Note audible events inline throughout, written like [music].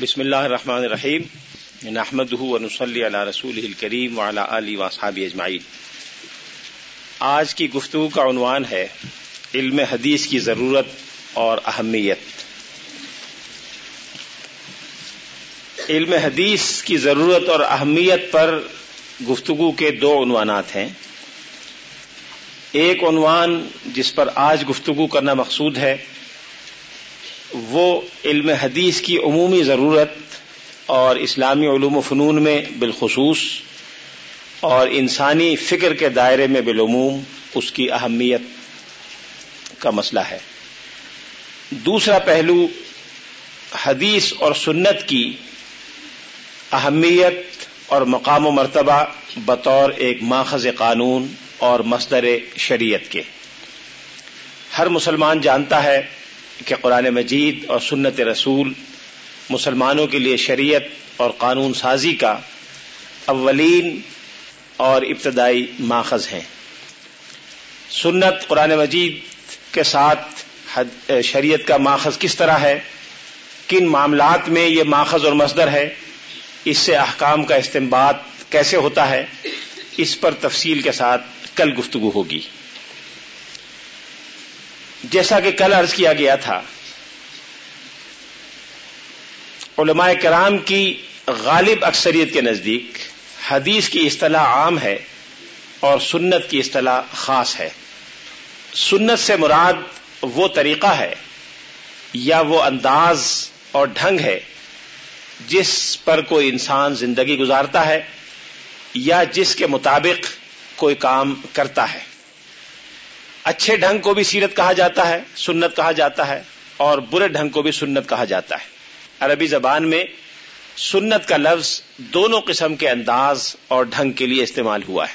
بسم اللہ الرحمن الرحیم. نحمد ونصلی علی رسول الکریم وعلی علی وصحاب اجمعین. آج کی گفتگو کا عنوان ہے علم حدیث کی ضرورت اور اہمیت. علم حدیث کی ضرورت اور اہمیت پر گفتگو کے دو عنوانات ہیں. ایک عنوان جس پر آج گفتگو کرنا مقصود ہے وہ علم حدیث کی عمومی ضرورت اور اسلامی علوم و فنون میں بالخصوص اور انسانی فکر کے دائرے میں بالعموم اس کی اہمیت کا مسئلہ ہے۔ دوسرا پہلو، حدیث اور سنت کی اہمیت اور مقام و مرتبہ بطور ایک ماخذ قانون اور مصدر شریعت کے۔ ہر مسلمان جانتا ہے کہ قرآن مجید اور سنت رسول مسلمانوں کے لیے شریعت اور قانون سازی کا اولین اور ابتدائی ماخذ ہیں۔ سنت قرآن مجید کے ساتھ شریعت کا ماخذ کس طرح ہے؟ کن معاملات میں یہ ماخذ اور مصدر ہے؟ اس سے احکام کا استعمال کیسے ہوتا ہے؟ اس پر تفصیل کے ساتھ کل گفتگو ہوگی۔ جیسا کہ کل عرض کیا گیا تھا، علماء کرام کی غالب اکثریت کے نزدیک حدیث کی اصطلاح عام ہے اور سنت کی اصطلاح خاص ہے۔ سنت سے مراد وہ طریقہ ہے یا وہ انداز اور ڈھنگ ہے جس پر کوئی انسان زندگی گزارتا ہے یا جس کے مطابق کوئی کام کرتا ہے۔ اچھے ڈھنگ کو بھی سیرت کہا جاتا ہے، سنت کہا جاتا ہے، اور برے ڈھنگ کو بھی سنت کہا جاتا ہے۔ عربی زبان میں سنت کا لفظ دونوں قسم کے انداز اور ڈھنگ کے لیے استعمال ہوا ہے۔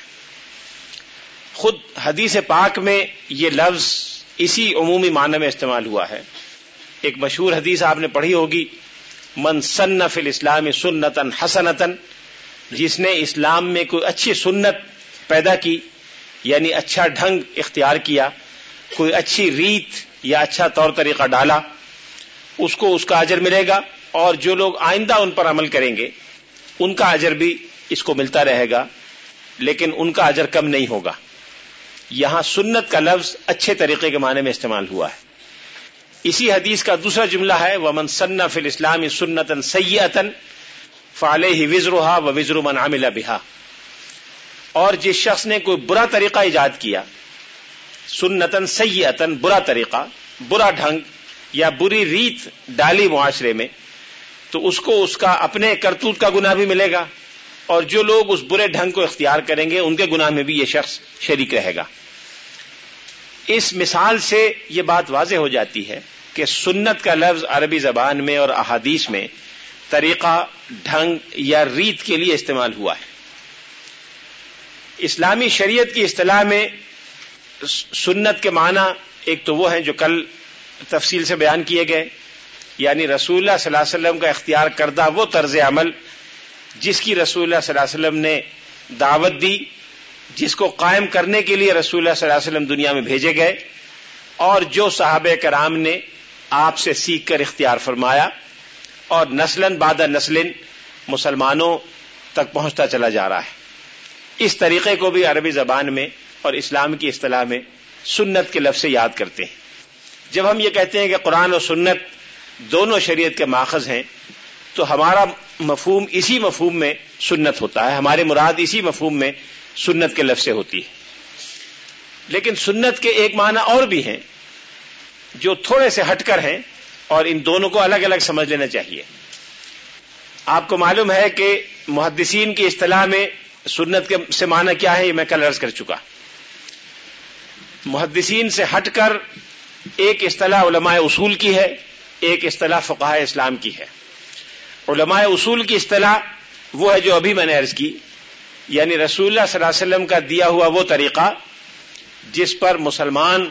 خود حدیث پاک میں یہ لفظ اسی عمومی معنی میں استعمال ہوا ہے۔ ایک مشہور حدیث آپ نے پڑھی ہوگی، من صنف الاسلام سنتن حسنتن جس نے اسلام میں کوئی اچھی سنت پیدا کی یعنی اچھا ڈھنگ اختیار کیا، کوئی اچھی ریت یا اچھا طور طریقہ ڈالا، اس کو اس کا اجر ملے گا اور جو لوگ آئندہ ان پر عمل کریں گے، ان کا اجر بھی اس کو ملتا رہے گا، لیکن ان کا اجر کم نہیں ہوگا۔ یہاں سنت کا لفظ اچھے طریقے کے معنی میں استعمال ہوا ہے۔ اسی حدیث کا دوسرا جملہ ہے وہ من صنف الاسلام سنتن سیتن فالح وزرا و وزر من عاملہ بہا اور جس شخص نے کوئی برا طریقہ ایجاد کیا سنتن سیتن برا طریقہ، برا ڈھنگ یا بری ریت ڈالی معاشرے میں، تو اس کو اس کا اپنے کرتوت کا گناہ بھی ملے گا اور جو لوگ اس برے ڈھنگ کو اختیار کریں گے، ان کے گناہ میں بھی یہ شخص شریک رہے گا۔ اس مثال سے یہ بات واضح ہو جاتی ہے کہ سنت کا لفظ عربی زبان میں اور احادیث میں طریقہ، ڈھنگ یا ریت کے لیے استعمال ہوا ہے۔ اسلامی شریعت کی اصطلاح میں سنت کے معنی ایک تو وہ ہیں جو کل تفصیل سے بیان کیے گئے یعنی رسول اللہ صلی اللہ علیہ وسلم کا اختیار کردہ وہ طرز عمل جس کی رسول اللہ صلی اللہ علیہ وسلم نے دعوت دی، جس کو قائم کرنے کے لیے رسول اللہ صلی اللہ علیہ وسلم دنیا میں بھیجے گئے اور جو صحابہ کرام نے آپ سے سیکھ کر اختیار فرمایا اور نسلن بعد نسلن مسلمانوں تک پہنچتا چلا جا رہا ہے۔ اس طریقے کو بھی عربی زبان میں اور اسلام کی اصطلاح میں سنت کے لفظ سے یاد کرتے ہیں۔ جب ہم یہ کہتے ہیں کہ قرآن و سنت دونوں شریعت کے ماخذ ہیں، تو ہمارا مفہوم اسی مفہوم میں سنت ہوتا ہے ہمارے مراد اسی مفہوم میں سنت کے لفظ سے ہوتی ہے۔ لیکن سنت کے ایک معنی اور بھی ہیں جو تھوڑے سے ہٹ کر ہیں اور ان دونوں کو الگ الگ سمجھ لینا چاہیے۔ آپ کو معلوم ہے کہ محدثین کی اصطلاح میں سنت کے سے معنی کیا ہے یہ میں کل عرض کر چکا۔ محدثین سے ہٹ کر ایک اصطلاح علماء اصول کی ہے، ایک اصطلاح فقہ اسلام کی ہے۔ علماء اصول کی اصطلاح وہ ہے جو ابھی میں نے عرض کی یعنی رسول اللہ صلی اللہ علیہ وسلم کا دیا ہوا وہ طریقہ جس پر مسلمان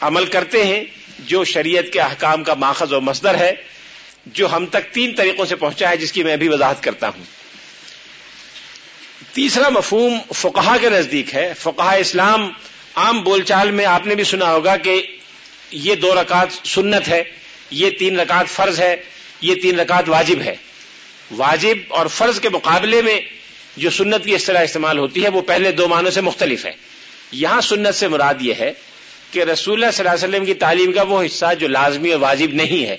عمل کرتے ہیں، جو شریعت کے احکام کا ماخذ و مصدر ہے، جو ہم تک تین طریقوں سے پہنچا ہے، جس کی میں ابھی وضاحت کرتا ہوں۔ تیسرا مفہوم فقہا کے نزدیک ہے۔ فقہ اسلام عام بول چال میں آپ نے بھی سنا ہوگا کہ یہ دو رکعت سنت ہے، یہ تین رکعت فرض ہے، یہ تین رکعت واجب ہے۔ واجب اور فرض کے مقابلے میں جو سنت کی اس طرح استعمال ہوتی ہے، وہ پہلے دو معنوں سے مختلف ہے۔ یہاں سنت سے مراد یہ ہے کہ رسول اللہ صلی اللہ علیہ وسلم کی تعلیم کا وہ حصہ جو لازمی اور واجب نہیں ہے،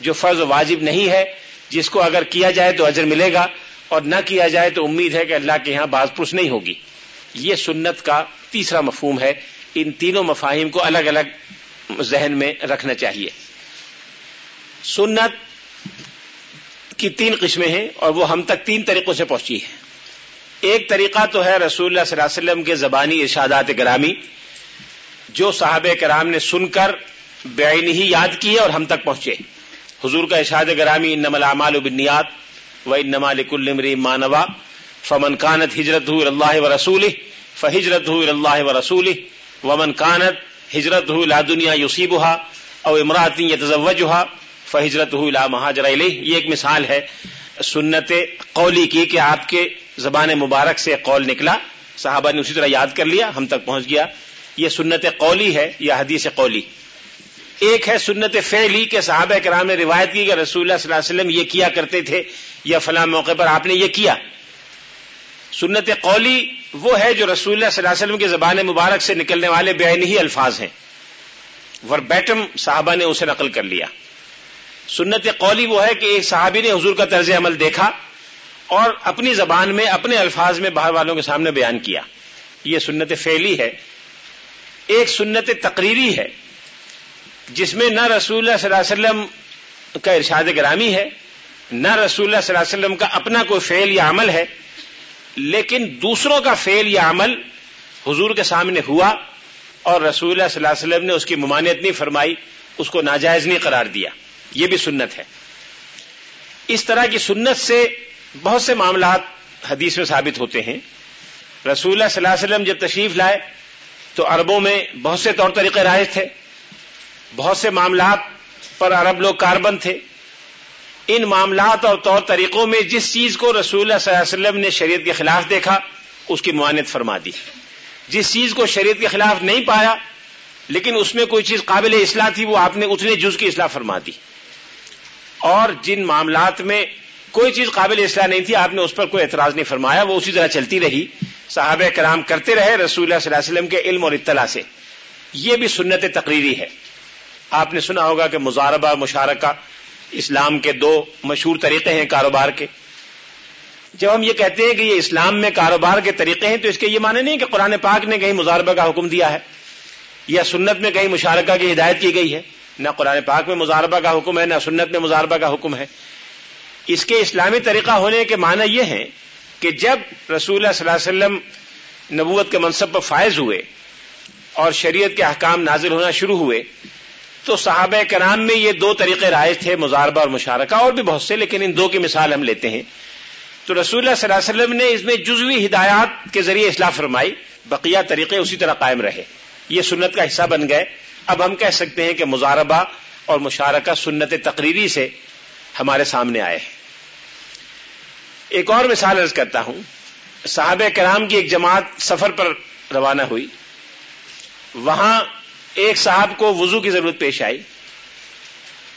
جو فرض و واجب نہیں ہے، جس کو اگر کیا جائے تو اجر ملے گا۔ اور نہ کیا جائے تو امید ہے کہ اللہ کے یہاں باز پرس نہیں ہوگی۔ یہ سنت کا تیسرا مفہوم ہے۔ ان تینوں مفاہیم کو الگ الگ ذہن میں رکھنا چاہیے۔ سنت کی تین قسمیں ہیں اور وہ ہم تک تین طریقوں سے پہنچی ہے ایک طریقہ تو ہے رسول اللہ صلی اللہ علیہ وسلم کے زبانی ارشادات گرامی، جو صاحب کرام نے سن کر بے ہی یاد کیے اور ہم تک پہنچے۔ حضور کا ارشاد گرامی ان نمل اعمال و بنیاد و مانوا فمن کانت ہجرت ہو اللہ و رسول فہجرت ہو اللہ و رسول ومن کانت ہجرت ہو لا دنیا یوسیبہ او امراطی یتزوجہ فہجرت ہو لا مہاجر علیہ یہ ایک مثال ہے سنت قولی کی کہ آپ کے زبان مبارک سے قول نکلا صحابہ نے اسی طرح یاد کر لیا ہم تک پہنچ گیا یہ سنت قولی ہے یا حدیث قولی ایک ہے سنت فعلی کے صحابہ کرام نے روایت کی کہ رسول اللہ صلی اللہ علیہ وسلم یہ کیا کرتے تھے یا فلاں موقع پر آپ نے یہ کیا۔ سنت قولی وہ ہے جو رسول اللہ صلی اللہ علیہ وسلم کی زبان مبارک سے نکلنے والے بے ہی الفاظ ہیں۔ ور بیٹم صحابہ نے اسے نقل کر لیا۔ سنت قولی وہ ہے کہ ایک صحابی نے حضور کا طرز عمل دیکھا اور اپنی زبان میں، اپنے الفاظ میں باہر والوں کے سامنے بیان کیا۔ یہ سنت فعلی ہے۔ ایک سنت تقریری ہے۔ جس میں نہ رسول اللہ صلی اللہ علیہ وسلم کا ارشاد گرامی ہے، نہ رسول اللہ صلی اللہ علیہ وسلم کا اپنا کوئی فعل یا عمل ہے، لیکن دوسروں کا فعل یا عمل حضور کے سامنے ہوا اور رسول اللہ صلی اللہ علیہ وسلم نے اس کی ممانعت نہیں فرمائی، اس کو ناجائز نہیں قرار دیا۔ یہ بھی سنت ہے۔ اس طرح کی سنت سے بہت سے معاملات حدیث میں ثابت ہوتے ہیں۔ رسول اللہ صلی اللہ علیہ وسلم جب تشریف لائے تو عربوں میں بہت سے طور طریقے رائج تھے۔ بہت سے معاملات پر عرب لوگ کاربن تھے۔ ان معاملات اور طور طریقوں میں جس چیز کو رسول اللہ صلی اللہ علیہ وسلم نے شریعت کے خلاف دیکھا، اس کی معانت فرما دی۔ جس چیز کو شریعت کے خلاف نہیں پایا، لیکن اس میں کوئی چیز قابل اصلاح تھی، وہ آپ نے اتنے جز کی اصلاح فرما دی۔ اور جن معاملات میں کوئی چیز قابل اصلاح نہیں تھی، آپ نے اس پر کوئی اعتراض نہیں فرمایا، وہ اسی طرح چلتی رہی۔ صحابہ کرام کرتے رہے رسول اللہ صلی اللہ علیہ وسلم کے علم اور اطلاع سے۔ یہ بھی سنت تقریری ہے۔ آپ نے سنا ہوگا کہ مزاربہ، مشارکہ اسلام کے دو مشہور طریقے ہیں کاروبار کے۔ جب ہم یہ کہتے ہیں کہ یہ اسلام میں کاروبار کے طریقے ہیں، تو اس کے یہ معنی نہیں کہ قرآن پاک نے کہیں مزاربہ کا حکم دیا ہے یا سنت میں کہیں مشارکہ کی ہدایت کی گئی ہے۔ نہ قرآن پاک میں مزاربہ کا حکم ہے، نہ سنت میں مزاربہ کا حکم ہے۔ اس کے اسلامی طریقہ ہونے کے معنی یہ ہے کہ جب رسول اللہ صلی اللہ علیہ وسلم نبوت کے منصب پر فائز ہوئے اور شریعت کے احکام نازل ہونا شروع ہوئے تو صحابہ کرام میں یہ دو طریقے رائج تھے مزاربہ اور مشارکہ، اور بھی بہت سے، لیکن ان دو کی مثال ہم لیتے ہیں۔ تو رسول اللہ صلی اللہ علیہ وسلم نے اس میں جزوی ہدایات کے ذریعے اصلاح فرمائی، بقیہ طریقے اسی طرح قائم رہے۔ یہ سنت کا حصہ بن گئے۔ اب ہم کہہ سکتے ہیں کہ مزاربہ اور مشارکہ سنت تقریری سے ہمارے سامنے آئے ہیں۔ ایک اور مثال عرض کرتا ہوں۔ صحابہ کرام کی ایک جماعت سفر پر روانہ ہوئی۔ وہاں ایک صاحب کو وضو کی ضرورت پیش آئی۔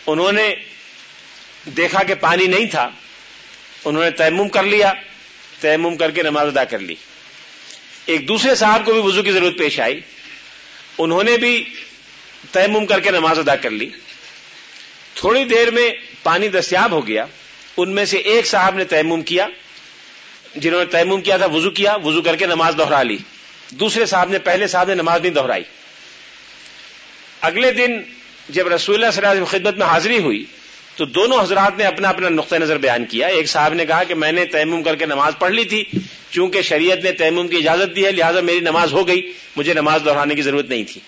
انہوں نے دیکھا کہ پانی نہیں تھا۔ انہوں نے تیمم کر لیا۔ تیمم کر کے نماز ادا کر لی۔ ایک دوسرے صاحب کو بھی وضو کی ضرورت پیش آئی۔ انہوں نے بھی تیمم کر کے نماز ادا کر لی۔ تھوڑی دیر میں پانی دستیاب ہو گیا۔ ان میں سے ایک صاحب نے تیمم کیا۔ جنہوں نے تیمم کیا تھا، وضو کیا۔ وضو کر کے نماز دوہرا لی۔ دوسرے صاحب نے، پہلے صاحب نے نماز نہیں دوہرائی۔ اگلے دن جب رسول اللہ صلی اللہ علیہ وسلم خدمت میں حاضری ہوئی، تو دونوں حضرات نے اپنا اپنا نقطۂ نظر بیان کیا۔ ایک صاحب نے کہا کہ میں نے تیمم کر کے نماز پڑھ لی تھی، چونکہ شریعت نے تیمم کی اجازت دی ہے، لہٰذا میری نماز ہو گئی، مجھے نماز دہرانے کی ضرورت نہیں تھی۔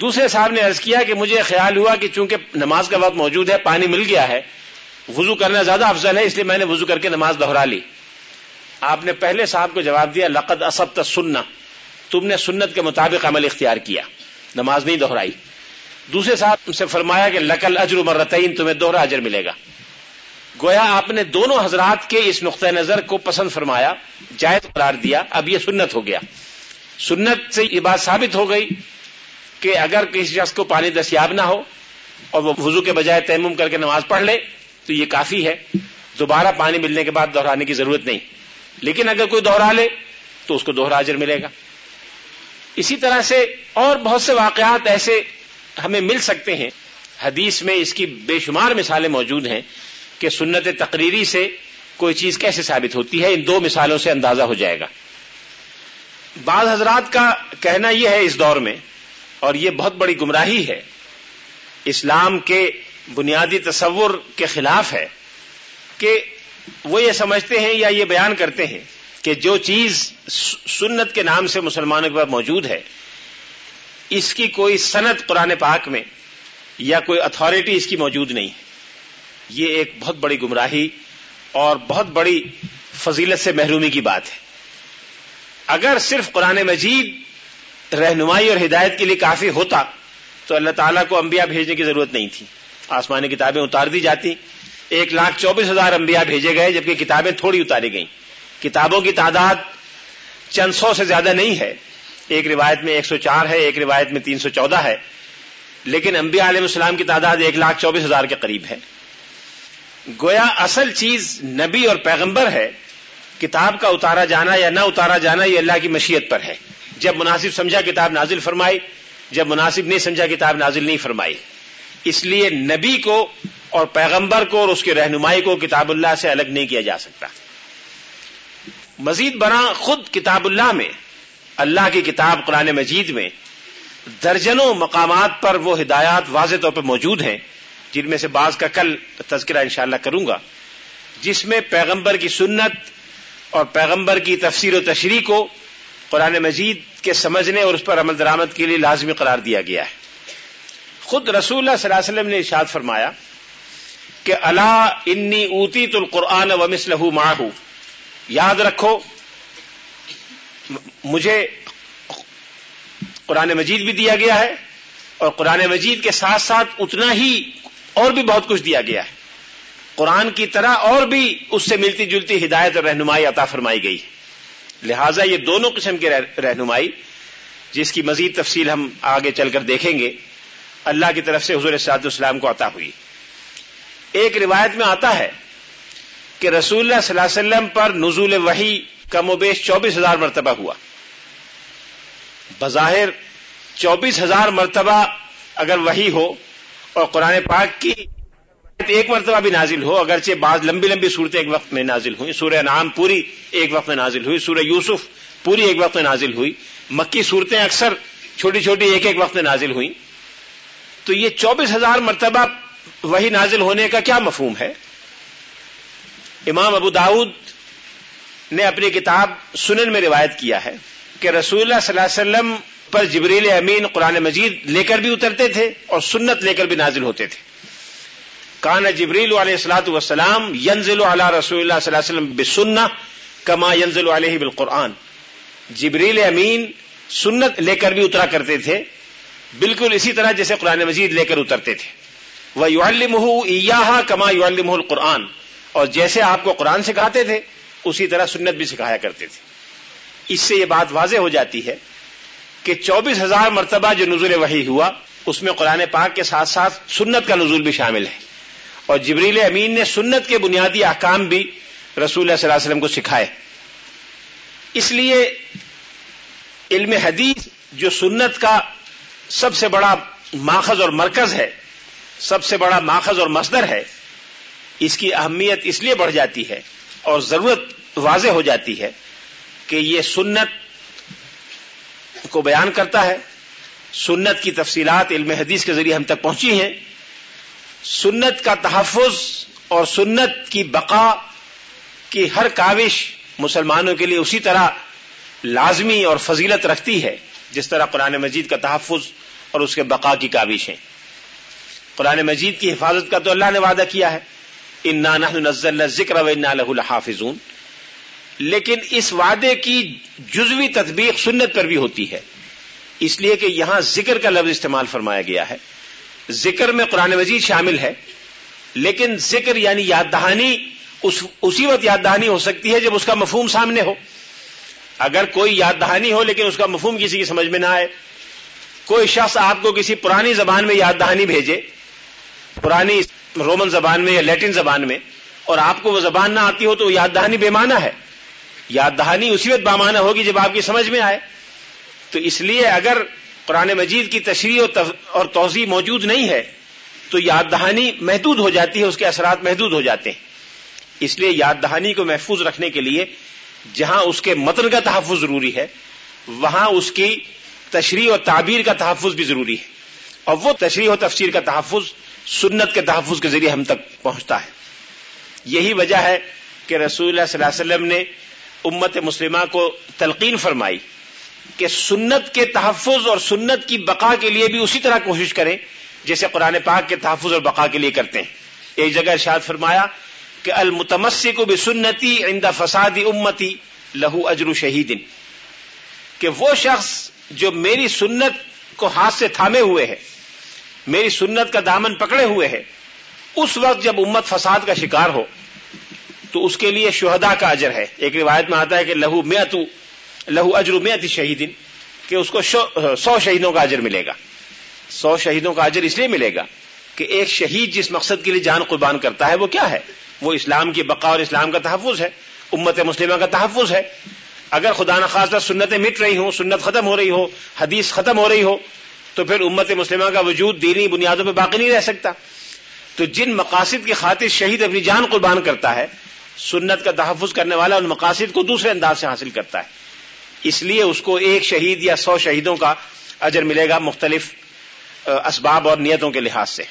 دوسرے صاحب نے عرض کیا کہ مجھے خیال ہوا کہ چونکہ نماز کا وقت موجود ہے، پانی مل گیا ہے، وضو کرنا زیادہ افضل ہے، اس لیے میں نے وضو کر کے نماز دہرا لی۔ آپ نے پہلے صاحب کو جواب دیا، لقد اسب سننا تم نے سنت کے مطابق عمل اختیار کیا۔ نماز نہیں دہرائی۔ دوسرے صاحب سے فرمایا کہ لقل اجر مرتعین تمہیں دوہرا اجر ملے گا۔ گویا آپ نے دونوں حضرات کے اس نقطۂ نظر کو پسند فرمایا، جائز قرار دیا، اب یہ سنت ہو گیا۔ سنت سے یہ بات ثابت ہو گئی کہ اگر کسی شخص کو پانی دستیاب نہ ہو اور وہ وضو کے بجائے تیمم کر کے نماز پڑھ لے، تو یہ کافی ہے۔ دوبارہ پانی ملنے کے بعد دہرانے کی ضرورت نہیں۔ لیکن اگر کوئی دوہرا لے، تو اس کو دوہرا اجر ملے گا۔ اسی طرح سے اور بہت سے واقعات ایسے ہمیں مل سکتے ہیں۔ حدیث میں اس کی بے شمار مثالیں موجود ہیں کہ سنت تقریری سے کوئی چیز کیسے ثابت ہوتی ہے، ان دو مثالوں سے اندازہ ہو جائے گا۔ بعض حضرات کا کہنا یہ ہے اس دور میں، اور یہ بہت بڑی گمراہی ہے، اسلام کے بنیادی تصور کے خلاف ہے کہ وہ یہ سمجھتے ہیں یا یہ بیان کرتے ہیں کہ جو چیز سنت کے نام سے مسلمانوں کے پاس موجود ہے، اس کی کوئی صنعت قرآن پاک میں یا کوئی اتھارٹی اس کی موجود نہیں ہے۔ یہ ایک بہت بڑی گمراہی اور بہت بڑی فضیلت سے محرومی کی بات ہے۔ اگر صرف قرآن مجید رہنمائی اور ہدایت کے لیے کافی ہوتا، تو اللہ تعالیٰ کو انبیاء بھیجنے کی ضرورت نہیں تھی۔ آسمانی کتابیں اتار دی جاتی، ایک لاکھ چوبیس ہزار انبیاء بھیجے گئے، جبکہ کتابیں تھوڑی اتاری گئیں۔ کتابوں کی تعداد چند سو سے زیادہ نہیں ہے۔ ایک روایت میں ایک سو چار ہے، ایک روایت میں تین سو چودہ ہے۔ لیکن انبیاء علیہ السلام کی تعداد ایک لاکھ چوبیس ہزار کے قریب ہے۔ گویا اصل چیز نبی اور پیغمبر ہے۔ کتاب کا اتارا جانا یا نہ اتارا جانا یہ اللہ کی مشیت پر ہے۔ جب مناسب سمجھا کتاب نازل فرمائی، جب مناسب نہیں سمجھا کتاب نازل نہیں فرمائی۔ اس لیے نبی کو اور پیغمبر کو اور اس کی رہنمائی کو کتاب اللہ سے الگ نہیں کیا جا سکتا۔ مزید بنا خود کتاب اللہ میں، اللہ کی کتاب قرآن مجید میں درجنوں مقامات پر وہ ہدایات واضح طور پر موجود ہیں، جن میں سے بعض کا کل تذکرہ انشاءاللہ کروں گا، جس میں پیغمبر کی سنت اور پیغمبر کی تفسیر و تشریح کو قرآن مجید کے سمجھنے اور اس پر عمل درآمد کے لیے لازمی قرار دیا گیا ہے۔ خود رسول اللہ صلی اللہ علیہ وسلم نے ارشاد فرمایا کہ اللہ انی اوتی تو القرآن و مسلح ماہو یاد رکھو مجھے قرآن مجید بھی دیا گیا ہے، اور قرآن مجید کے ساتھ ساتھ اتنا ہی اور بھی بہت کچھ دیا گیا ہے۔ قرآن کی طرح اور بھی اس سے ملتی جلتی ہدایت اور رہنمائی عطا فرمائی گئی۔ لہذا یہ دونوں قسم کے رہنمائی، جس کی مزید تفصیل ہم آگے چل کر دیکھیں گے، اللہ کی طرف سے حضور صاحب السلام کو عطا ہوئی۔ ایک روایت میں آتا ہے کہ رسول اللہ صلی اللہ علیہ وسلم پر نزول وحی کم و بیش چوبیس ہزار مرتبہ ہوا۔ بظاہر چوبیس ہزار مرتبہ اگر وہی ہو اور قرآن پاک کی ایک مرتبہ بھی نازل ہو، اگرچہ بعض لمبی لمبی صورتیں ایک وقت میں نازل ہوئی سورہ نام پوری ایک وقت میں نازل ہوئی، سورہ یوسف پوری ایک وقت میں نازل ہوئی۔ مکی صورتیں اکثر چھوٹی چھوٹی ایک ایک وقت میں نازل ہوئی تو یہ چوبیس ہزار مرتبہ وہی نازل ہونے کا کیا مفہوم ہے؟ امام ابو داود نے اپنی کتاب سنن میں روایت کیا ہے کہ رسول اللہ صلی اللہ علیہ وسلم پر جبریل امین قرآن مجید لے کر بھی اترتے تھے اور سنت لے کر بھی نازل ہوتے تھے۔ کان جبریل علیہ السلاۃ وسلام ینزل علی رسول اللہ صلی اللہ علیہ وسلم بسنہ کما ینزل علیہ بالقرآن۔ جبریل امین سنت لے کر بھی اترا کرتے تھے، بالکل اسی طرح جیسے قرآن مجید لے کر اترتے تھے۔ وہ یو المح کما یو القرآن۔ اور جیسے آپ کو قرآن سکھاتے تھے، اسی طرح سنت بھی سکھایا کرتے تھے۔ اس سے یہ بات واضح ہو جاتی ہے کہ چوبیس ہزار مرتبہ جو نزول وحی ہوا، اس میں قرآن پاک کے ساتھ ساتھ سنت کا نزول بھی شامل ہے۔ اور جبریل امین نے سنت کے بنیادی احکام بھی رسول اللہ صلی اللہ علیہ وسلم کو سکھائے۔ اس لیے علم حدیث جو سنت کا سب سے بڑا ماخذ اور مرکز ہے، سب سے بڑا ماخذ اور مصدر ہے اس کی اہمیت اس لیے بڑھ جاتی ہے اور ضرورت واضح ہو جاتی ہے کہ یہ سنت کو بیان کرتا ہے۔ سنت کی تفصیلات علم حدیث کے ذریعے ہم تک پہنچی ہیں۔ سنت کا تحفظ اور سنت کی بقا کی ہر کاوش مسلمانوں کے لیے اسی طرح لازمی اور فضیلت رکھتی ہے، جس طرح قرآن مجید کا تحفظ اور اس کے بقا کی کاوش ہیں۔ قرآن مجید کی حفاظت کا تو اللہ نے وعدہ کیا ہے۔ ان نانا ذکر و لہ الحافظون لیکن اس وعدے کی جزوی تطبیق سنت پر بھی ہوتی ہے۔ اس لیے کہ یہاں ذکر کا لفظ استعمال فرمایا گیا ہے۔ ذکر میں قرآن مجید شامل ہے، لیکن ذکر یعنی یاد دہانی اس، اسی وقت یاد دہانی ہو سکتی ہے جب اس کا مفہوم سامنے ہو۔ اگر کوئی یاد دہانی ہو لیکن اس کا مفہوم کسی کی سمجھ میں نہ آئے، کوئی شخص آپ کو کسی پرانی زبان میں یاد دہانی بھیجے پرانی رومن زبان میں یا لیٹن زبان میں، اور آپ کو وہ زبان نہ آتی ہو تو یاد دہانی بے معنی ہے۔ یاد دہانی اسی وقت بامانہ ہوگی جب آپ کی سمجھ میں آئے۔ تو اس لیے اگر قرآن مجید کی تشریح اور توضیع موجود نہیں ہے، تو یاد دہانی محدود ہو جاتی ہے، اس کے اثرات محدود ہو جاتے ہیں۔ اس لیے یاد دہانی کو محفوظ رکھنے کے لیے جہاں اس کے متن کا تحفظ ضروری ہے، وہاں اس کی تشریح اور تعبیر کا تحفظ بھی ضروری ہے۔ اور وہ تشریح و تفسیر کا تحفظ سنت کے تحفظ کے ذریعے ہم تک پہنچتا ہے۔ یہی وجہ ہے کہ رسول اللہ صلی اللہ علیہ وسلم نے امت مسلمہ کو تلقین فرمائی کہ سنت کے تحفظ اور سنت کی بقا کے لیے بھی اسی طرح کوشش کریں جیسے قرآن پاک کے تحفظ اور بقا کے لیے کرتے ہیں۔ ایک جگہ ارشاد فرمایا کہ المتمسی کو بھی سنتی عند فسادی امتی لہو اجر شہید۔ کہ وہ شخص جو میری سنت کو ہاتھ سے تھامے ہوئے ہے میری سنت کا دامن پکڑے ہوئے ہے۔ اس وقت جب امت فساد کا شکار ہو، تو اس کے لیے شہدا کا اجر ہے۔ ایک روایت میں آتا ہے کہ لہو میتو لہو اجر میت شہیدن، کہ اس کو سو شہیدوں کا اجر ملے گا۔ سو شہیدوں کا اجر اس لیے ملے گا کہ ایک شہید جس مقصد کے لیے جان قربان کرتا ہے، وہ کیا ہے؟ وہ اسلام کی بقا اور اسلام کا تحفظ ہے۔ امت مسلمہ کا تحفظ ہے۔ اگر خدا نخواستہ سنتیں مٹ رہی ہوں، سنت ختم ہو رہی ہو، حدیث ختم ہو رہی ہو تو پھر امت مسلمہ کا وجود دینی بنیادوں پہ باقی نہیں رہ سکتا۔ تو جن مقاصد کی خاطر شہید اپنی جان قربان کرتا ہے، سنت کا تحفظ کرنے والا ان مقاصد کو دوسرے انداز سے حاصل کرتا ہے۔ اس لیے اس کو ایک شہید یا سو شہیدوں کا اجر ملے گا مختلف اسباب اور نیتوں کے لحاظ سے۔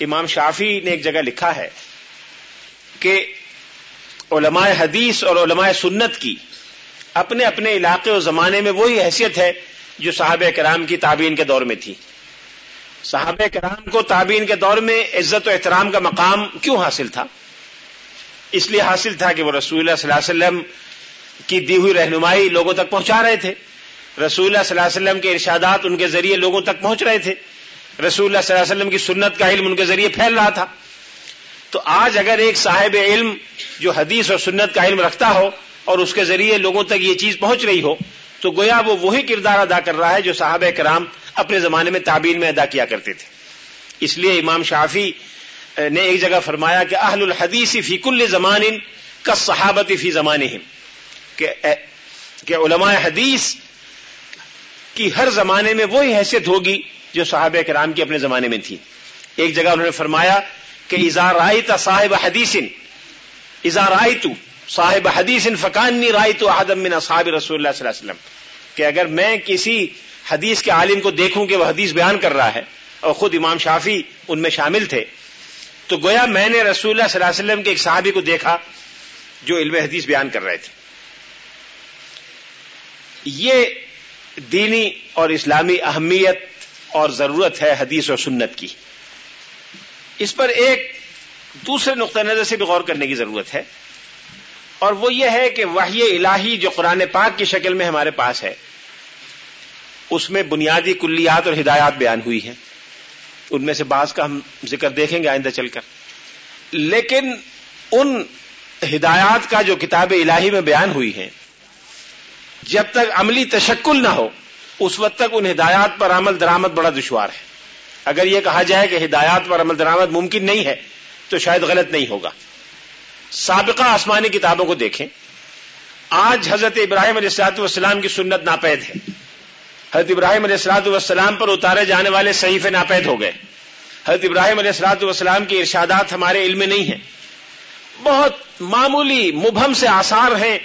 امام شافی نے ایک جگہ لکھا ہے کہ علماء حدیث اور علماء سنت کی اپنے اپنے علاقے اور زمانے میں وہی حیثیت ہے جو صحابہ کرام کی تعبین کے دور میں تھی۔ صحابہ کرام کو تعبین کے دور میں عزت و احترام کا مقام کیوں حاصل تھا؟ اس لیے حاصل تھا کہ وہ رسول اللہ صلی اللہ علیہ وسلم کی دی ہوئی رہنمائی لوگوں تک پہنچا رہے تھے۔ رسول اللہ صلی اللہ علیہ وسلم کے ارشادات ان کے ذریعے لوگوں تک پہنچ رہے تھے۔ رسول اللہ صلی اللہ علیہ وسلم کی سنت کا علم ان کے ذریعے پھیل رہا تھا۔ تو آج اگر ایک صاحب علم جو حدیث اور سنت کا علم رکھتا ہو اور اس کے ذریعے لوگوں تک یہ چیز پہنچ رہی ہو تو گویا وہ وہی کردار ادا کر رہا ہے جو صحابہ کرام اپنے زمانے میں تعبیر میں ادا کیا کرتے تھے۔ اس لیے امام شافی نے ایک جگہ فرمایا کہ اہل الحدیث فی کل زمان کا صحابت فی زمان کہ علماء حدیث کی ہر زمانے میں وہی حیثیت ہوگی جو صحابہ کرام کی اپنے زمانے میں تھی۔ ایک جگہ انہوں نے فرمایا کہ اظہار رائی تا صاحب حدیث اظہار رائی تو صاحب حدیث فکانی رائی تو احدم من صاحب رسول اللہ صلی اللہ علیہ وسلم۔ کہ اگر میں کسی حدیث کے عالم کو دیکھوں کہ وہ حدیث بیان کر رہا ہے اور خود امام شافی ان میں شامل تھے، تو گویا میں نے رسول اللہ صلی اللہ علیہ وسلم کے ایک صحابی کو دیکھا جو علم حدیث بیان کر رہے تھے۔ یہ دینی اور اسلامی اہمیت اور ضرورت ہے حدیث اور سنت کی۔ اس پر ایک دوسرے نقطۂ نظر سے بھی غور کرنے کی ضرورت ہے۔ اور وہ یہ ہے کہ وحی الہی جو قرآن پاک کی شکل میں ہمارے پاس ہے، اس میں بنیادی کلیات اور ہدایات بیان ہوئی ہیں۔ ان میں سے بعض کا ہم ذکر دیکھیں گے آئندہ چل کر۔ لیکن ان ہدایات کا جو کتاب الہی میں بیان ہوئی ہیں، جب تک عملی تشکل نہ ہو، اس وقت تک ان ہدایات پر عمل درامد بڑا دشوار ہے۔ اگر یہ کہا جائے کہ ہدایات پر عمل درامد ممکن نہیں ہے، تو شاید غلط نہیں ہوگا۔ سابقہ آسمانی کتابوں کو دیکھیں، آج حضرت ابراہیم علیہ السلاط والسلام کی سنت ناپید ہے۔ حضرت ابراہیم علیہ السلاط والسلام پر اتارے جانے والے صحیفے ناپید ہو گئے۔ حضرت ابراہیم علیہ السلاط والسلام کے ارشادات ہمارے علم میں نہیں ہیں۔ بہت معمولی مبہم سے آثار ہیں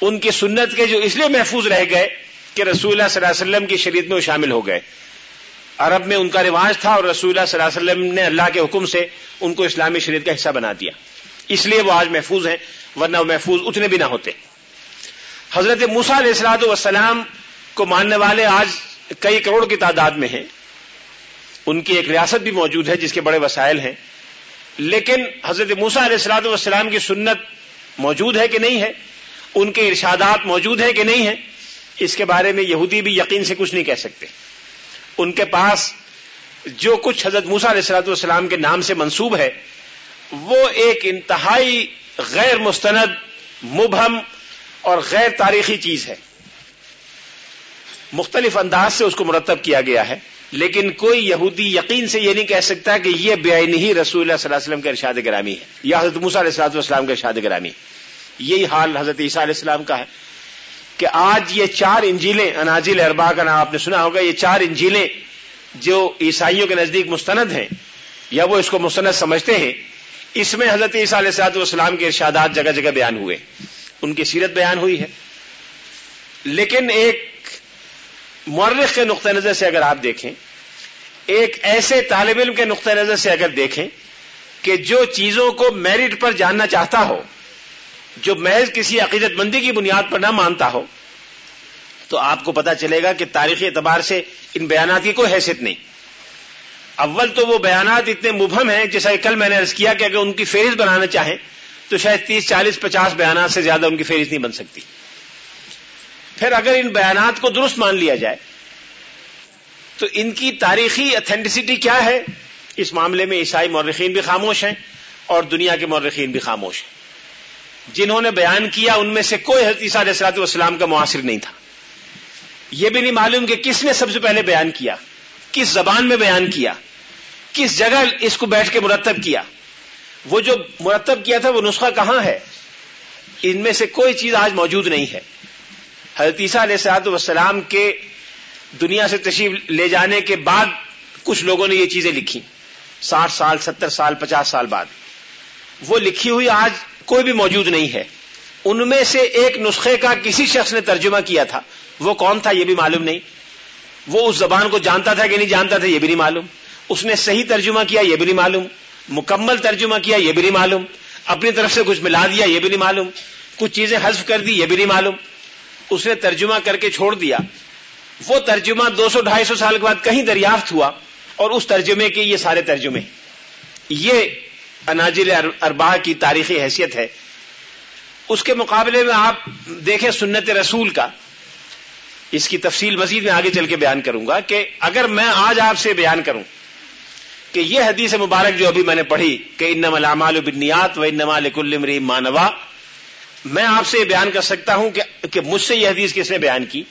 ان کی سنت کے جو اس لیے محفوظ رہ گئے کہ رسول اللہ صلی اللہ علیہ وسلم کی شریعت میں وہ شامل ہو گئے۔ عرب میں ان کا رواج تھا اور رسول اللہ صلی اللہ علیہ وسلم نے اللہ کے حکم سے ان کو اسلامی شریعت کا حصہ بنا دیا۔ اس لیے وہ آج محفوظ ہیں، ورنہ وہ محفوظ اتنے بھی نہ ہوتے۔ حضرت موسا علیہ السلاۃ والسلام کو ماننے والے آج کئی کروڑ کی تعداد میں ہیں۔ ان کی ایک ریاست بھی موجود ہے جس کے بڑے وسائل ہیں۔ لیکن حضرت موسا علیہ السلاۃ والسلام کی سنت موجود ہے کہ نہیں ہے؟ ان کے ارشادات موجود ہیں کہ نہیں ہیں؟ اس کے بارے میں یہودی بھی یقین سے کچھ نہیں کہہ سکتے۔ ان کے پاس جو کچھ حضرت موسا علیہ السلاۃ والسلام کے نام سے منسوب ہے وہ ایک انتہائی غیر مستند، مبہم اور غیر تاریخی چیز ہے۔ مختلف انداز سے اس کو مرتب کیا گیا ہے، لیکن کوئی یہودی یقین سے یہ نہیں کہہ سکتا کہ یہ بے ہی رسول اللہ صلی اللہ علیہ وسلم کا ارشاد گرامی ہے، یا حضرت موسیٰ علیہ السلام والسلام کا ارشاد گرامی۔ یہی حال حضرت عیسیٰ علیہ السلام کا ہے کہ آج یہ چار انجیلیں اناجل اربا کا نام آپ نے سنا ہوگا، یہ چار انجیلیں جو عیسائیوں کے نزدیک مستند ہیں، یا وہ اس کو مستند سمجھتے ہیں اس میں حضرت عیسیٰ علیہ السلاط والسلام کے ارشادات جگہ جگہ بیان ہوئے۔ ان کی سیرت بیان ہوئی ہے۔ لیکن ایک مورخ کے نقطۂ نظر سے اگر آپ دیکھیں، ایک ایسے طالب علم کے نقطۂ نظر سے اگر دیکھیں کہ جو چیزوں کو میرٹ پر جاننا چاہتا ہو، جو محض کسی عقیدت مندی کی بنیاد پر نہ مانتا ہو، تو آپ کو پتا چلے گا کہ تاریخی اعتبار سے ان بیانات کی کوئی حیثیت نہیں۔ اول تو وہ بیانات اتنے مبہم ہیں جیسا کل میں نے عرض کیا کہ اگر ان کی فہرست بنانا چاہیں تو شاید تیس، چالیس، پچاس بیانات سے زیادہ ان کی فہرست نہیں بن سکتی۔ پھر اگر ان بیانات کو درست مان لیا جائے تو ان کی تاریخی اتھینٹسٹی کیا ہے؟ اس معاملے میں عیسائی مورخین بھی خاموش ہیں اور دنیا کے مورخین بھی خاموش ہیں۔ جنہوں نے بیان کیا ان میں سے کوئی حضرت عیسیٰ علیہ السلاط والسلام کا معاصر نہیں تھا۔ یہ بھی نہیں معلوم کہ کس نے سب سے پہلے بیان کیا۔ کس زبان میں بیان کیا، کس جگہ اس کو بیٹھ کے مرتب کیا۔ وہ جو مرتب کیا تھا وہ نسخہ کہاں ہے؟ ان میں سے کوئی چیز آج موجود نہیں ہے۔ حضرت عیسیٰ علیہ السلاط والسلام کے دنیا سے تشریف لے جانے کے بعد کچھ لوگوں نے یہ چیزیں لکھی۔ ساٹھ سال، ستر سال، پچاس سال بعد۔ وہ لکھی ہوئی آج کوئی بھی موجود نہیں ہے۔ ان میں سے ایک نسخے کا کسی شخص نے ترجمہ کیا تھا۔ وہ کون تھا یہ بھی معلوم نہیں۔ وہ اس زبان کو جانتا تھا کہ نہیں جانتا تھا یہ بھی نہیں معلوم۔ اس نے صحیح ترجمہ کیا، یہ بھی نہیں معلوم۔ مکمل ترجمہ کیا، یہ بھی نہیں معلوم۔ اپنی طرف سے کچھ ملا دیا، یہ بھی نہیں معلوم۔ کچھ چیزیں حذف کر دی، یہ بھی نہیں معلوم۔ اس نے ترجمہ کر کے چھوڑ دیا۔ وہ ترجمہ دو سو ڈھائی سو سال کے بعد کہیں دریافت ہوا اور اس ترجمے کے یہ سارے ترجمے۔ یہ اناجل اربا کی تاریخی حیثیت ہے۔ اس کے مقابلے میں آپ دیکھیں سنت رسول کا۔ اس کی تفصیل مزید میں آگے چل کے بیان کروں گا کہ اگر میں آج آپ سے بیان کروں کہ یہ حدیث مبارک جو ابھی میں نے پڑھی کہ ان نمال بنیات و ان نمال کل مانوا میں آپ سے یہ بیان کر سکتا ہوں کہ مجھ سے یہ حدیث کس نے بیان کی؟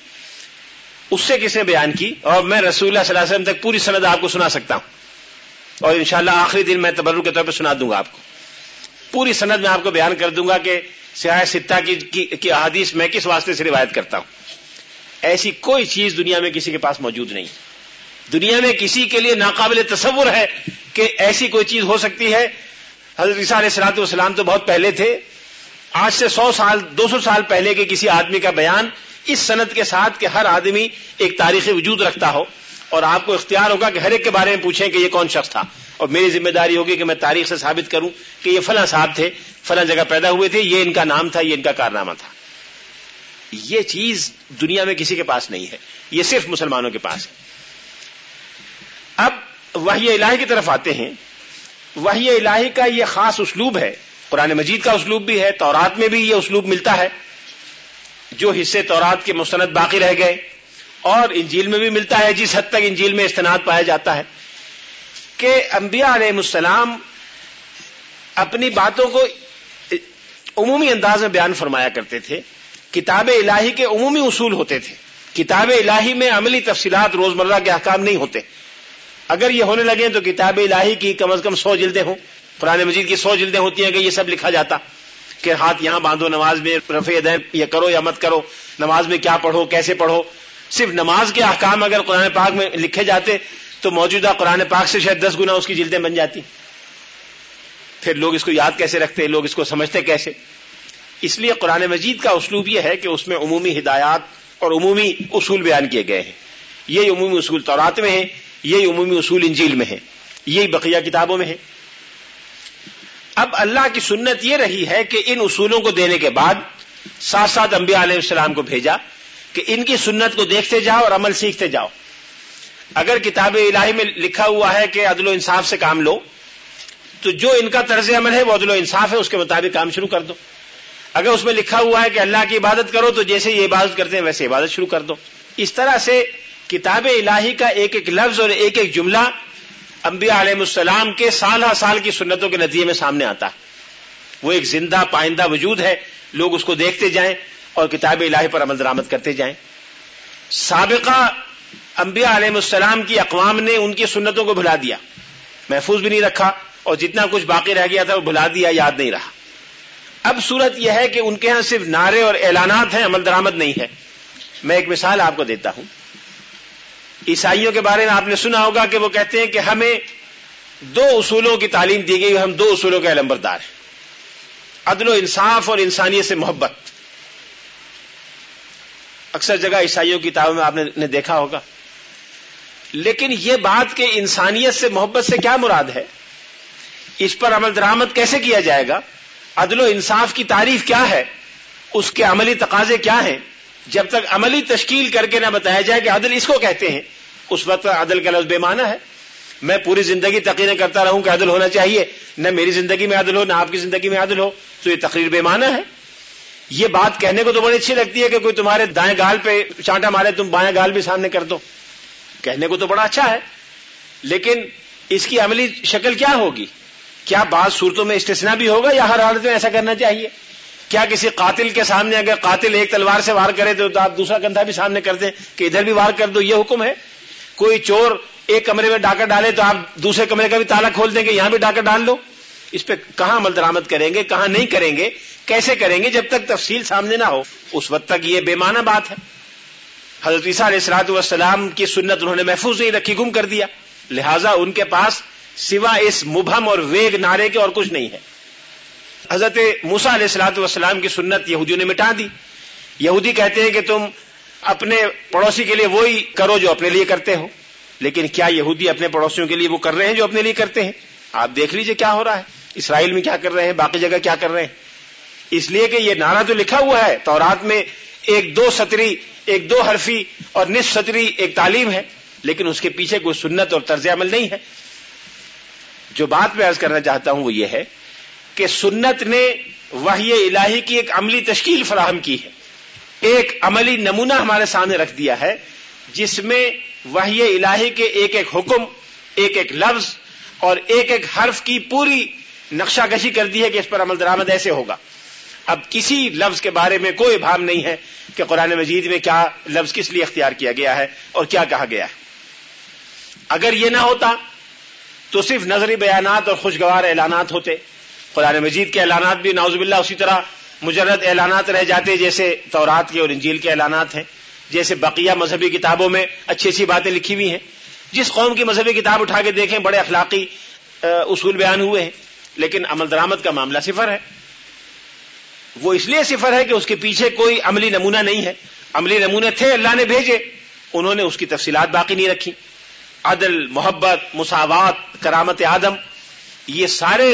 اس سے کس نے بیان کی؟ اور میں رسول اللہ صلی اللہ علیہ وسلم تک پوری سند آپ کو سنا سکتا ہوں۔ اور انشاءاللہ آخری دن میں تبرو کے طور پہ سنا دوں گا آپ کو۔ پوری سند میں آپ کو بیان کر دوں گا کہ سیاح ستہ کی, کی احادیث میں کس واسطے سے روایت کرتا ہوں۔ ایسی کوئی چیز دنیا میں کسی کے پاس موجود نہیں۔ دنیا میں کسی کے لیے ناقابل تصور ہے کہ ایسی کوئی چیز ہو سکتی ہے۔ حضرت عیسیٰ علیہ السلاط والسلام تو بہت پہلے تھے۔ آج سے سو سال، دو سو سال پہلے کے کسی آدمی کا بیان اس صنعت کے ساتھ کہ ہر آدمی ایک تاریخی وجود رکھتا ہو۔ اور آپ کو اختیار ہوگا کہ ہر ایک کے بارے میں پوچھیں کہ یہ کون شخص تھا۔ اور میری ذمہ داری ہوگی کہ میں تاریخ سے ثابت کروں کہ یہ فلاں صاحب تھے، فلاں جگہ پیدا ہوئے تھے، یہ ان کا نام تھا، یہ ان کا کارنامہ تھا۔ یہ چیز دنیا میں کسی کے پاس نہیں ہے، یہ صرف مسلمانوں کے پاس ہے۔ اب وحی الہی کی طرف آتے ہیں۔ وحی الہی کا یہ خاص اسلوب ہے۔ قرآن مجید کا اسلوب بھی ہے، تورات میں بھی یہ اسلوب ملتا ہے۔ جو حصے تورات کے مستند باقی رہ گئے، اور انجیل میں بھی ملتا ہے، جس حد تک انجیل میں استناد پایا جاتا ہے۔ کہ انبیاء علیہ السلام اپنی باتوں کو عمومی انداز میں بیان فرمایا کرتے تھے۔ کتاب الہی کے عمومی اصول ہوتے تھے۔ کتاب الہی میں عملی تفصیلات روزمرہ کے احکام نہیں ہوتے۔ اگر یہ ہونے لگے تو کتاب الہی کی کم از کم سو جلدیں ہوں۔ قرآن مجید کی سو جلدیں ہوتی ہیں کہ یہ سب لکھا جاتا۔ کہ ہاتھ یہاں باندھو، نماز میں رفع دیں یہ کرو یا مت کرو۔ نماز میں کیا پڑھو، کیسے پڑھو؟ صرف نماز کے احکام اگر قرآن پاک میں لکھے جاتے تو موجودہ قرآن پاک سے شاید دس گنا اس کی جلدیں بن جاتی۔ پھر لوگ اس کو یاد کیسے رکھتے؟ لوگ اس کو سمجھتے کیسے؟ اس لیے قرآن مجید کا اسلوب یہ ہے کہ اس میں عمومی ہدایات اور عمومی اصول بیان کیے گئے ہیں۔ یہی عمومی اصول تورات میں ہیں، یہی عمومی اصول انجیل میں ہیں، یہی بقیہ کتابوں میں ہیں۔ اب اللہ کی سنت یہ رہی ہے کہ ان اصولوں کو دینے کے بعد ساتھ ساتھ انبیاء علیہ السلام کو بھیجا کہ ان کی سنت کو دیکھتے جاؤ اور عمل سیکھتے جاؤ۔ اگر کتاب الہی میں لکھا ہوا ہے کہ عدل و انصاف سے کام لو، تو جو ان کا طرز عمل ہے وہ عدل و انصاف ہے، اس کے مطابق کام شروع کر دو۔ اگر اس میں لکھا ہوا ہے کہ اللہ کی عبادت کرو تو جیسے یہ عبادت کرتے ہیں ویسے عبادت شروع کر دو۔ اس طرح سے کتاب الہی کا ایک ایک لفظ اور ایک ایک جملہ انبیاء علیہ السلام کے سال ہر سال کی سنتوں کے نتیجے میں سامنے آتا ہے۔ وہ ایک زندہ پائندہ وجود ہے۔ لوگ اس کو دیکھتے جائیں اور کتاب الہی پر عمل درامد کرتے جائیں۔ سابقہ انبیاء علیہ السلام کی اقوام نے ان کی سنتوں کو بھلا دیا۔ محفوظ بھی نہیں رکھا اور جتنا کچھ باقی رہ گیا تھا وہ بھلا دیا، یاد نہیں رہا۔ اب صورت یہ ہے کہ ان کے ہاں صرف نعرے اور اعلانات ہیں، عمل درآمد نہیں ہے۔ میں ایک مثال آپ کو دیتا ہوں۔ عیسائیوں کے بارے میں آپ نے سنا ہوگا کہ وہ کہتے ہیں کہ ہمیں دو اصولوں کی تعلیم دی گئی، ہم دو اصولوں کے علمبردار ہیں۔ عدل و انصاف اور انسانیت سے محبت۔ اکثر جگہ عیسائیوں کی کتابوں میں آپ نے دیکھا ہوگا۔ لیکن یہ بات کہ انسانیت سے محبت سے کیا مراد ہے؟ اس پر عمل درآمد کیسے کیا جائے گا؟ عدل و انصاف کی تعریف کیا ہے؟ اس کے عملی تقاضے کیا ہیں؟ جب تک عملی تشکیل کر کے نہ بتایا جائے کہ عدل اس کو کہتے ہیں، اس وقت عدل کا لفظ بے معنی ہے۔ میں پوری زندگی تقریر کرتا رہوں کہ عدل ہونا چاہیے، نہ میری زندگی میں عدل ہو، نہ آپ کی زندگی میں عدل ہو۔ تو یہ تقریر بے معنی ہے۔ یہ بات کہنے کو تو بڑی اچھی لگتی ہے کہ کوئی تمہارے دائیں گال پہ چانٹا مارے، تم بائیں گال بھی سامنے کر دو۔ کہنے کو تو بڑا اچھا ہے، لیکن اس کی عملی شکل کیا ہوگی؟ کیا بعض صورتوں میں استثنا بھی ہوگا یا ہر حالت میں ایسا کرنا چاہیے؟ کیا کسی قاتل کے سامنے اگر قاتل ایک تلوار سے وار کرے تو آپ دوسرا کندھا بھی سامنے کر دیں کہ ادھر بھی وار کر دو، یہ حکم ہے؟ کوئی چور ایک کمرے میں ڈاکہ ڈالے تو آپ دوسرے کمرے کا بھی تالا کھول دیں گے، یہاں بھی ڈاکہ ڈال لو؟ اس پہ کہاں عمل درامد کریں گے، کہاں نہیں کریں گے، کیسے کریں گے جب تک تفصیل سامنے نہ ہو؟ اس وقت تک یہ بے معنی بات ہے۔ حضرت عیسیٰ علیہ السلاط والسلام کی سنت انہوں نے محفوظ نہیں رکھی، گم کر دیا۔ لہٰذا ان کے پاس سوا اس مبہم اور ویگ نعرے کے اور کچھ نہیں ہے۔ حضرت موسا علیہ السلاط والسلام کی سنت یہودیوں نے مٹا دی۔ یہودی کہتے ہیں کہ تم اپنے پڑوسی کے لیے وہی کرو جو اپنے لیے کرتے ہو۔ لیکن کیا یہودی اپنے پڑوسیوں کے لیے وہ کر رہے ہیں جو اپنے لیے کرتے ہیں؟ آپ دیکھ لیجیے کیا ہو رہا ہے۔ اسرائیل میں کیا کر رہے ہیں؟ باقی جگہ کیا کر رہے ہیں؟ اس لیے کہ یہ نعرہ تو لکھا ہوا ہے، تورات میں ایک دو ستری ایک دو حرفی اور نصف ستری ایک تعلیم ہے، لیکن اس کے پیچھے کوئی سنت اور طرز عمل نہیں ہے۔ جو بات میں عرض کرنا چاہتا ہوں وہ یہ ہے کہ سنت نے وحی الہی کی ایک عملی تشکیل فراہم کی ہے۔ ایک عملی نمونہ ہمارے سامنے رکھ دیا ہے، جس میں وحی الہی کے ایک ایک حکم، ایک ایک لفظ اور ایک ایک حرف کی پوری نقشہ کشی کر دی ہے کہ اس پر عمل درآمد ایسے ہوگا۔ اب کسی لفظ کے بارے میں کوئی بھام نہیں ہے کہ قرآن مجید میں کیا لفظ کس لیے اختیار کیا گیا ہے اور کیا کہا گیا ہے۔ اگر یہ نہ ہوتا تو صرف نظری بیانات اور خوشگوار اعلانات ہوتے۔ قرآن مجید کے اعلانات بھی ناوز باللہ اسی طرح مجرد اعلانات رہ جاتے جیسے تورات کے اور انجیل کے اعلانات ہیں، جیسے بقیہ مذہبی کتابوں میں اچھی اچھی باتیں لکھی ہوئی ہیں۔ جس قوم کی مذہبی کتاب اٹھا کے دیکھیں، بڑے اخلاقی اصول بیان ہوئے ہیں۔ لیکن عمل درامد کا معاملہ صفر ہے۔ وہ اس لیے صفر ہے کہ اس کے پیچھے کوئی عملی نمونہ نہیں ہے۔ عملی نمونے تھے، اللہ نے بھیجے۔ انہوں نے اس کی تفصیلات باقی نہیں رکھی۔ عدل، محبت، مساوات، کرامت آدم، یہ سارے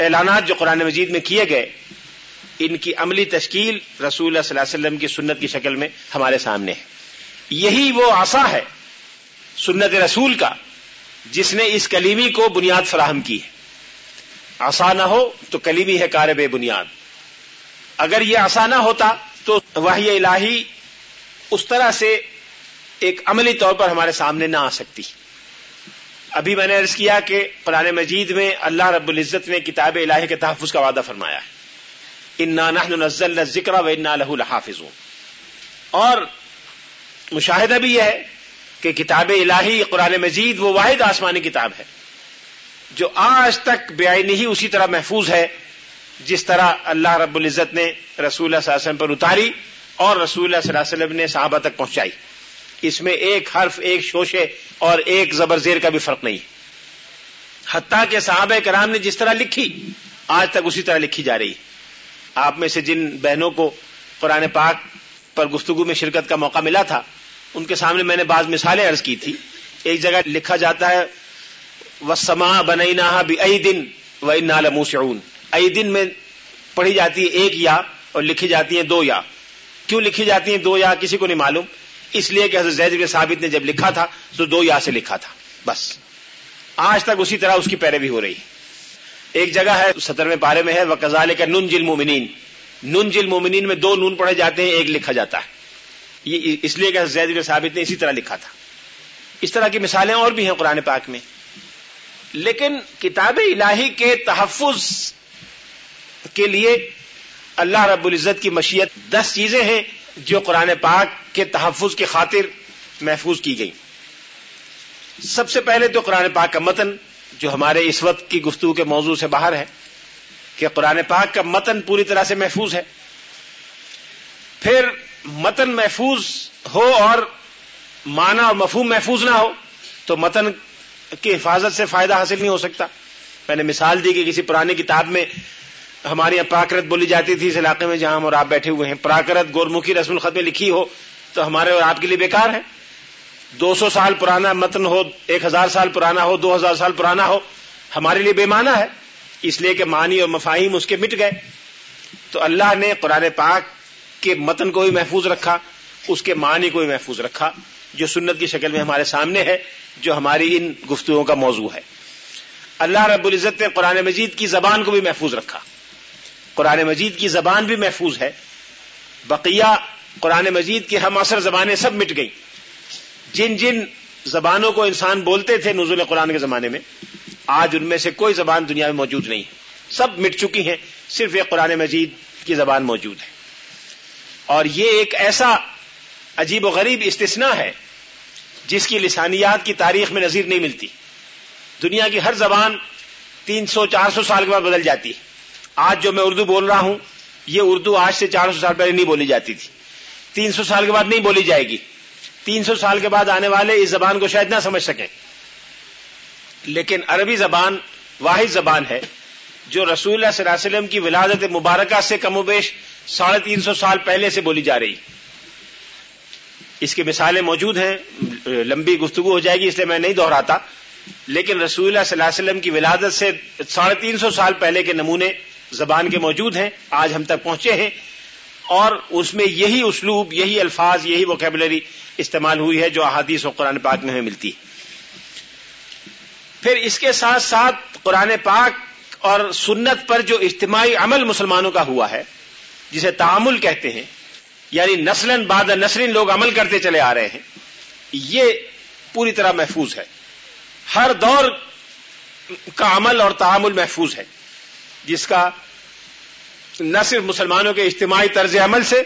اعلانات جو قرآن مجید میں کیے گئے، ان کی عملی تشکیل رسول اللہ صلی اللہ علیہ وسلم کی سنت کی شکل میں ہمارے سامنے ہے۔ یہی وہ آسا ہے سنت رسول کا، جس نے اس کلیمی کو بنیاد فراہم کی ہے۔ آسا نہ ہو تو کلیمی ہے کار بے بنیاد۔ اگر یہ آسانہ ہوتا تو وحی الہی اس طرح سے ایک عملی طور پر ہمارے سامنے نہ آ سکتی۔ ابھی میں نے عرض کیا کہ قرآن مجید میں اللہ رب العزت نے کتاب الہی کے تحفظ کا وعدہ فرمایا ہے۔ انا نزل ذکر و انا لہ الحافظ اور مشاہدہ بھی یہ ہے کہ کتاب الہی قرآن مجید وہ واحد آسمانی کتاب ہے جو آج تک بے آئی نہیں اسی طرح محفوظ ہے جس طرح اللہ رب العزت نے رسول اللہ صلی اللہ علیہ وسلم پر اتاری اور رسول اللہ صلی اللہ علیہ وسلم نے صحابہ تک پہنچائی۔ اس میں ایک حرف، ایک شوشے اور ایک زبر زیر کا بھی فرق نہیں۔ حتیٰ کہ صحابہ کرام نے جس طرح لکھی، آج تک اسی طرح لکھی جا رہی۔ آپ میں سے جن بہنوں کو قرآن پاک پر گفتگو میں شرکت کا موقع ملا تھا، ان کے سامنے میں نے بعض مثالیں عرض کی تھی۔ ایک جگہ لکھا جاتا ہے وہ سما بننا ائی دن و انموسعون ائی دن میں پڑھی جاتی ہے ایک یا اور لکھی جاتی ہیں دو یا۔ کیوں لکھی جاتی ہیں دو یا، کسی کو نہیں معلوم۔ اس لیے کہ حضرت زید بن ثابت نے جب لکھا تھا تو دو یا سے لکھا تھا، بس۔ آج تک اسی طرح اس کی پیروی ہو رہی۔ ایک جگہ ہے سترویں پارے میں ہے وہ کزال کا نن جل مومنین نن جل مومنین میں دو نون پڑھے جاتے ہیں، ایک لکھا جاتا ہے۔ یہ اس لیے کہ زید بن ثابت نے اسی طرح لکھا تھا۔ اس طرح کی مثالیں اور بھی ہیں قرآن پاک میں۔ لیکن کتاب الہی کے تحفظ کے لیے اللہ رب العزت کی مشیت دس چیزیں ہیں۔ جو قرآن پاک کے تحفظ کی خاطر محفوظ کی گئی۔ سب سے پہلے تو قرآن پاک کا متن جو ہمارے اس وقت کی گفتگو کے موضوع سے باہر ہے کہ قرآن پاک کا متن پوری طرح سے محفوظ ہے۔ پھر متن محفوظ ہو اور معنی اور مفہوم محفوظ نہ ہو تو متن کی حفاظت سے فائدہ حاصل نہیں ہو سکتا۔ میں نے مثال دی کہ کسی پرانی کتاب میں ہماری یہاں پراکرت بولی جاتی تھی اس علاقے میں جہاں ہم اور آپ بیٹھے ہوئے ہیں۔ پراکرت گورمکھی رسم الخط میں لکھی ہو تو ہمارے اور آپ کے لیے بیکار ہے۔ دو سو سال پرانا متن ہو، ایک ہزار سال پرانا ہو، دو ہزار سال پرانا ہو، ہمارے لیے بے معنی ہے۔ اس لیے کہ معنی اور مفاہیم اس کے مٹ گئے۔ تو اللہ نے قرآن پاک کے متن کو بھی محفوظ رکھا، اس کے معنی کو بھی محفوظ رکھا، جو سنت کی شکل میں ہمارے سامنے ہے، جو ہماری ان گفتگو کا موضوع ہے۔ اللہ رب العزت نے قرآن مجید کی زبان کو بھی محفوظ رکھا۔ قرآن مجید کی زبان بھی محفوظ ہے۔ بقیہ قرآن مجید کی ہم اثر زبانیں سب مٹ گئیں۔ جن جن زبانوں کو انسان بولتے تھے نزول قرآن کے زمانے میں، آج ان میں سے کوئی زبان دنیا میں موجود نہیں ہے۔ سب مٹ چکی ہیں، صرف ایک قرآن مجید کی زبان موجود ہے۔ اور یہ ایک ایسا عجیب و غریب استثناء ہے جس کی لسانیات کی تاریخ میں نظیر نہیں ملتی۔ دنیا کی ہر زبان تین سو، چار سو سال کے بعد بدل جاتی ہے۔ آج جو میں اردو بول رہا ہوں، یہ اردو آج سے چار سو سال پہلے نہیں بولی جاتی تھی۔ تین سو سال کے بعد نہیں بولی جائے گی۔ تین سو سال کے بعد آنے والے اس زبان کو شاید نہ سمجھ سکیں۔ لیکن عربی زبان واحد زبان ہے، جو رسول اللہ صلی اللہ علیہ وسلم کی ولادت مبارکہ سے کم و بیش ساڑھے تین سو سال پہلے سے بولی جا رہی۔ اس کی مثالیں موجود ہیں، لمبی گفتگو ہو جائے گی، اس لیے میں نہیں دہراتا۔ لیکن رسول اللہ صلی اللہ علیہ وسلم کی ولادت سے ساڑھے تین سو سال پہلے کے نمونے زبان کے موجود ہیں، آج ہم تک پہنچے ہیں۔ اور اس میں یہی اسلوب، یہی الفاظ، یہی ووکیبلری استعمال ہوئی ہے جو احادیث و قرآن پاک میں ہمیں ملتی ہے۔ پھر اس کے ساتھ ساتھ قرآن پاک اور سنت پر جو اجتماعی عمل مسلمانوں کا ہوا ہے، جسے تعامل کہتے ہیں یعنی نسل بعد نسل لوگ عمل کرتے چلے آ رہے ہیں، یہ پوری طرح محفوظ ہے۔ ہر دور کا عمل اور تعامل محفوظ ہے۔ جس کا نہ صرف مسلمانوں کے اجتماعی طرز عمل سے،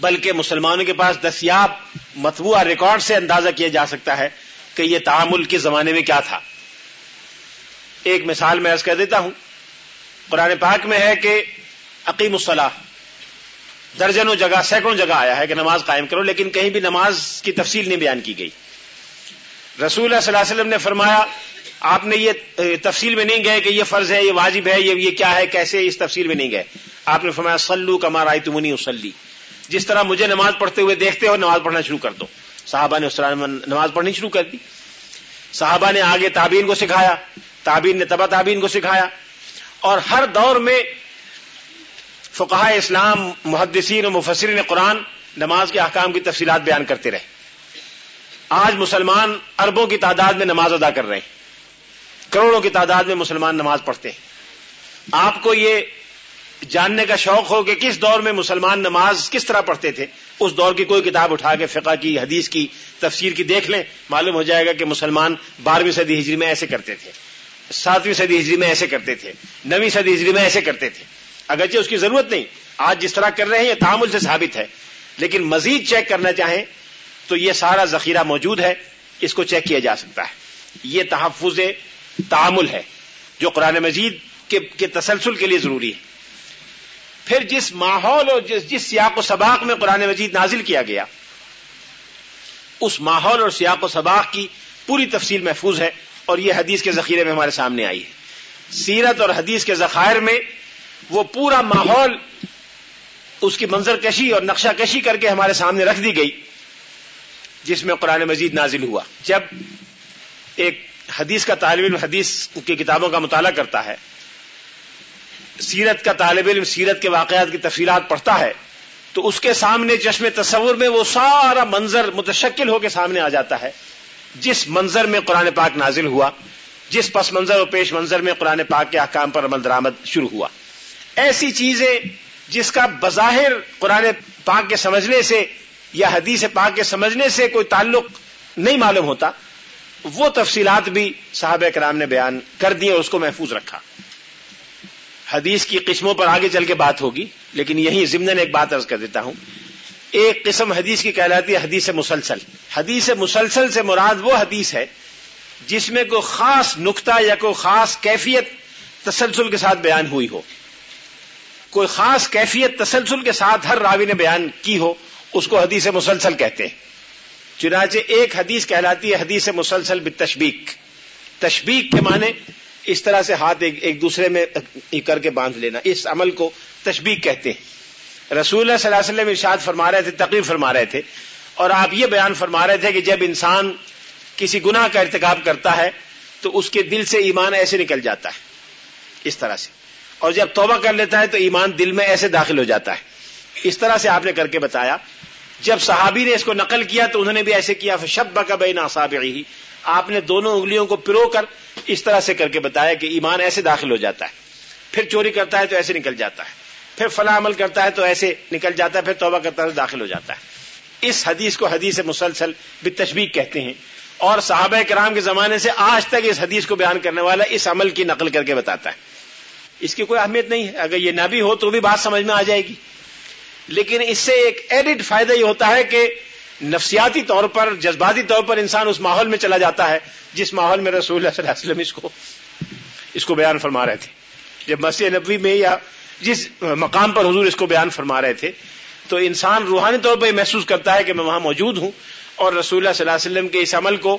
بلکہ مسلمانوں کے پاس دستیاب متبوعہ ریکارڈ سے اندازہ کیا جا سکتا ہے کہ یہ تعامل کے زمانے میں کیا تھا۔ ایک مثال میں کر دیتا ہوں۔ قرآن پاک میں ہے کہ عقیم الصلاح درجنوں جگہ، سینکڑوں جگہ آیا ہے کہ نماز قائم کرو، لیکن کہیں بھی نماز کی تفصیل نہیں بیان کی گئی۔ رسول اللہ صلی اللہ علیہ وسلم نے فرمایا آپ نے یہ تفصیل میں نہیں گئے کہ یہ فرض ہے، یہ واجب ہے، یہ کیا ہے، کیسے اس تفصیل میں نہیں گئے۔ آپ نے فرمایا سلو کمار آئی تمنی اسلی جس طرح مجھے نماز پڑھتے ہوئے دیکھتے ہو، نماز پڑھنا شروع کر دو۔ صحابہ نے اس طرح نماز پڑھنی شروع کر دی۔ صحابہ نے آگے تابین کو سکھایا۔ تابین نے تبا تابین کو سکھایا۔ اور ہر دور میں فقہ اسلام، محدثین و مفسرین قرآن نماز کے احکام کی تفصیلات بیان کرتے رہے۔ آج مسلمان اربوں کی تعداد میں نماز ادا کر رہے ہیں۔ کروڑوں کی تعداد میں مسلمان نماز پڑھتے ہیں۔ آپ کو یہ جاننے کا شوق ہو کہ کس دور میں مسلمان نماز کس طرح پڑھتے تھے، اس دور کی کوئی کتاب اٹھا کے، فقہ کی، حدیث کی تفسیر کی دیکھ لیں، معلوم ہو جائے گا کہ مسلمان بارہویں صدی ہجری میں ایسے کرتے تھے، ساتویں صدی ہجری میں ایسے کرتے تھے، نویں صدی ہجری میں ایسے کرتے تھے۔ اگرچہ اس کی ضرورت نہیں، آج جس طرح کر رہے ہیں، یہ تعامل سے ثابت ہے۔ لیکن مزید چیک کرنا چاہیں تو یہ سارا ذخیرہ موجود ہے، اس کو چیک کیا جا سکتا ہے۔ یہ تحفظ تعامل ہے، جو قرآن مجید کے تسلسل کے لیے ضروری ہے۔ پھر جس ماحول اور جس جس سیاق و سباق میں قرآن مجید نازل کیا گیا، اس ماحول اور سیاق و سباق کی پوری تفصیل محفوظ ہے اور یہ حدیث کے ذخیرے میں ہمارے سامنے آئی ہے۔ سیرت اور حدیث کے ذخائر میں وہ پورا ماحول اس کی منظر کشی اور نقشہ کشی کر کے ہمارے سامنے رکھ دی گئی، جس میں قرآن مجید نازل ہوا۔ جب ایک حدیث کا طالب علم حدیث کی کتابوں کا مطالعہ کرتا ہے۔ سیرت کا طالب علم سیرت کے واقعات کی تفصیلات پڑھتا ہے۔ تو اس کے سامنے چشم تصور میں وہ سارا منظر متشکل ہو کے سامنے آ جاتا ہے۔ جس منظر میں قرآن پاک نازل ہوا، جس پس منظر و پیش منظر میں قرآن پاک کے احکام پر عمل درآمد شروع ہوا۔ ایسی چیزیں جس کا بظاہر قرآن پاک کے سمجھنے سے یا حدیث پاک کے سمجھنے سے کوئی تعلق نہیں معلوم ہوتا۔ وہ تفصیلات بھی صحابہ کرام نے بیان کر دی اور اس کو محفوظ رکھا۔ حدیث کی قسموں پر آگے چل کے بات ہوگی، لیکن یہی ضمن ایک بات عرض کر دیتا ہوں۔ ایک قسم حدیث کی کہلاتی ہے حدیث مسلسل۔ حدیث مسلسل سے مراد وہ حدیث ہے جس میں کوئی خاص نقطہ یا کوئی خاص کیفیت تسلسل کے ساتھ بیان ہوئی ہو۔ کوئی خاص کیفیت تسلسل کے ساتھ ہر راوی نے بیان کی ہو، اس کو حدیث مسلسل کہتے ہیں۔ چنانچہ ایک حدیث کہلاتی ہے، حدیث مسلسل بتشبیق تشبیق کے معنی اس طرح سے ہاتھ ایک دوسرے میں کر کے باندھ لینا۔ اس عمل کو تشبیق کہتے ہیں۔ رسول اللہ صلی اللہ علیہ وسلم ارشاد فرما رہے تھے تقریب فرما رہے تھے۔ اور آپ یہ بیان فرما رہے تھے کہ جب انسان کسی گناہ کا ارتکاب کرتا ہے، تو اس کے دل سے ایمان ایسے نکل جاتا ہے۔ اس طرح سے۔ اور جب توبہ کر لیتا ہے، تو ایمان دل میں ایسے داخل ہو جاتا ہے۔ اس طرح سے آپ نے کر کے بتایا۔ جب صحابی نے اس کو نقل کیا تو انہوں نے بھی ایسے کیا شب کا بین ہی آپ نے دونوں انگلیوں کو پرو کر اس طرح سے کر کے بتایا کہ ایمان ایسے داخل ہو جاتا ہے۔ پھر چوری کرتا ہے تو ایسے نکل جاتا ہے۔ پھر فلاں عمل کرتا ہے تو ایسے نکل جاتا ہے۔ پھر توبہ کرتا ہے تو داخل ہو جاتا ہے۔ اس حدیث کو حدیث مسلسل بھی تشبیق کہتے ہیں۔ اور صحابہ کرام کے زمانے سے آج تک اس حدیث کو بیان کرنے والا اس عمل کی نقل کر کے بتاتا ہے۔ اس کی کوئی اہمیت نہیں ہے۔ اگر یہ نہ بھی ہو تو بھی بات سمجھ میں آ جائے گی۔ لیکن اس سے ایک ایڈڈ فائدہ یہ ہوتا ہے کہ نفسیاتی طور پر، جذباتی طور پر انسان اس ماحول میں چلا جاتا ہے، جس ماحول میں رسول اللہ صلی اللہ علیہ وسلم اس کو اس کو بیان فرما رہے تھے۔ جب مسیح نبوی میں یا جس مقام پر حضور اس کو بیان فرما رہے تھے، تو انسان روحانی طور پر یہ محسوس کرتا ہے کہ میں وہاں موجود ہوں اور رسول اللہ صلی اللہ علیہ وسلم کے اس عمل کو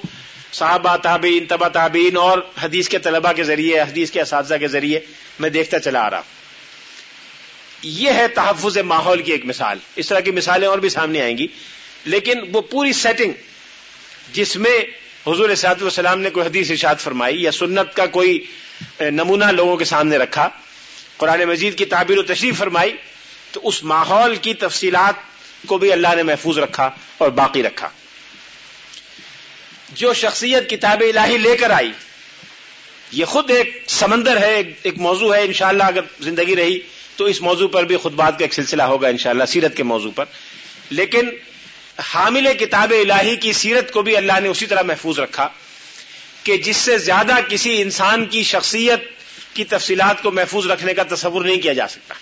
صحابہ، تابعین تبا تابعین اور حدیث کے طلبہ کے ذریعے، حدیث کے اساتذہ کے ذریعے میں دیکھتا چلا آ رہا ہوں۔ یہ ہے تحفظ ماحول کی ایک مثال۔ اس طرح کی مثالیں اور بھی سامنے آئیں گی۔ لیکن وہ پوری سیٹنگ جس میں حضور صاحب والسلام نے کوئی حدیث ارشاد فرمائی یا سنت کا کوئی نمونہ لوگوں کے سامنے رکھا، قرآن مجید کی تعبیر و تشریف فرمائی، تو اس ماحول کی تفصیلات کو بھی اللہ نے محفوظ رکھا اور باقی رکھا۔ جو شخصیت کتاب الہی لے کر آئی، یہ خود ایک سمندر ہے، ایک موضوع ہے، انشاءاللہ اگر زندگی رہی تو اس موضوع پر بھی خطبات کا ایک سلسلہ ہوگا انشاءاللہ، سیرت کے موضوع پر۔ لیکن حامل کتاب الہی کی سیرت کو بھی اللہ نے اسی طرح محفوظ رکھا کہ جس سے زیادہ کسی انسان کی شخصیت کی تفصیلات کو محفوظ رکھنے کا تصور نہیں کیا جا سکتا۔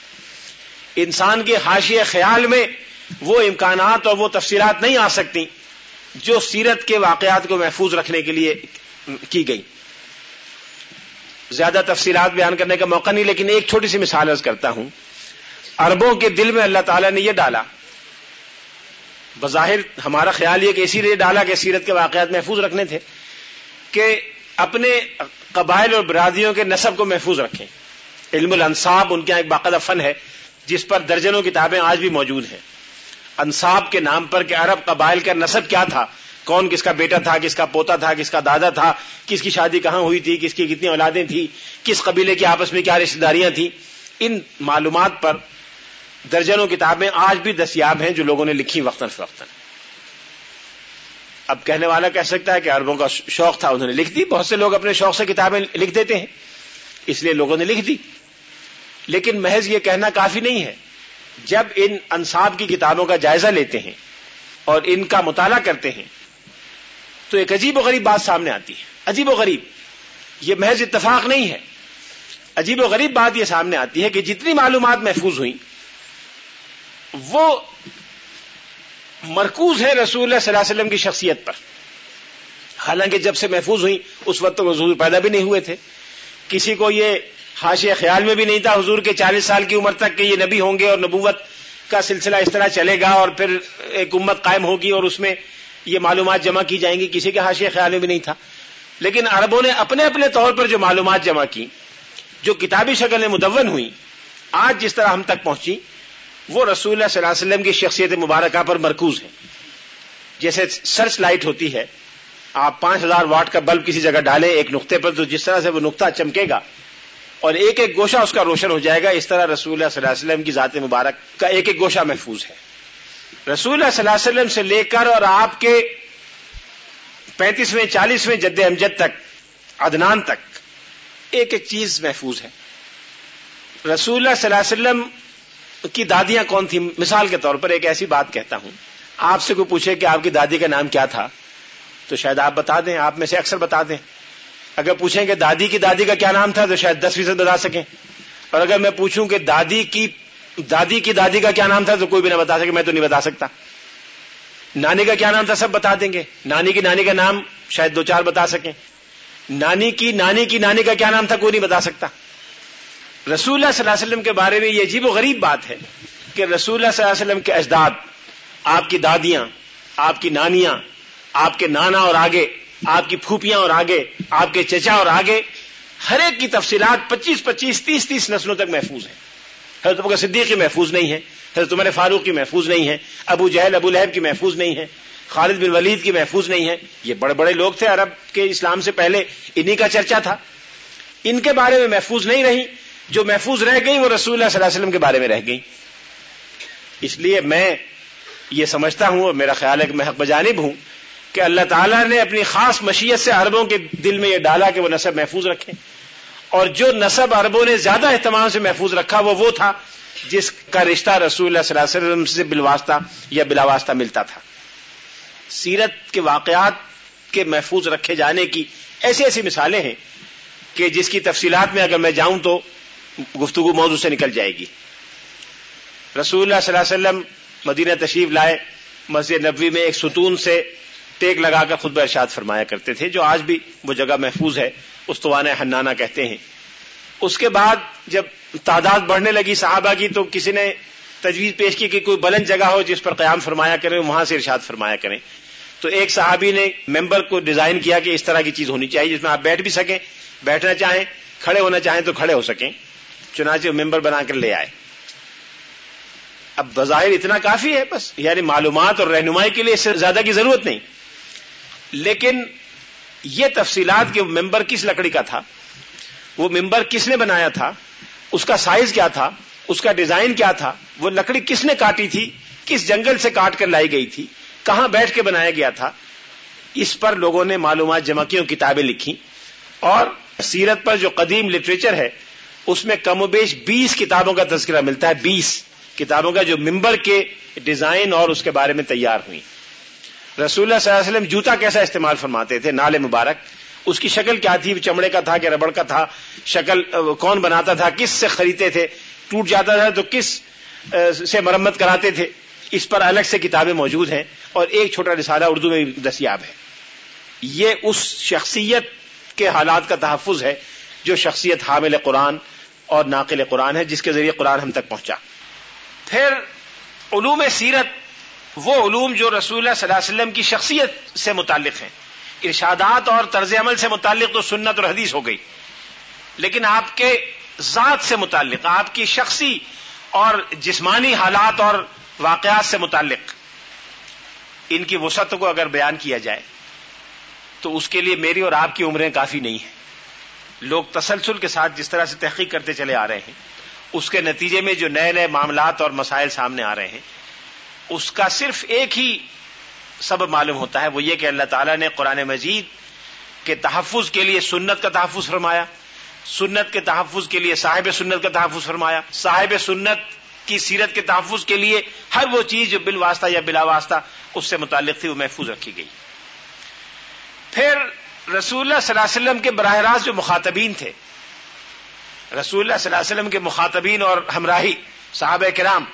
انسان کے حاشی خیال میں وہ امکانات اور وہ تفصیلات نہیں آ سکتی جو سیرت کے واقعات کو محفوظ رکھنے کے لیے کی گئی۔ زیادہ تفصیلات بیان کرنے کا موقع نہیں، لیکن ایک چھوٹی سی مثال عرض کرتا ہوں۔ اربوں کے دل میں اللہ تعالیٰ نے یہ ڈالا۔ بظاہر ہمارا خیال یہ کہ اسی لیے ڈالا کہ سیرت کے واقعات محفوظ رکھنے تھے، کہ اپنے قبائل اور برادریوں کے نصب کو محفوظ رکھیں۔ علم الانصاب ان کے یہاں ایک باقاعدہ فن ہے، جس پر درجنوں کتابیں آج بھی موجود ہیں۔ انصاب کے نام پر کہ عرب قبائل کا نصب کیا تھا کون کس کا بیٹا تھا، کس کا پوتا تھا، کس کا دادا تھا، کس کی شادی کہاں ہوئی تھی، کس کی کتنی اولادیں تھیں، کس قبیلے کی آپس میں کیا رشتے داریاں تھیں۔ ان معلومات پر درجنوں کتابیں آج بھی دستیاب ہیں جو لوگوں نے لکھی وقتاً فوقتاً۔ اب کہنے والا کہہ سکتا ہے کہ عربوں کا شوق تھا، انہوں نے لکھ دی۔ بہت سے لوگ اپنے شوق سے کتابیں لکھ دیتے ہیں، اس لیے لوگوں نے لکھ دی۔ لیکن محض یہ کہنا کافی نہیں ہے۔ جب ان انصاب کی کتابوں کا جائزہ لیتے ہیں اور ان کا مطالعہ کرتے ہیں تو ایک عجیب و غریب بات سامنے آتی ہے۔ عجیب و غریب۔ یہ محض اتفاق نہیں ہے۔ عجیب و غریب بات یہ سامنے آتی ہے کہ جتنی معلومات محفوظ ہوئی وہ مرکوز ہے رسول اللہ صلی اللہ علیہ وسلم کی شخصیت پر۔ حالانکہ جب سے محفوظ ہوئی اس وقت تو حضور پیدا بھی نہیں ہوئے تھے۔ کسی کو یہ حاشی خیال میں بھی نہیں تھا حضور کے چالیس سال کی عمر تک کہ یہ نبی ہوں گے اور نبوت کا سلسلہ اس طرح چلے گا اور پھر ایک امت قائم ہوگی اور اس میں یہ معلومات جمع کی جائیں گی، کسی کے حاشی خیال میں بھی نہیں تھا۔ لیکن عربوں نے اپنے اپنے طور پر جو معلومات جمع کی، جو کتابی شکل میں مدون ہوئی، آج جس طرح ہم تک پہنچی، وہ رسول اللہ صلی اللہ علیہ وسلم کی شخصیت مبارکہ پر مرکوز ہے۔ جیسے سرچ لائٹ ہوتی ہے، آپ پانچ ہزار واٹ کا بلب کسی جگہ ڈالیں، ایک نقطے پر تو جس طرح سے وہ نقطہ چمکے گا، اور ایک ایک گوشہ اس کا روشن ہو جائے گا، اس طرح رسول اللہ صلی اللہ علیہ وسلم کی ذات مبارک کا ایک ایک گوشہ محفوظ ہے۔ رسول اللہ صلی اللہ علیہ وسلم سے لے کر اور آپ کے پینتیسویں، چالیسویں جد امجد تک، عدنان تک، ایک ایک چیز محفوظ ہے۔ رسول اللہ صلی اللہ علیہ وسلم کی دادیاں کون تھیں؟ مثال کے طور پر ایک ایسی بات کہتا ہوں۔ آپ سے کوئی پوچھے کہ آپ کی دادی کا نام کیا تھا؟ تو شاید آپ بتا دیں، آپ میں سے اکثر بتا دیں۔ اگر پوچھیں کہ دادی کی دادی کا کیا نام تھا تو شاید دس فیصد بتا سکیں۔ اور اگر میں پوچھوں کہ دادی کی دادی کی دادی کا کیا نام تھا تو کوئی بھی نہ بتا سکے، میں تو نہیں بتا سکتا۔ نانی کا کیا نام تھا سب بتا دیں گے۔ نانی کی نانی کا نام شاید دو چار بتا سکیں۔ نانی کی نانی کی نانی کا کیا نام تھا کوئی نہیں بتا سکتا۔ رسول اللہ صلی اللہ علیہ وسلم کے بارے میں یہ عجیب و غریب بات ہے کہ رسول اللہ صلی اللہ علیہ وسلم کے اجداد، آپ کی دادیاں، آپ کی نانیاں، آپ کے نانا اور آگے، آپ کی پھوپیاں اور آگے، آپ کے چچا اور آگے، ہر ایک کی تفصیلات پچیس پچیس، تیس تیس نسلوں تک محفوظ ہیں۔ حضرت بکر صدیق کی محفوظ نہیں ہے، حضرت عمر فاروق کی محفوظ نہیں ہے، ابو جہل، ابو لہب کی محفوظ نہیں ہے، خالد بن ولید کی محفوظ نہیں ہے۔ یہ بڑے بڑے لوگ تھے عرب کے اسلام سے پہلے، انہی کا چرچا تھا۔ ان کے بارے میں محفوظ نہیں رہی، جو محفوظ رہ گئی وہ رسول اللہ صلی اللہ علیہ وسلم کے بارے میں رہ گئی اس لیے میں یہ سمجھتا ہوں اور میرا خیال ہے کہ میں حق بجانب ہوں کہ اللہ تعالیٰ نے اپنی خاص مشیت سے عربوں کے دل میں یہ ڈالا کہ وہ نصب محفوظ رکھیں۔ اور جو نصب عربوں نے زیادہ اہتمام سے محفوظ رکھا وہ وہ تھا جس کا رشتہ رسول اللہ صلی اللہ علیہ وسلم سے بالواسطہ یا بلا واسطہ ملتا تھا۔ سیرت کے واقعات کے محفوظ رکھے جانے کی ایسی ایسی مثالیں ہیں کہ جس کی تفصیلات میں اگر میں جاؤں تو گفتگو موضوع سے نکل جائے گی۔ رسول اللہ صلی اللہ علیہ وسلم مدینہ تشریف لائے، مسجد نبوی میں ایک ستون سے ٹیک لگا کر خطبہ ارشاد فرمایا کرتے تھے، جو آج بھی وہ جگہ محفوظ ہے۔ استوان حنانہ کہتے ہیں۔ اس کے بعد جب تعداد بڑھنے لگی صحابہ کی تو کسی نے تجویز پیش کی کہ کوئی بلند جگہ ہو جس پر قیام فرمایا کریں وہاں سے ارشاد فرمایا کریں۔ تو ایک صحابی نے ممبر کو ڈیزائن کیا کہ اس طرح کی چیز ہونی چاہیے، جس میں آپ بیٹھ بھی سکیں، بیٹھنا چاہیں، کھڑے ہونا چاہیں تو کھڑے ہو سکیں۔ چنانچہ ممبر بنا کر لے آئے۔ اب بظاہر اتنا کافی ہے، بس یعنی معلومات اور رہنمائی کے لیے اس سے زیادہ کی ضرورت نہیں۔ لیکن یہ تفصیلات کہ ممبر کس لکڑی کا تھا، وہ ممبر کس نے بنایا تھا، اس کا سائز کیا تھا، اس کا ڈیزائن کیا تھا، وہ لکڑی کس نے کاٹی تھی، کس جنگل سے کاٹ کر لائی گئی تھی، کہاں بیٹھ کے بنایا گیا تھا، اس پر لوگوں نے معلومات جمع کی، اور کتابیں لکھی۔ اور سیرت پر جو قدیم لٹریچر ہے، اس میں کم و بیش بیس کتابوں کا تذکرہ ملتا ہے، بیس کتابوں کا جو ممبر کے ڈیزائن اور اس کے بارے میں تیار ہوئی۔ رسول اللہ صلی اللہ علیہ وسلم جوتا کیسا استعمال فرماتے تھے؟ نال مبارک۔ اس کی شکل کیا تھی؟ چمڑے کا تھا کہ ربڑ کا تھا؟ شکل کون بناتا تھا؟ کس سے خریدتے تھے؟ ٹوٹ جاتا تھا تو کس سے مرمت کراتے تھے؟ اس پر الگ سے کتابیں موجود ہیں اور ایک چھوٹا رسالہ اردو میں دستیاب ہے۔ یہ اس شخصیت کے حالات کا تحفظ ہے جو شخصیت حامل قرآن اور ناقل قرآن ہے، جس کے ذریعے قرآن ہم تک پہنچا۔ پھر علوم سیرت وہ علوم جو رسول اللہ صلی اللہ علیہ وسلم کی شخصیت سے متعلق ہیں۔ ارشادات اور طرز عمل سے متعلق تو سنت اور حدیث ہو گئی۔ لیکن آپ کے ذات سے متعلق، آپ کی شخصی اور جسمانی حالات اور واقعات سے متعلق، ان کی وسعت کو اگر بیان کیا جائے، تو اس کے لیے میری اور آپ کی عمریں کافی نہیں ہیں۔ لوگ تسلسل کے ساتھ جس طرح سے تحقیق کرتے چلے آ رہے ہیں، اس کے نتیجے میں جو نئے نئے معاملات اور مسائل سامنے آ رہے ہیں اس کا صرف ایک ہی سبب معلوم ہوتا ہے، وہ یہ کہ اللہ تعالیٰ نے قرآن مجید کے تحفظ کے لیے سنت کا تحفظ فرمایا، سنت کے تحفظ کے لیے صاحب سنت کا تحفظ فرمایا، صاحب سنت کی سیرت کے تحفظ کے لیے ہر وہ چیز جو بال واسطہ یا بلا واسطہ اس سے متعلق تھی، وہ محفوظ رکھی گئی۔ پھر رسول اللہ صلی اللہ علیہ وسلم کے براہ راست جو مخاطبین تھے، رسول اللہ صلی اللہ علیہ وسلم کے مخاطبین اور ہمراہی صحابہ کرام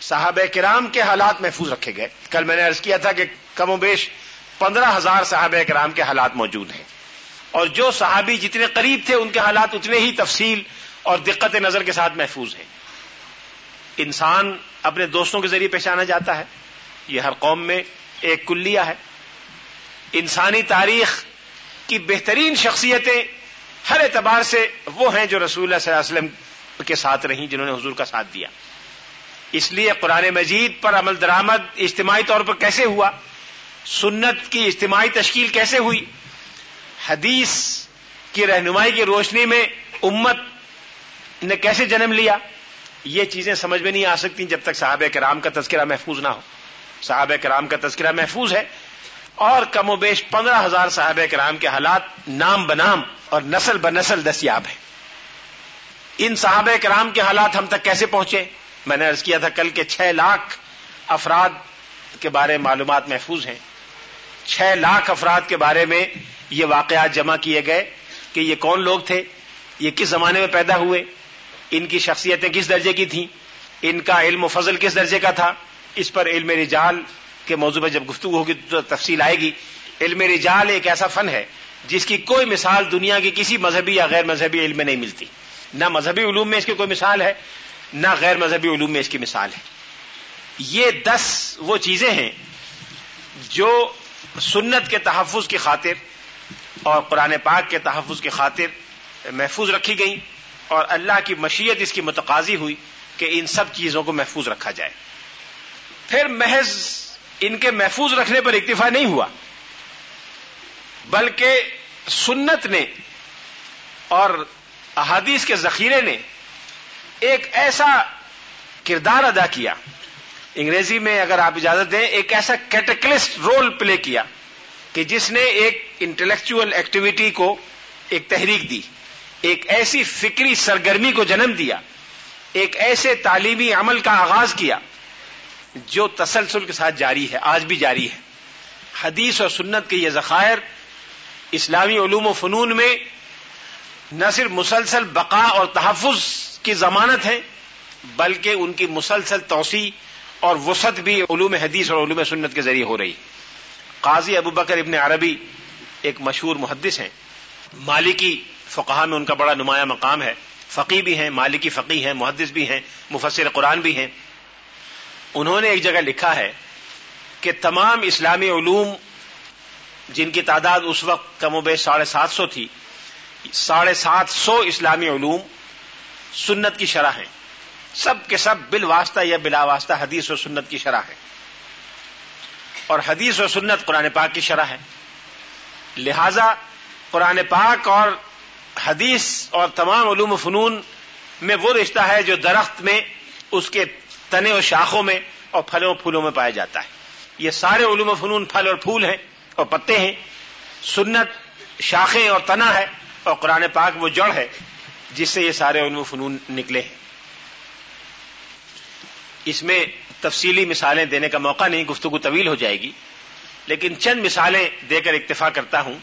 صحابہ کرام کے حالات محفوظ رکھے گئے۔ کل میں نے عرض کیا تھا کہ کم و بیش پندرہ ہزار صحابہ کرام کے حالات موجود ہیں۔ اور جو صحابی جتنے قریب تھے، ان کے حالات اتنے ہی تفصیل اور دقت نظر کے ساتھ محفوظ ہیں۔ انسان اپنے دوستوں کے ذریعے پہچانا جاتا ہے۔ یہ ہر قوم میں ایک کلیہ ہے۔ انسانی تاریخ کی بہترین شخصیتیں ہر اعتبار سے وہ ہیں جو رسول اللہ صلی اللہ علیہ وسلم کے ساتھ رہیں، جنہوں نے حضور کا ساتھ دیا۔ اس لیے قرآن مجید پر عمل درآمد اجتماعی طور پر کیسے ہوا؟ سنت کی اجتماعی تشکیل کیسے ہوئی؟ حدیث کی رہنمائی کی روشنی میں امت نے کیسے جنم لیا؟ یہ چیزیں سمجھ میں نہیں آ سکتی جب تک صحابہ کرام کا تذکرہ محفوظ نہ ہو۔ صحابہ کرام کا تذکرہ محفوظ ہے اور کم و بیش پندرہ ہزار صحابہ کرام کے حالات نام بنام اور نسل بنسل دستیاب ہیں۔ ان صحابہ کرام کے حالات ہم تک کیسے پہنچے؟ میں نے عرض کیا تھا کل کے چھ لاکھ افراد کے بارے میں معلومات محفوظ ہیں۔ چھ لاکھ افراد کے بارے میں یہ واقعات جمع کیے گئے کہ یہ کون لوگ تھے، یہ کس زمانے میں پیدا ہوئے، ان کی شخصیتیں کس درجے کی تھیں، ان کا علم و فضل کس درجے کا تھا۔ اس پر علم رجال کے موضوع پر جب گفتگو ہوگی تو تفصیل آئے گی۔ علم رجال ایک ایسا فن ہے جس کی کوئی مثال دنیا کی کسی مذہبی یا غیر مذہبی علم میں نہیں ملتی۔ نہ مذہبی علوم میں اس کی کوئی مثال ہے نہ غیر مذہبی علوم میں اس کی مثال ہے۔ یہ دس وہ چیزیں ہیں جو سنت کے تحفظ کی خاطر اور قرآن پاک کے تحفظ کی خاطر محفوظ رکھی گئیں اور اللہ کی مشیت اس کی متقاضی ہوئی کہ ان سب چیزوں کو محفوظ رکھا جائے۔ پھر محض ان کے محفوظ رکھنے پر اکتفا نہیں ہوا، بلکہ سنت نے اور احادیث کے ذخیرے نے ایک ایسا کردار ادا کیا۔ انگریزی میں اگر آپ اجازت دیں، ایک ایسا کیٹیکلسٹ رول پلے کیا کہ جس نے ایک انٹلیکچل ایکٹیویٹی کو ایک تحریک دی، ایک ایسی فکری سرگرمی کو جنم دیا، ایک ایسے تعلیمی عمل کا آغاز کیا جو تسلسل کے ساتھ جاری ہے، آج بھی جاری ہے۔ حدیث اور سنت کے یہ ذخائر اسلامی علوم و فنون میں نہ صرف مسلسل بقا اور تحفظ کی ضمانت ہے، بلکہ ان کی مسلسل توسیع اور وسعت بھی علوم حدیث اور علوم سنت کے ذریعے ہو رہی۔ قاضی ابو بکر ابن عربی ایک مشہور محدث ہیں۔ مالکی فقہ میں ان کا بڑا نمایاں مقام ہے۔ فقی بھی ہیں، مالکی فقی ہیں، محدث بھی ہیں، مفسر قرآن بھی ہیں۔ انہوں نے ایک جگہ لکھا ہے کہ تمام اسلامی علوم جن کی تعداد اس وقت کم و بیش ساڑھے سات سو تھی، ساڑھے سات سو اسلامی علوم سنت کی شرح ہیں سب کے سب بال واسطہ یا بلا واسطہ حدیث و سنت کی شرح ہے۔ اور حدیث و سنت قرآن پاک کی شرح ہے۔ لہذا قرآن پاک اور حدیث اور تمام علوم و فنون میں وہ رشتہ ہے جو درخت میں، اس کے تنے اور شاخوں میں اور پھلوں پھولوں میں پایا جاتا ہے۔ یہ سارے علوم و فنون پھل اور پھول ہیں اور پتے ہیں۔ سنت شاخیں اور تنا ہے اور قرآن پاک وہ جڑ ہے۔ جس سے یہ سارے علم و فنون نکلے۔ ہیں اس میں تفصیلی مثالیں دینے کا موقع نہیں، گفتگو طویل ہو جائے گی، لیکن چند مثالیں دے کر اکتفا کرتا ہوں،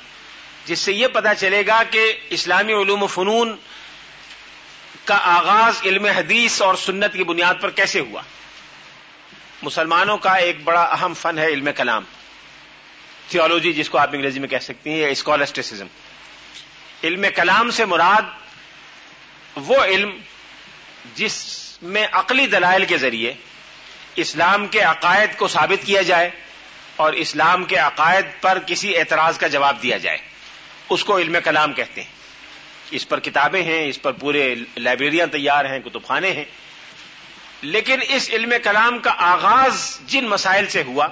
جس سے یہ پتا چلے گا کہ اسلامی علوم و فنون کا آغاز علم حدیث اور سنت کی بنیاد پر کیسے ہوا۔ مسلمانوں کا ایک بڑا اہم فن ہے علم کلام۔ تھیولوجی، جس کو آپ انگریزی میں کہہ سکتی ہیں، یا اسکالسٹسزم علم کلام سے مراد وہ علم جس میں عقلی دلائل کے ذریعے اسلام کے عقائد کو ثابت کیا جائے اور اسلام کے عقائد پر کسی اعتراض کا جواب دیا جائے، اس کو علم کلام کہتے ہیں۔ اس پر کتابیں ہیں، اس پر پورے لائبریریاں تیار ہیں کتب خانے ہیں۔ لیکن اس علم کلام کا آغاز جن مسائل سے ہوا،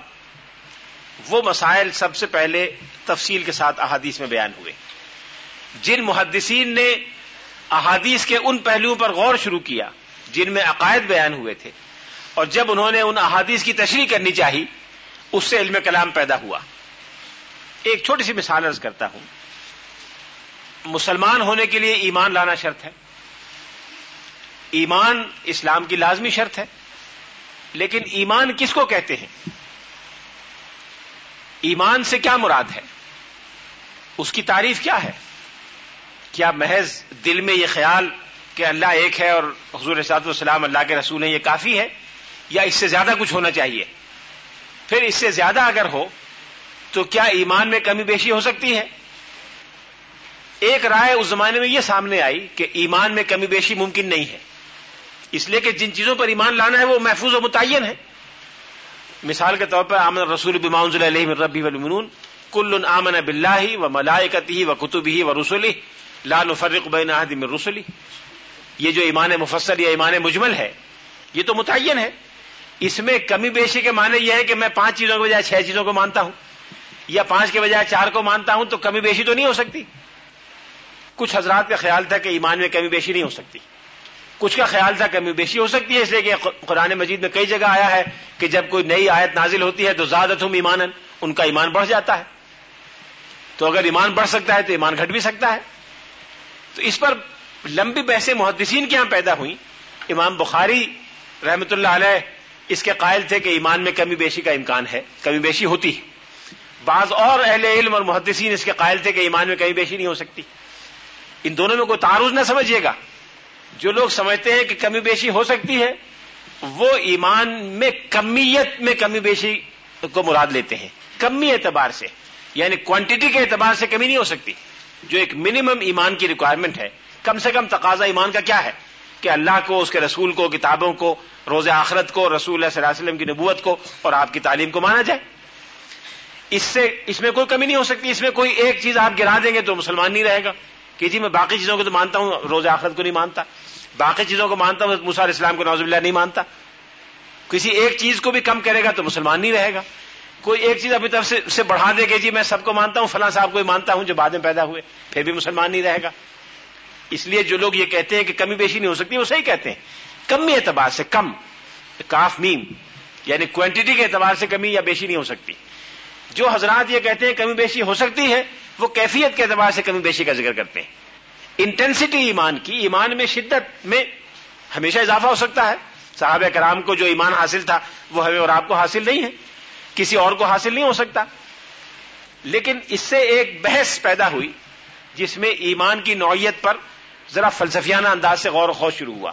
وہ مسائل سب سے پہلے تفصیل کے ساتھ احادیث میں بیان ہوئے۔ جن محدثین نے احادیث کے ان پہلوؤں پر غور شروع کیا جن میں عقائد بیان ہوئے تھے اور جب انہوں نے ان احادیث کی تشریح کرنی چاہی، اس سے علم کلام پیدا ہوا۔ ایک چھوٹی سی مثال عرض کرتا ہوں۔ مسلمان ہونے کے لیے ایمان لانا شرط ہے۔ ایمان اسلام کی لازمی شرط ہے۔ لیکن ایمان کس کو کہتے ہیں؟ ایمان سے کیا مراد ہے؟ اس کی تعریف کیا ہے؟ کیا محض دل میں یہ خیال کہ اللہ ایک ہے اور حضور صاحب السلام اللہ کے رسول ہیں، یہ کافی ہے؟ یا اس سے زیادہ کچھ ہونا چاہیے؟ پھر اس سے زیادہ اگر ہو، تو کیا ایمان میں کمی بیشی ہو سکتی ہے؟ ایک رائے اس زمانے میں یہ سامنے آئی کہ ایمان میں کمی بیشی ممکن نہیں ہے۔ اس لیے کہ جن چیزوں پر ایمان لانا ہے، وہ محفوظ و متعین ہے مثال کے طور پر آمن رسول علیہ ربی والمنون، کل آمن بلّہ و ملائکتی و کتبی و رسولی لال فرق بین من رسولی یہ جو ایمان مفسر یا ایمان مجمل ہے، یہ تو متعین ہے۔ اس میں کمی بیشی کے معنی یہ ہے کہ میں پانچ چیزوں کے بجائے چھ چیزوں کو مانتا ہوں، یا پانچ کے بجائے چار کو مانتا ہوں تو کمی بیشی تو نہیں ہو سکتی۔ کچھ حضرات کا خیال تھا کہ ایمان میں کمی بیشی نہیں ہو سکتی۔ کچھ کا خیال تھا کمی بیشی ہو سکتی ہے، اس لیے کہ قرآن مجید میں کئی جگہ آیا ہے کہ جب کوئی نئی آیت نازل ہوتی ہے تو زیادہ تم ایمان ان کا ایمان بڑھ جاتا ہے۔ تو اگر ایمان بڑھ سکتا ہے تو ایمان گھٹ بھی سکتا ہے۔ تو اس پر لمبی بحثیں محدثین کے یہاں پیدا ہوئی امام بخاری رحمت اللہ علیہ اس کے قائل تھے کہ ایمان میں کمی بیشی کا امکان ہے، کمی بیشی ہوتی ہے۔ بعض اور اہل علم اور محدثین اس کے قائل تھے کہ ایمان میں کمی بیشی نہیں ہو سکتی۔ ان دونوں میں کوئی تعارض نہ سمجھیے گا۔ جو لوگ سمجھتے ہیں کہ کمی بیشی ہو سکتی ہے، وہ ایمان میں کمیت میں کمی بیشی کو مراد لیتے ہیں۔ کمی اعتبار سے یعنی کوانٹٹی کے اعتبار سے کمی نہیں ہو سکتی۔ جو ایک منیمم ایمان کی ریکوائرمنٹ ہے، کم سے کم تقاضا ایمان کا کیا ہے؟ کہ اللہ کو، اس کے رسول کو، کتابوں کو، روز آخرت کو، رسول اللہ صلی اللہ علیہ وسلم کی نبوت کو اور آپ کی تعلیم کو مانا جائے۔ اس سے، اس میں کوئی کمی نہیں ہو سکتی، اس میں کوئی ایک چیز آپ گرا دیں گے تو مسلمان نہیں رہے گا۔ کہ جی میں باقی چیزوں کو تو مانتا ہوں، روز آخرت کو نہیں مانتا۔ باقی چیزوں کو مانتا ہوں مسار اسلام کو نوز اللہ نہیں مانتا۔ کسی ایک چیز کو بھی کم کرے گا تو مسلمان نہیں رہے گا۔ کوئی ایک چیز اپنی طرف سے سے بڑھا دے کہ جی میں سب کو مانتا ہوں، فلاں صاحب کو بھی مانتا ہوں جو بعد میں پیدا ہوئے، پھر بھی مسلمان نہیں رہے گا۔ اس لیے جو لوگ یہ کہتے ہیں کہ کمی بیشی نہیں ہو سکتی، وہ صحیح کہتے ہیں۔ کمی اعتبار سے، کم۔ کاف میم یعنی کوانٹٹی کے اعتبار سے کمی یا بیشی نہیں ہو سکتی۔ جو حضرات یہ کہتے ہیں کمی بیشی ہو سکتی ہے، وہ کیفیت کے اعتبار سے کمی بیشی کا ذکر کرتے ہیں۔ انٹینسٹی ایمان کی، ایمان میں شدت میں ہمیشہ اضافہ ہو سکتا ہے۔ صحابہ کرام کو جو ایمان حاصل تھا، وہ ہمیں اور آپ کو حاصل نہیں ہے۔ کسی اور کو حاصل نہیں ہو سکتا۔ لیکن اس سے ایک بحث پیدا ہوئی، جس میں ایمان کی نوعیت پر ذرا فلسفیانہ انداز سے غور و خوش شروع ہوا۔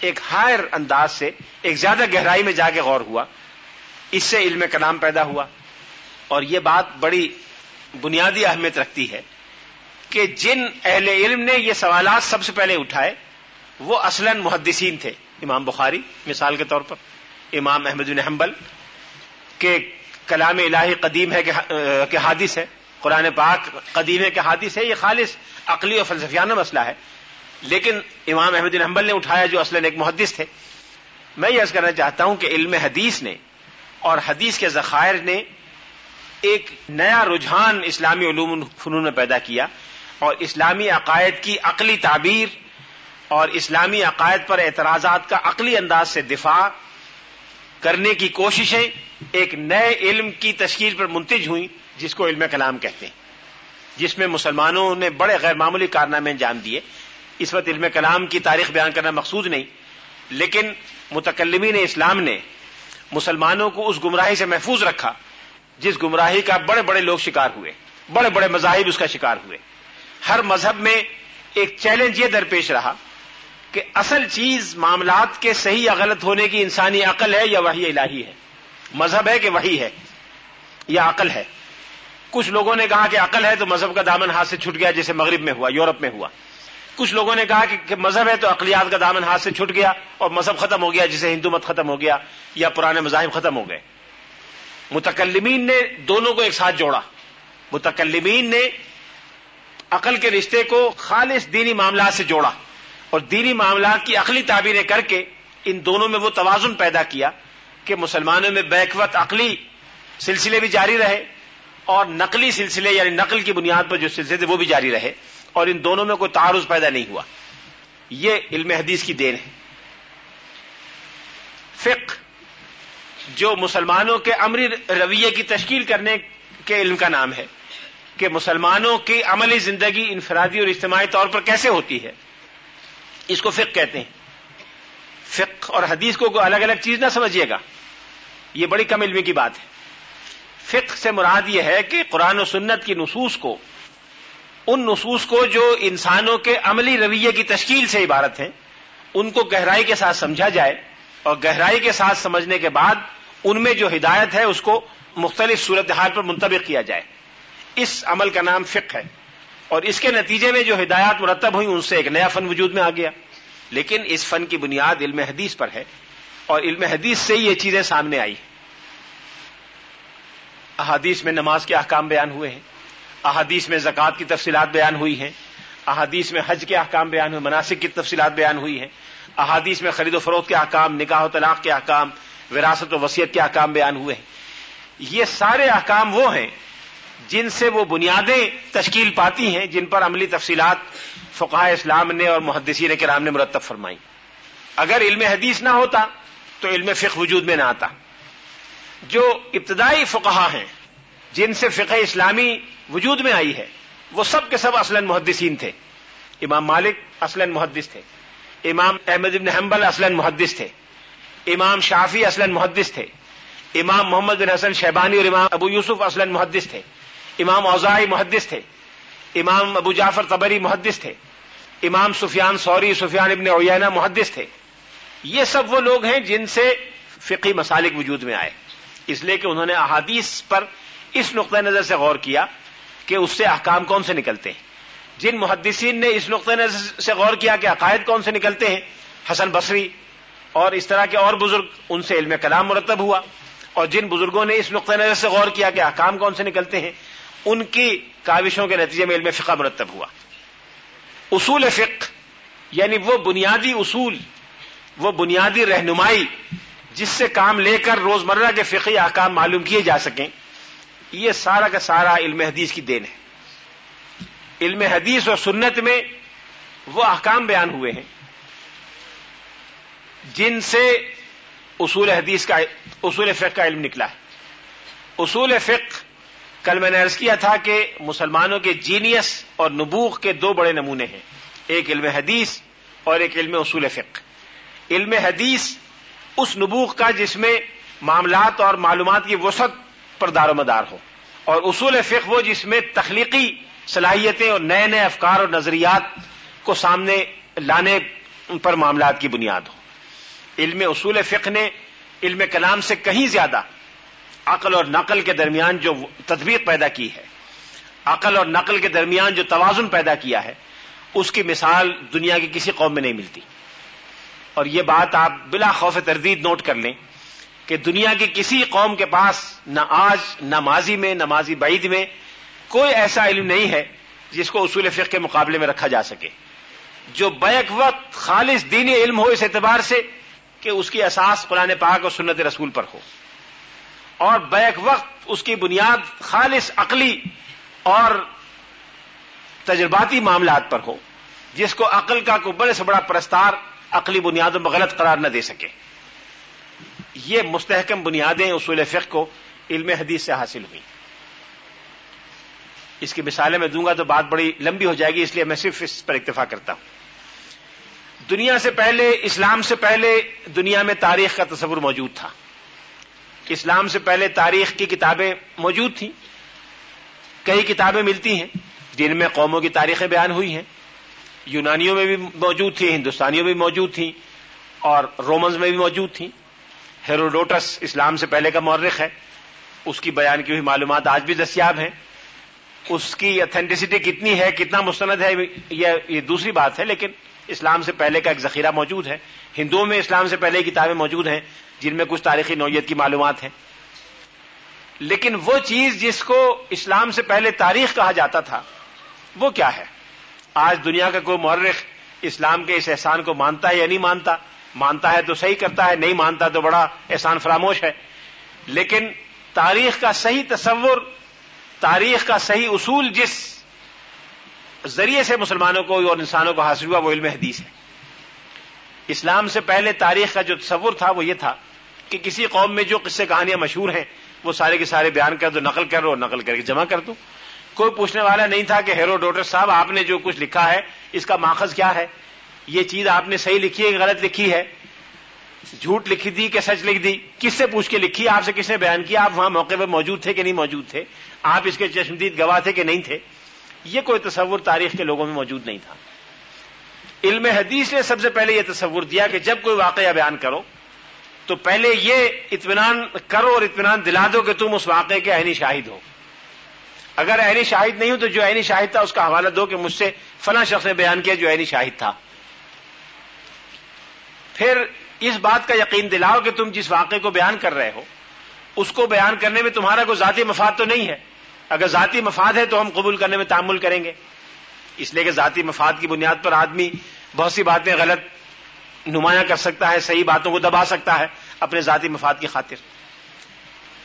ایک ہائر انداز سے، ایک زیادہ گہرائی میں جا کے غور ہوا۔ اس سے علم کلام پیدا ہوا۔ اور یہ بات بڑی بنیادی اہمیت رکھتی ہے کہ جن اہل علم نے یہ سوالات سب سے پہلے اٹھائے، وہ اصلا محدثین تھے۔ امام بخاری مثال کے طور پر، امام احمد بن حنبل کہ کلام الہی قدیم ہے کہ حادث ہے۔ قرآن پاک قدیم ہے کہ حادث ہے، یہ خالص عقلی اور فلسفیانہ مسئلہ ہے۔ لیکن امام احمد بن حنبل نے اٹھایا جو اصلا ایک محدث تھے۔ میں یہ کرنا چاہتا ہوں کہ علم حدیث نے اور حدیث کے ذخائر نے ایک نیا رجحان اسلامی علوم فنون میں پیدا کیا اور اسلامی عقائد کی عقلی تعبیر اور اسلامی عقائد پر اعتراضات کا عقلی انداز سے دفاع کرنے کی کوششیں ایک نئے علم کی تشکیل پر منتج ہوئی جس کو علم کلام کہتے ہیں۔ جس میں مسلمانوں نے بڑے غیر معمولی کارنامے انجام دیے۔ اس وقت علم کلام کی تاریخ بیان کرنا مقصود نہیں، لیکن متکلمین اسلام نے مسلمانوں کو اس گمراہی سے محفوظ رکھا، جس گمراہی کا بڑے بڑے لوگ شکار ہوئے، بڑے بڑے مذاہب اس کا شکار ہوئے۔ ہر مذہب میں ایک چیلنج یہ درپیش رہا کہ اصل چیز معاملات کے صحیح یا غلط ہونے کی انسانی عقل ہے یا وہی الہی ہے؟ مذہب ہے کہ وہی ہے یا عقل ہے؟ کچھ لوگوں نے کہا کہ عقل ہے تو مذہب کا دامن ہاتھ سے چھٹ گیا جیسے مغرب میں ہوا، یورپ میں ہوا۔ کچھ لوگوں نے کہا کہ مذہب ہے تو اقلیات کا دامن ہاتھ سے چھٹ گیا اور مذہب ختم ہو گیا جسے ہندو مت ختم ہو گیا یا پرانے مذاہب ختم ہو گئے۔ متکلمین نے دونوں کو ایک ساتھ جوڑا۔ متکلمین نے عقل کے رشتے کو خالص دینی معاملات سے جوڑا۔ اور دینی معاملات کی عقلی تعبیریں کر کے ان دونوں میں وہ توازن پیدا کیا کہ مسلمانوں میں بیکوت عقلی سلسلے بھی جاری رہے اور نقلی سلسلے یعنی نقل کی بنیاد پر جو سلسلے تھے وہ بھی جاری رہے اور ان دونوں میں کوئی تعارض پیدا نہیں ہوا۔ یہ علم حدیث کی دین ہے۔ فقہ جو مسلمانوں کے امری رویے کی تشکیل کرنے کے علم کا نام ہے کہ مسلمانوں کی عملی زندگی انفرادی اور اجتماعی طور پر کیسے ہوتی ہے۔ اس کو فقہ کہتے ہیں۔ فقہ اور حدیث کو الگ الگ چیز نہ سمجھیے گا۔ یہ بڑی کم علمی کی بات ہے۔ فقہ سے مراد یہ ہے کہ قرآن و سنت کی نصوص کو، ان نصوص کو جو انسانوں کے عملی رویے کی تشکیل سے عبارت ہیں، ان کو گہرائی کے ساتھ سمجھا جائے اور گہرائی کے ساتھ سمجھنے کے بعد ان میں جو ہدایت ہے، اس کو مختلف صورتحال پر منتبق کیا جائے۔ اس عمل کا نام فقہ ہے۔ اور اس کے نتیجے میں جو ہدایات مرتب ہوئی ان سے ایک نیا فن وجود میں آ گیا۔ لیکن اس فن کی بنیاد علم حدیث پر ہے، اور علم حدیث سے یہ چیزیں سامنے آئی۔ احادیث میں نماز کے احکام بیان ہوئے ہیں، احادیث میں زکوٰۃ کی تفصیلات بیان ہوئی ہیں، احادیث میں حج کے احکام بیان ہوئے، مناسب کی تفصیلات بیان ہوئی ہیں، احادیث میں خرید و فروخت کے احکام، نکاح و طلاق کے احکام، وراثت و وصیت کے احکام بیان ہوئے ہیں۔ یہ سارے احکام وہ ہیں جن سے وہ بنیادیں تشکیل پاتی ہیں، جن پر عملی تفصیلات فقہ اسلام نے اور محدثین کرام نے مرتب فرمائی۔ اگر علم حدیث نہ ہوتا، تو علم فقہ وجود میں نہ آتا۔ جو ابتدائی فقہ ہیں، جن سے فقہ اسلامی وجود میں آئی ہے، وہ سب کے سب اصلاً محدثین تھے۔ امام مالک اصلاً محدث تھے۔ امام احمد ابن حنبل اصلاً محدث تھے۔ امام شافی اصلاً محدث تھے۔ امام محمد بن حسن شیبانی اور امام ابو یوسف اصلاً محدث تھے۔ امام اوزائی محدث تھے، امام ابو جعفر تبری محدث تھے، امام سفیان سوری، سفیان ابن اوینا محدث تھے۔ یہ سب وہ لوگ ہیں جن سے فقی مسالک وجود میں آئے۔ اس لیے کہ انہوں نے احادیث پر اس نقطۂ نظر سے غور کیا کہ اس سے احکام کون سے نکلتے ہیں۔ جن محدثین نے اس نقطۂ نظر سے غور کیا کہ عقائد کون سے نکلتے ہیں، حسن بصری اور اس طرح کے اور بزرگ، ان سے علم کلام مرتب ہوا۔ اور جن بزرگوں نے اس نقطۂ نظر سے غور کیا کہ احکام کون سے نکلتے ہیں ان کی کاوشوں کے نتیجے میں علم فقہ مرتب ہوا۔ اصول فقہ یعنی وہ بنیادی اصول، وہ بنیادی رہنمائی جس سے کام لے کر روزمرہ کے فقی احکام معلوم کیے جا سکیں، یہ سارا کا سارا علم حدیث کی دین ہے۔ علم حدیث اور سنت میں وہ احکام بیان ہوئے ہیں۔ جن سے اصول حدیث کا، اصول فقہ کا علم نکلا ہے۔ اصول فقہ کل میں نے عرض کیا تھا کہ مسلمانوں کے جینیس اور نبوغ کے دو بڑے نمونے ہیں، ایک علم حدیث اور ایک علم اصول فقہ۔ علم حدیث اس نبوغ کا جس میں معاملات اور معلومات کی وسعت پر دار و مدار ہو، اور اصول فقہ وہ جس میں تخلیقی صلاحیتیں اور نئے نئے افکار اور نظریات کو سامنے لانے پر معاملات کی بنیاد ہو۔ علم اصول فقہ نے علم کلام سے کہیں زیادہ عقل اور نقل کے درمیان جو تدبیر پیدا کی ہے، عقل اور نقل کے درمیان جو توازن پیدا کیا ہے، اس کی مثال دنیا کی کسی قوم میں نہیں ملتی۔ اور یہ بات آپ بلا خوف تردید نوٹ کر لیں کہ دنیا کی کسی قوم کے پاس نہ آج، نہ ماضی میں، نہ ماضی بعید میں کوئی ایسا علم نہیں ہے جس کو اصول فقہ کے مقابلے میں رکھا جا سکے۔ جو بیک وقت خالص دینی علم ہو اس اعتبار سے کہ اس کی اساس قرآن پاک اور سنت رسول پر ہو۔ اور بیک وقت اس کی بنیاد خالص عقلی اور تجرباتی معاملات پر ہو، جس کو عقل کا کوئی بڑے سے بڑا پرستار عقلی بنیادوں میں غلط قرار نہ دے سکے۔ یہ مستحکم بنیادیں اصول فقہ کو علم حدیث سے حاصل ہوئی۔ اس کی مثالیں میں دوں گا تو بات بڑی لمبی ہو جائے گی، اس لیے میں صرف اس پر اکتفا کرتا ہوں۔ دنیا سے پہلے، اسلام سے پہلے دنیا میں تاریخ کا تصور موجود تھا۔ اسلام سے پہلے تاریخ کی کتابیں موجود تھیں، کئی کتابیں ملتی ہیں، جن میں قوموں کی تاریخیں بیان ہوئی ہیں۔ یونانیوں میں بھی موجود تھی ہندوستانیوں میں بھی موجود تھیں، اور رومنز میں بھی موجود تھیں۔ ہیروڈوٹس اسلام سے پہلے کا مورخ ہے، اس کی بیان کی ہوئی معلومات آج بھی دستیاب ہیں۔ اس کی اتھینٹسٹی کتنی ہے، کتنا مستند ہے یہ دوسری بات ہے، لیکن اسلام سے پہلے کا ایک ذخیرہ موجود ہے۔ ہندوؤں میں اسلام سے پہلے کتابیں موجود ہیں، جن میں کچھ تاریخی نوعیت کی معلومات ہیں۔ لیکن وہ چیز جس کو اسلام سے پہلے تاریخ کہا جاتا تھا، وہ کیا ہے؟ آج دنیا کا کوئی مورخ اسلام کے اس احسان کو مانتا ہے یا نہیں مانتا؟ مانتا ہے تو صحیح کرتا ہے، نہیں مانتا تو بڑا احسان فراموش ہے۔ لیکن تاریخ کا صحیح تصور، تاریخ کا صحیح اصول جس ذریعے سے مسلمانوں کو اور انسانوں کو حاصل ہوا، وہ علم حدیث ہے۔ اسلام سے پہلے تاریخ کا جو تصور تھا وہ یہ تھا کہ کسی قوم میں جو قصے کہانیاں مشہور ہیں، وہ سارے کے سارے بیان کر دو، نقل کر نقل کر کے جمع کر دو۔ کوئی پوچھنے والا نہیں تھا کہ ہیرو ڈاکٹر صاحب، آپ نے جو کچھ لکھا ہے، اس کا ماخذ کیا ہے؟ یہ چیز آپ نے صحیح لکھی ہے کہ غلط لکھی ہے؟ جھوٹ لکھی دی کہ سچ لکھ دی؟ کس سے پوچھ کے لکھی؟ آپ سے کس نے بیان کیا؟ آپ وہاں موقع پہ موجود تھے کہ نہیں موجود تھے؟ آپ اس کے چشمدید گواہ تھے کہ نہیں تھے؟ یہ کوئی تصور تاریخ کے لوگوں میں موجود نہیں تھا۔ علم حدیث نے سب سے پہلے یہ تصور دیا کہ جب کوئی واقعہ بیان کرو، تو پہلے یہ اطمینان کرو اور اطمینان دلا دو کہ تم اس واقعے کے عینی شاہد ہو۔ اگر عینی شاہد نہیں ہو تو جو عینی شاہد تھا اس کا حوالہ دو کہ مجھ سے فلاں شخص نے بیان کیا جو عینی شاہد تھا۔ پھر اس بات کا یقین دلاؤ کہ تم جس واقعے کو بیان کر رہے ہو، اس کو بیان کرنے میں تمہارا کوئی ذاتی مفاد تو نہیں ہے۔ اگر ذاتی مفاد ہے تو ہم قبول کرنے میں تعمل کریں گے۔ اس لیے کہ ذاتی مفاد کی بنیاد پر آدمی بہت سی باتیں غلط نمایاں کر سکتا ہے، صحیح باتوں کو دبا سکتا ہے اپنے ذاتی مفاد کی خاطر۔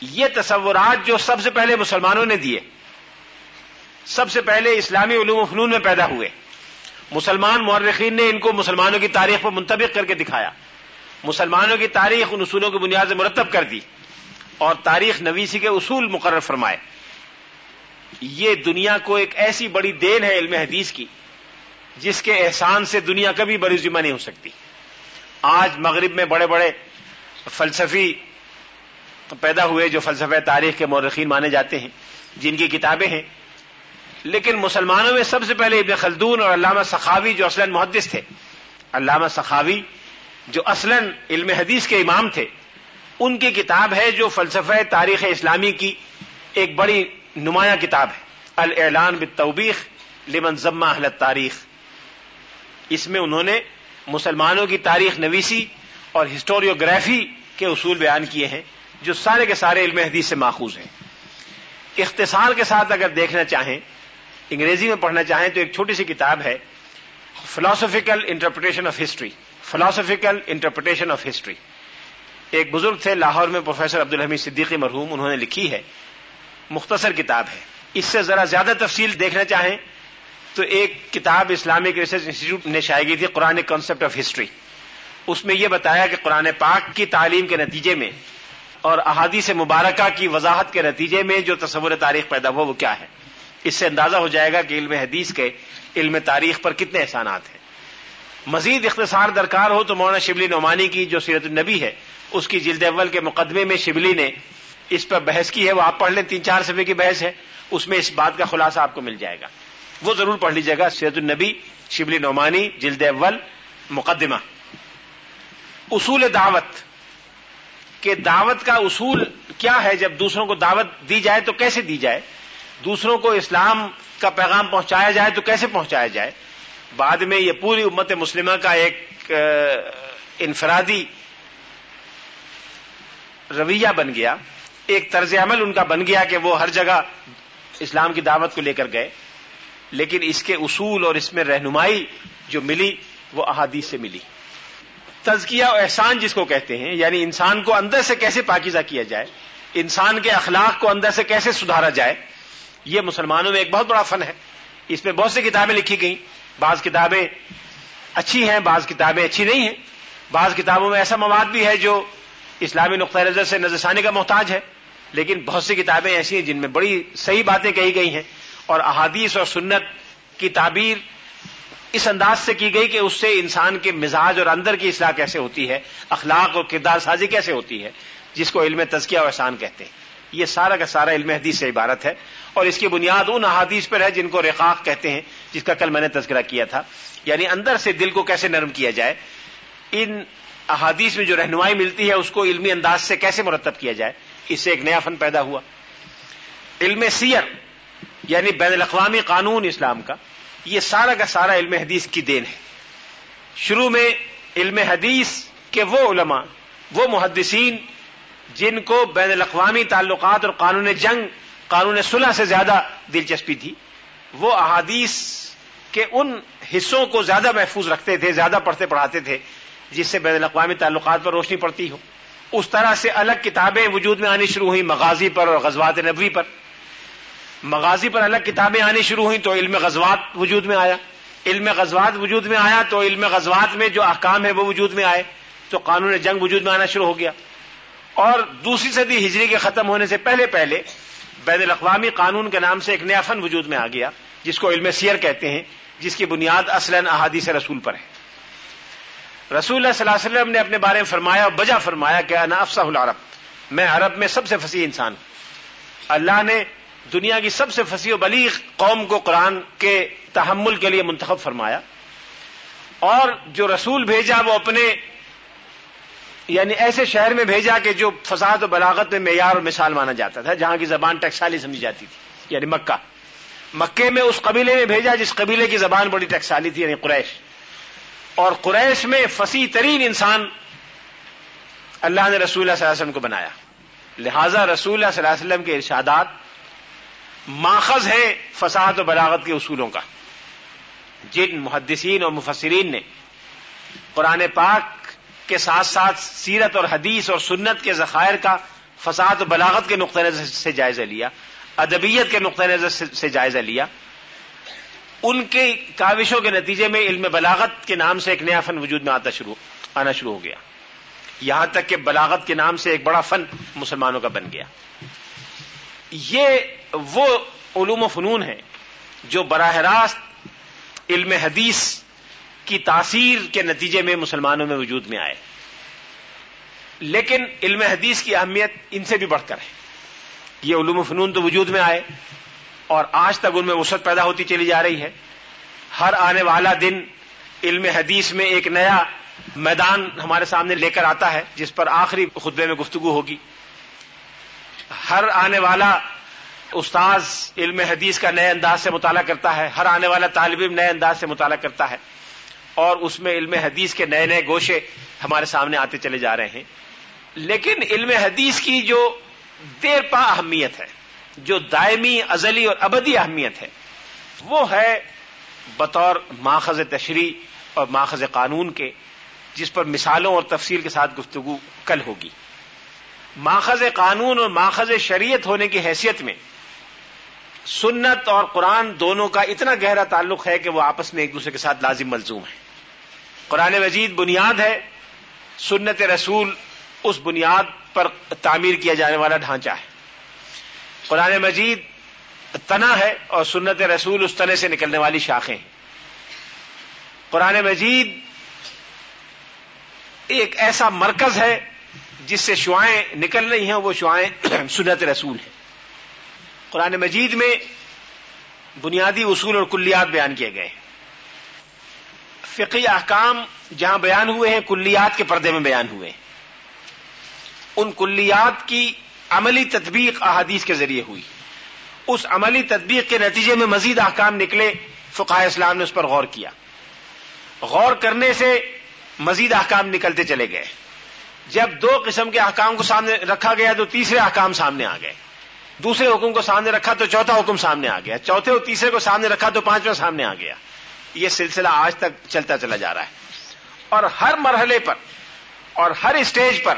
یہ تصورات جو سب سے پہلے مسلمانوں نے دیے، سب سے پہلے اسلامی علوم و فنون میں پیدا ہوئے۔ مسلمان مورخین نے ان کو مسلمانوں کی تاریخ پر منتبق کر کے دکھایا۔ مسلمانوں کی تاریخ ان اصولوں کی بنیاد سے مرتب کر دی اور تاریخ نویسی کے اصول مقرر فرمائے۔ یہ دنیا کو ایک ایسی بڑی دین ہے علم حدیث کی، جس کے احسان سے دنیا کبھی بڑی ذمہ نہیں ہو سکتی۔ آج مغرب میں بڑے بڑے فلسفی پیدا ہوئے جو فلسفہ تاریخ کے مورخین مانے جاتے ہیں، جن کی کتابیں ہیں۔ لیکن مسلمانوں میں سب سے پہلے ابن خلدون اور علامہ سخاوی جو اصلاً محدث تھے، علامہ سخاوی جو اصلاً علم حدیث کے امام تھے، ان کی کتاب ہے جو فلسفہ تاریخ اسلامی کی ایک بڑی نمایاں کتاب ہے۔ الاعلان بالتوبیخ لمن ضمہ اہل تاریخ اس میں انہوں نے مسلمانوں کی تاریخ نویسی اور ہسٹوریوگرافی کے اصول بیان کیے ہیں، جو سارے کے سارے علم حدیث سے ماخوذ ہیں۔ اختصار کے ساتھ اگر دیکھنا چاہیں، انگریزی میں پڑھنا چاہیں تو ایک چھوٹی سی کتاب ہے philosophical interpretation of history philosophical interpretation of history ایک بزرگ تھے لاہور میں پروفیسر عبد الحمید صدیقی مرحوم، انہوں نے لکھی ہے مختصر کتاب ہے۔ اس سے ذرا زیادہ تفصیل دیکھنا چاہیں تو ایک کتاب اسلامک ریسرچ انسٹیٹیوٹ نے شائع کی تھی، قرآن کانسیپٹ آف ہسٹری اس میں یہ بتایا کہ قرآن پاک کی تعلیم کے نتیجے میں اور احادیث مبارکہ کی وضاحت کے نتیجے میں جو تصور تاریخ پیدا ہوا، وہ کیا ہے۔ اس سے اندازہ ہو جائے گا کہ علم حدیث کے علم تاریخ پر کتنے احسانات ہیں۔ مزید اختصار درکار ہو تو مولانا شبلی نعمانی کی جو سیرت النبی ہے، اس کی جلد اول کے مقدمے میں شبلی نے اس پر بحث کی ہے، وہ آپ پڑھ لیں، تین چار صفحے کی بحث ہے، اس میں اس بات کا خلاصہ آپ کو مل جائے گا۔ وہ ضرور پڑھ لیجیے گا، سیرت النبی، شبلی نعمانی، جلد اول، مقدمہ۔ اصول دعوت۔ کہ دعوت کا اصول کیا ہے، جب دوسروں کو دعوت دی جائے تو کیسے دی جائے؟ دوسروں کو اسلام کا پیغام پہنچایا جائے تو کیسے پہنچایا جائے؟ بعد میں یہ پوری امت مسلمہ کا ایک انفرادی رویہ بن گیا۔ ایک طرز عمل ان کا بن گیا کہ وہ ہر جگہ اسلام کی دعوت کو لے کر گئے۔ لیکن اس کے اصول اور اس میں رہنمائی جو ملی، وہ احادیث سے ملی۔ تزکیہ و احسان جس کو کہتے ہیں یعنی انسان کو اندر سے کیسے پاکیزہ کیا جائے، انسان کے اخلاق کو اندر سے کیسے سدھارا جائے، یہ مسلمانوں میں ایک بہت بڑا فن ہے۔ اس میں بہت سی کتابیں لکھی گئیں۔ بعض کتابیں اچھی ہیں، بعض کتابیں اچھی نہیں ہیں۔ بعض کتابوں میں ایسا مواد بھی ہے جو اسلامی نقطۂ نظر سے نظر ثانی کا محتاج ہے۔ لیکن بہت سی کتابیں ایسی ہیں جن میں بڑی صحیح باتیں کہی گئی ہیں اور احادیث اور سنت کی تعبیر اس انداز سے کی گئی کہ اس سے انسان کے مزاج اور اندر کی اصلاح کیسے ہوتی ہے، اخلاق اور کردار سازی کیسے ہوتی ہے، جس کو علم تزکیہ و احسان کہتے ہیں۔ یہ سارا کا سارا علم حدیث سے عبارت ہے اور اس کی بنیاد ان احادیث پر ہے جن کو رقاق کہتے ہیں، جس کا کل میں نے تذکرہ کیا تھا۔ یعنی اندر سے دل کو کیسے نرم کیا جائے، ان احادیث میں جو رہنمائی ملتی ہے، اس کو علمی انداز سے کیسے مرتب کیا جائے؟ اس سے ایک نیا فن پیدا ہوا۔ علم سیر یعنی بین الاقوامی قانون اسلام کا، یہ سارا کا سارا علم حدیث کی دین ہے۔ شروع میں علم حدیث کے وہ علماء، وہ محدثین جن کو بین الاقوامی تعلقات اور قانون جنگ، قانون صلح سے زیادہ دلچسپی تھی، وہ احادیث کے ان حصوں کو زیادہ محفوظ رکھتے تھے، زیادہ پڑھتے پڑھاتے تھے، جس سے بین الاقوامی تعلقات پر روشنی پڑتی ہو۔ اس طرح سے الگ کتابیں وجود میں آنی شروع ہوئی مغازی پر اور غزوات نبوی پر۔ مغازی پر الگ کتابیں آنی شروع ہوئی تو علم غزوات وجود میں آیا۔ علم غزوات وجود میں آیا تو علم غزوات میں جو احکام ہے وہ وجود میں آئے۔ تو قانون جنگ وجود میں آنا شروع ہو گیا۔ اور دوسری صدی ہجری کے ختم ہونے سے پہلے پہلے بین الاقوامی قانون کے نام سے ایک نیا فن وجود میں آ گیا، جس کو علم سیر کہتے ہیں، جس کی بنیاد اصل احادیث رسول پر ہے۔ رسول اللہ صلی اللہ علیہ وسلم نے اپنے بارے میں فرمایا بجا فرمایا کہ انا افسہ العرب، میں عرب میں سب سے فصیح انسان اللہ نے دنیا کی سب سے فصیح و بلیغ قوم کو قرآن کے تحمل کے لیے منتخب فرمایا۔ اور جو رسول بھیجا وہ اپنے یعنی ایسے شہر میں بھیجا کہ جو فساد و بلاغت میں معیار اور مثال مانا جاتا تھا، جہاں کی زبان ٹیکسالی سمجھی جاتی تھی یعنی مکہ۔ مکے میں اس قبیلے میں بھیجا جس قبیلے کی زبان بڑی ٹیکسالی تھی یعنی قریش۔ اور قریش میں فصیح ترین انسان اللہ نے رسول اللہ صلی اللہ علیہ وسلم کو بنایا۔ لہذا رسول اللہ صلی اللہ علیہ وسلم کے ارشادات ماخذ ہیں فساد و بلاغت کے اصولوں کا۔ جن محدثین اور مفسرین نے قرآن پاک کے ساتھ ساتھ سیرت اور حدیث اور سنت کے ذخائر کا فساد و بلاغت کے نقطۂ نظر سے جائزہ لیا، ادبیت کے نقطۂ نظر سے جائزہ لیا ان کے کاوشوں کے نتیجے میں علم بلاغت کے نام سے ایک نیا فن وجود میں آتا شروع، آنا شروع ہو گیا۔ یہاں تک کہ بلاغت کے نام سے ایک بڑا فن مسلمانوں کا بن گیا۔ یہ وہ علوم و فنون ہیں جو براہ راست علم حدیث کی تاثیر کے نتیجے میں مسلمانوں میں وجود میں آئے۔ لیکن علم حدیث کی اہمیت ان سے بھی بڑھ کر ہے۔ یہ علوم و فنون تو وجود میں آئے۔ اور آج تک ان میں وسعت پیدا ہوتی چلی جا رہی ہے۔ ہر آنے والا دن علم حدیث میں ایک نیا میدان ہمارے سامنے لے کر آتا ہے، جس پر آخری خطبے میں گفتگو ہوگی۔ ہر آنے والا استاذ علم حدیث کا نئے انداز سے مطالعہ کرتا ہے، ہر آنے والا طالب علم نئے انداز سے مطالعہ کرتا ہے۔ اور اس میں علم حدیث کے نئے نئے گوشے ہمارے سامنے آتے چلے جا رہے ہیں۔ لیکن علم حدیث کی جو دیر پا اہمیت ہے جو دائمی، ازلی اور ابدی اہمیت ہے، وہ ہے بطور ماخذ تشریح اور ماخذ قانون کے، جس پر مثالوں اور تفصیل کے ساتھ گفتگو کل ہوگی۔ ماخذ قانون اور ماخذ شریعت ہونے کی حیثیت میں سنت اور قرآن دونوں کا اتنا گہرا تعلق ہے کہ وہ آپس میں ایک دوسرے کے ساتھ لازم ملزوم ہے قرآن مجید بنیاد ہے، سنت رسول اس بنیاد پر تعمیر کیا جانے والا ڈھانچہ ہے۔ قرآن مجید تنا ہے اور سنت رسول اس تنے سے نکلنے والی شاخیں ہیں۔ قرآن مجید ایک ایسا مرکز ہے جس سے شعائیں نکل رہی ہیں، وہ شعائیں [clears throat] سنت رسول ہیں۔ قرآن مجید میں بنیادی اصول اور کلیات بیان کیے گئے ہیں۔ فقی احکام جہاں بیان ہوئے ہیں، کلیات کے پردے میں بیان ہوئے ہیں۔ ان کلیات کی عملی تطبیق احادیث کے ذریعے ہوئی۔ اس عملی تطبیق کے نتیجے میں مزید احکام نکلے فقہ اسلام نے اس پر غور کیا۔ غور کرنے سے مزید احکام نکلتے چلے گئے۔ جب دو قسم کے احکام کو سامنے رکھا گیا تو تیسرے احکام سامنے آ گئے۔ دوسرے حکم کو سامنے رکھا تو چوتھا حکم سامنے آ گیا۔ چوتھے اور تیسرے کو سامنے رکھا تو پانچواں سامنے آ گیا۔ یہ سلسلہ آج تک چلتا چلا جا رہا ہے۔ اور ہر مرحلے پر اور ہر اسٹیج پر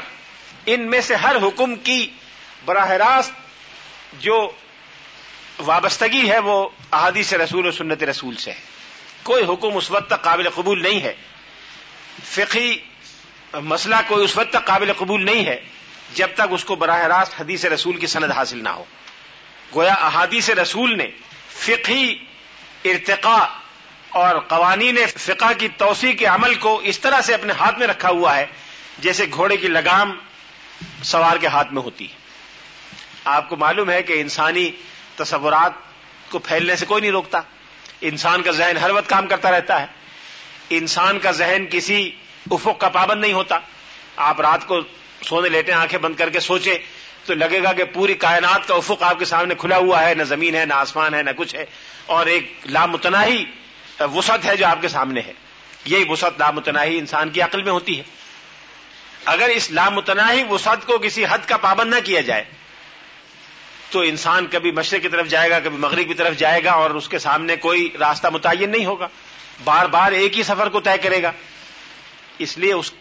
ان میں سے ہر حکم کی براہ راست جو وابستگی ہے وہ احادیث رسول و سنت رسول سے ہے۔ کوئی حکم اس وقت تک قابل قبول نہیں ہے۔ فقی مسئلہ کوئی اس وقت تک قابل قبول نہیں ہے جب تک اس کو براہ راست حدیث رسول کی سند حاصل نہ ہو۔ گویا احادیث رسول نے فقی ارتقاء اور قوانین فقہ کی توسیع کے عمل کو اس طرح سے اپنے ہاتھ میں رکھا ہوا ہے جیسے گھوڑے کی لگام سوار کے ہاتھ میں ہوتی ہے۔ آپ کو معلوم ہے کہ انسانی تصورات کو پھیلنے سے کوئی نہیں روکتا۔ انسان کا ذہن ہر وقت کام کرتا رہتا ہے۔ انسان کا ذہن کسی افق کا پابند نہیں ہوتا۔ آپ رات کو سونے لیٹے آنکھیں بند کر کے سوچیں تو لگے گا کہ پوری کائنات کا افق آپ کے سامنے کھلا ہوا ہے، نہ زمین ہے، نہ آسمان ہے، نہ کچھ ہے۔ اور ایک لامتناہی وسعت ہے جو آپ کے سامنے ہے۔ یہی وسعت لامتناہی انسان کی عقل میں ہوتی ہے۔ اگر اس لامتناہی وسعت کو کسی حد کا پابند نہ کیا جائے تو انسان کبھی مشرق کی طرف جائے گا، کبھی مغرب کی طرف جائے گا اور اس کے سامنے کوئی راستہ متعین نہیں ہوگا۔ بار بار ایک ہی سفر کو طے کرے گا۔ اس لیے اس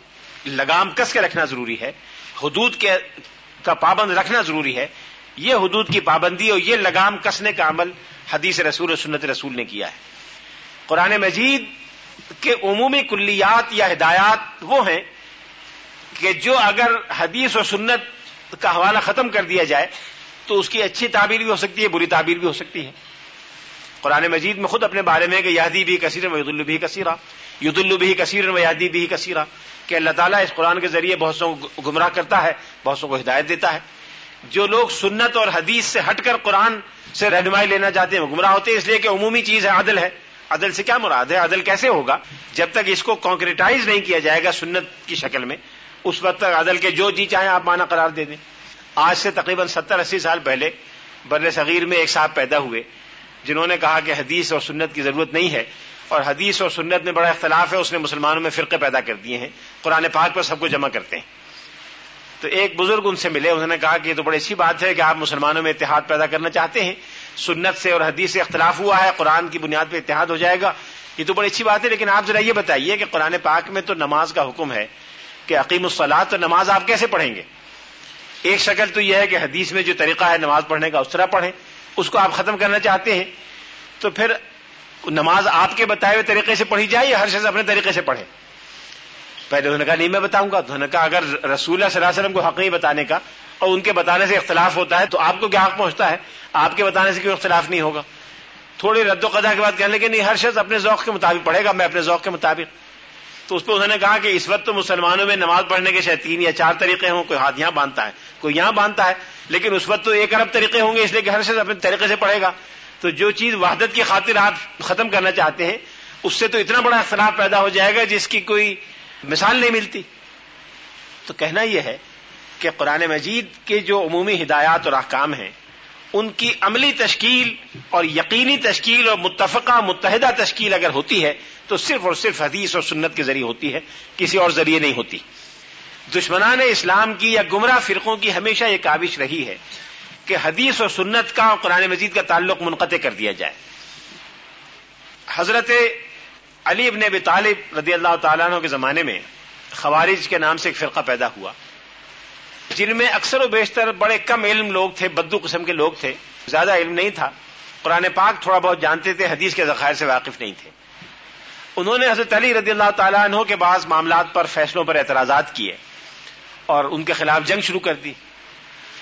لگام کس کے رکھنا ضروری ہے؟ حدود کے کا پابند رکھنا ضروری ہے۔ یہ حدود کی پابندی اور یہ لگام کسنے کا عمل حدیث رسول و سنت رسول نے کیا ہے۔ قرآن مجید کے عمومی کلیات یا ہدایات وہ ہیں کہ جو اگر حدیث و سنت کا حوالہ ختم کر دیا جائے تو اس کی اچھی تعبیر بھی ہو سکتی ہے، بری تعبیر بھی ہو سکتی ہے۔ قرآن مجید میں خود اپنے بارے میں کہ یادی بھی کثیر و ید بھی کثیرہ ید البی کثیر و یادی بھی کثیرہ کہ اللہ تعالیٰ اس قرآن کے ذریعے بہت سو گمراہ کرتا ہے، بہت سو کو ہدایت دیتا ہے۔ جو لوگ سنت اور حدیث سے ہٹ کر قرآن سے رہنمائی لینا چاہتے ہیں، وہ گمراہ ہوتے ہیں، اس لیے کہ عمومی چیز ہے، عدل ہے۔ عدل سے کیا مراد ہے؟ عدل کیسے ہوگا؟ جب تک اس کو کانکریٹائز نہیں کیا جائے گا سنت کی شکل میں، اس وقت تک عدل کے جو جی چاہیں آپ مانا قرار دے دیں۔ آج سے تقریباً ستر اسی سال پہلے بر صغیر میں ایک صاحب پیدا ہوئے، جنہوں نے کہا کہ حدیث اور سنت کی ضرورت نہیں ہے، اور حدیث اور سنت میں بڑا اختلاف ہے، اس نے مسلمانوں میں فرقے پیدا کر دیے ہیں، قرآن پاک پر سب کو جمع کرتے ہیں۔ تو ایک بزرگ ان سے ملے، انہوں نے کہا کہ یہ تو بڑی اچھی بات ہے کہ آپ مسلمانوں میں اتحاد پیدا کرنا چاہتے ہیں۔ سنت سے اور حدیث سے اختلاف ہوا ہے، قرآن کی بنیاد پہ اتحاد ہو جائے گا۔ یہ تو بڑی اچھی بات ہے، لیکن آپ ذرا یہ بتائیے کہ قرآن پاک میں تو نماز کا حکم ہے کہ عقیم الصلاح تو نماز آپ کیسے پڑھیں گے؟ ایک شکل تو یہ ہے کہ حدیث میں جو طریقہ ہے نماز پڑھنے کا اس طرح پڑھیں، اس کو آپ ختم کرنا چاہتے ہیں، تو پھر نماز آپ کے بتائے ہوئے طریقے سے پڑھی جائے یا ہر شخص اپنے طریقے سے پڑھے؟ پہلے انہوں نے کہا نہیں، میں بتاؤں گا، تو انہوں نے کہا اگر رسول اللہ صلی اللہ علیہ وسلم کو حق نہیں بتانے کا اور ان کے بتانے سے اختلاف ہوتا ہے تو آپ کو کیا حق پہنچتا ہے؟ آپ کے بتانے سے کیوں اختلاف نہیں ہوگا۔ تھوڑی رد و قدا کے بعد کہنے لگے نہیں، ہر شخص اپنے ذوق کے مطابق پڑھے گا، میں اپنے ذوق کے مطابق۔ تو اس پہ انہوں نے کہا کہ اس وقت تو مسلمانوں میں نماز پڑھنے کے شاید تین یا چار طریقے ہوں، کوئی ہاتھ یہاں باندھتا ہے، کوئی یہاں باندھتا ہے، لیکن اس وقت تو ایک ارب طریقے ہوں گے، اس لیے کہ ہر شخص اپنے طریقے سے پڑھے گا۔ تو جو چیز وحدت کی خاطر آپ ختم کرنا چاہتے ہیں، اس سے تو اتنا بڑا اختلاف پیدا ہو جائے گا جس کی کوئی مثال نہیں ملتی۔ تو کہنا یہ ہے کہ قرآن مجید کے جو عمومی ہدایات اور احکام ہیں ان کی عملی تشکیل اور یقینی تشکیل اور متفقہ متحدہ تشکیل اگر ہوتی ہے، تو صرف اور صرف حدیث اور سنت کے ذریعے ہوتی ہے، کسی اور ذریعے نہیں ہوتی۔ دشمنان اسلام کی یا گمراہ فرقوں کی ہمیشہ یہ کاوش رہی ہے کہ حدیث اور سنت کا اور قرآن مجید کا تعلق منقطع کر دیا جائے۔ حضرت علی ابن ابی طالب رضی اللہ تعالیٰ عنہ کے زمانے میں خوارج کے نام سے ایک فرقہ پیدا ہوا۔ جن میں اکثر و بیشتر بڑے کم علم لوگ تھے، بدو قسم کے لوگ تھے، زیادہ علم نہیں تھا۔ قرآن پاک تھوڑا بہت جانتے تھے، حدیث کے ذخائر سے واقف نہیں تھے۔ انہوں نے حضرت علی رضی اللہ تعالیٰ عنہ کے بعض معاملات پر فیصلوں پر اعتراضات کیے اور ان کے خلاف جنگ شروع کر دی۔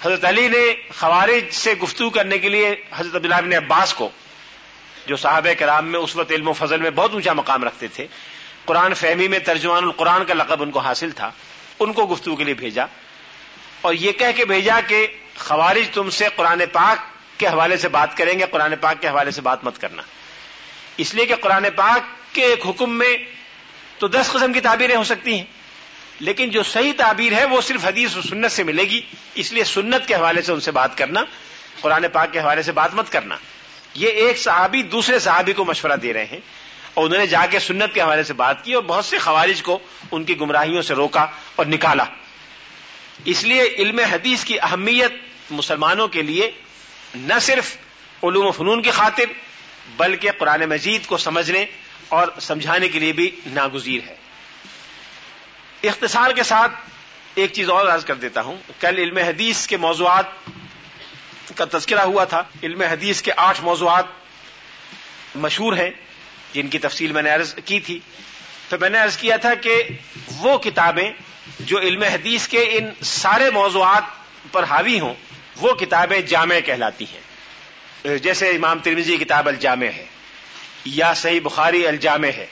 حضرت علی نے خوارج سے گفتگو کرنے کے لیے حضرت عبداللہ بن عباس کو، جو صحابہ کرام میں اس وقت علم و فضل میں بہت اونچا مقام رکھتے تھے، قرآن فہمی میں ترجمان القرآن کا لقب ان کو حاصل تھا، ان کو گفتگو کے لیے بھیجا۔ اور یہ کہہ کے بھیجا کہ خوارج تم سے قرآن پاک کے حوالے سے بات کریں گے، قرآن پاک کے حوالے سے بات مت کرنا۔ اس لیے کہ قرآن پاک کے ایک حکم میں تو دس قسم کی تعبیریں ہو سکتی ہیں، لیکن جو صحیح تعبیر ہے وہ صرف حدیث و سنت سے ملے گی۔ اس لیے سنت کے حوالے سے ان سے بات کرنا، قرآن پاک کے حوالے سے بات مت کرنا۔ یہ ایک صحابی دوسرے صحابی کو مشورہ دے رہے ہیں اور انہوں نے جا کے سنت کے حوالے سے بات کی اور بہت سے خوارج کو ان کی گمراہیوں سے روکا اور نکالا۔ اس لیے علم حدیث کی اہمیت مسلمانوں کے لیے نہ صرف علوم و فنون کی خاطر، بلکہ قرآن مجید کو سمجھنے اور سمجھانے کے لیے بھی ناگزیر ہے۔ اختصار کے ساتھ ایک چیز اور عرض کر دیتا ہوں۔ کل علم حدیث کے موضوعات کا تذکرہ ہوا تھا۔ علم حدیث کے آٹھ موضوعات مشہور ہیں، جن کی تفصیل میں نے عرض کی تھی۔ تو میں نے عرض کیا تھا کہ وہ کتابیں جو علم حدیث کے ان سارے موضوعات پر حاوی ہوں، وہ کتابیں جامع کہلاتی ہیں۔ جیسے امام ترمیزی کتاب الجامع ہے، یا صحیح بخاری الجامع ہے۔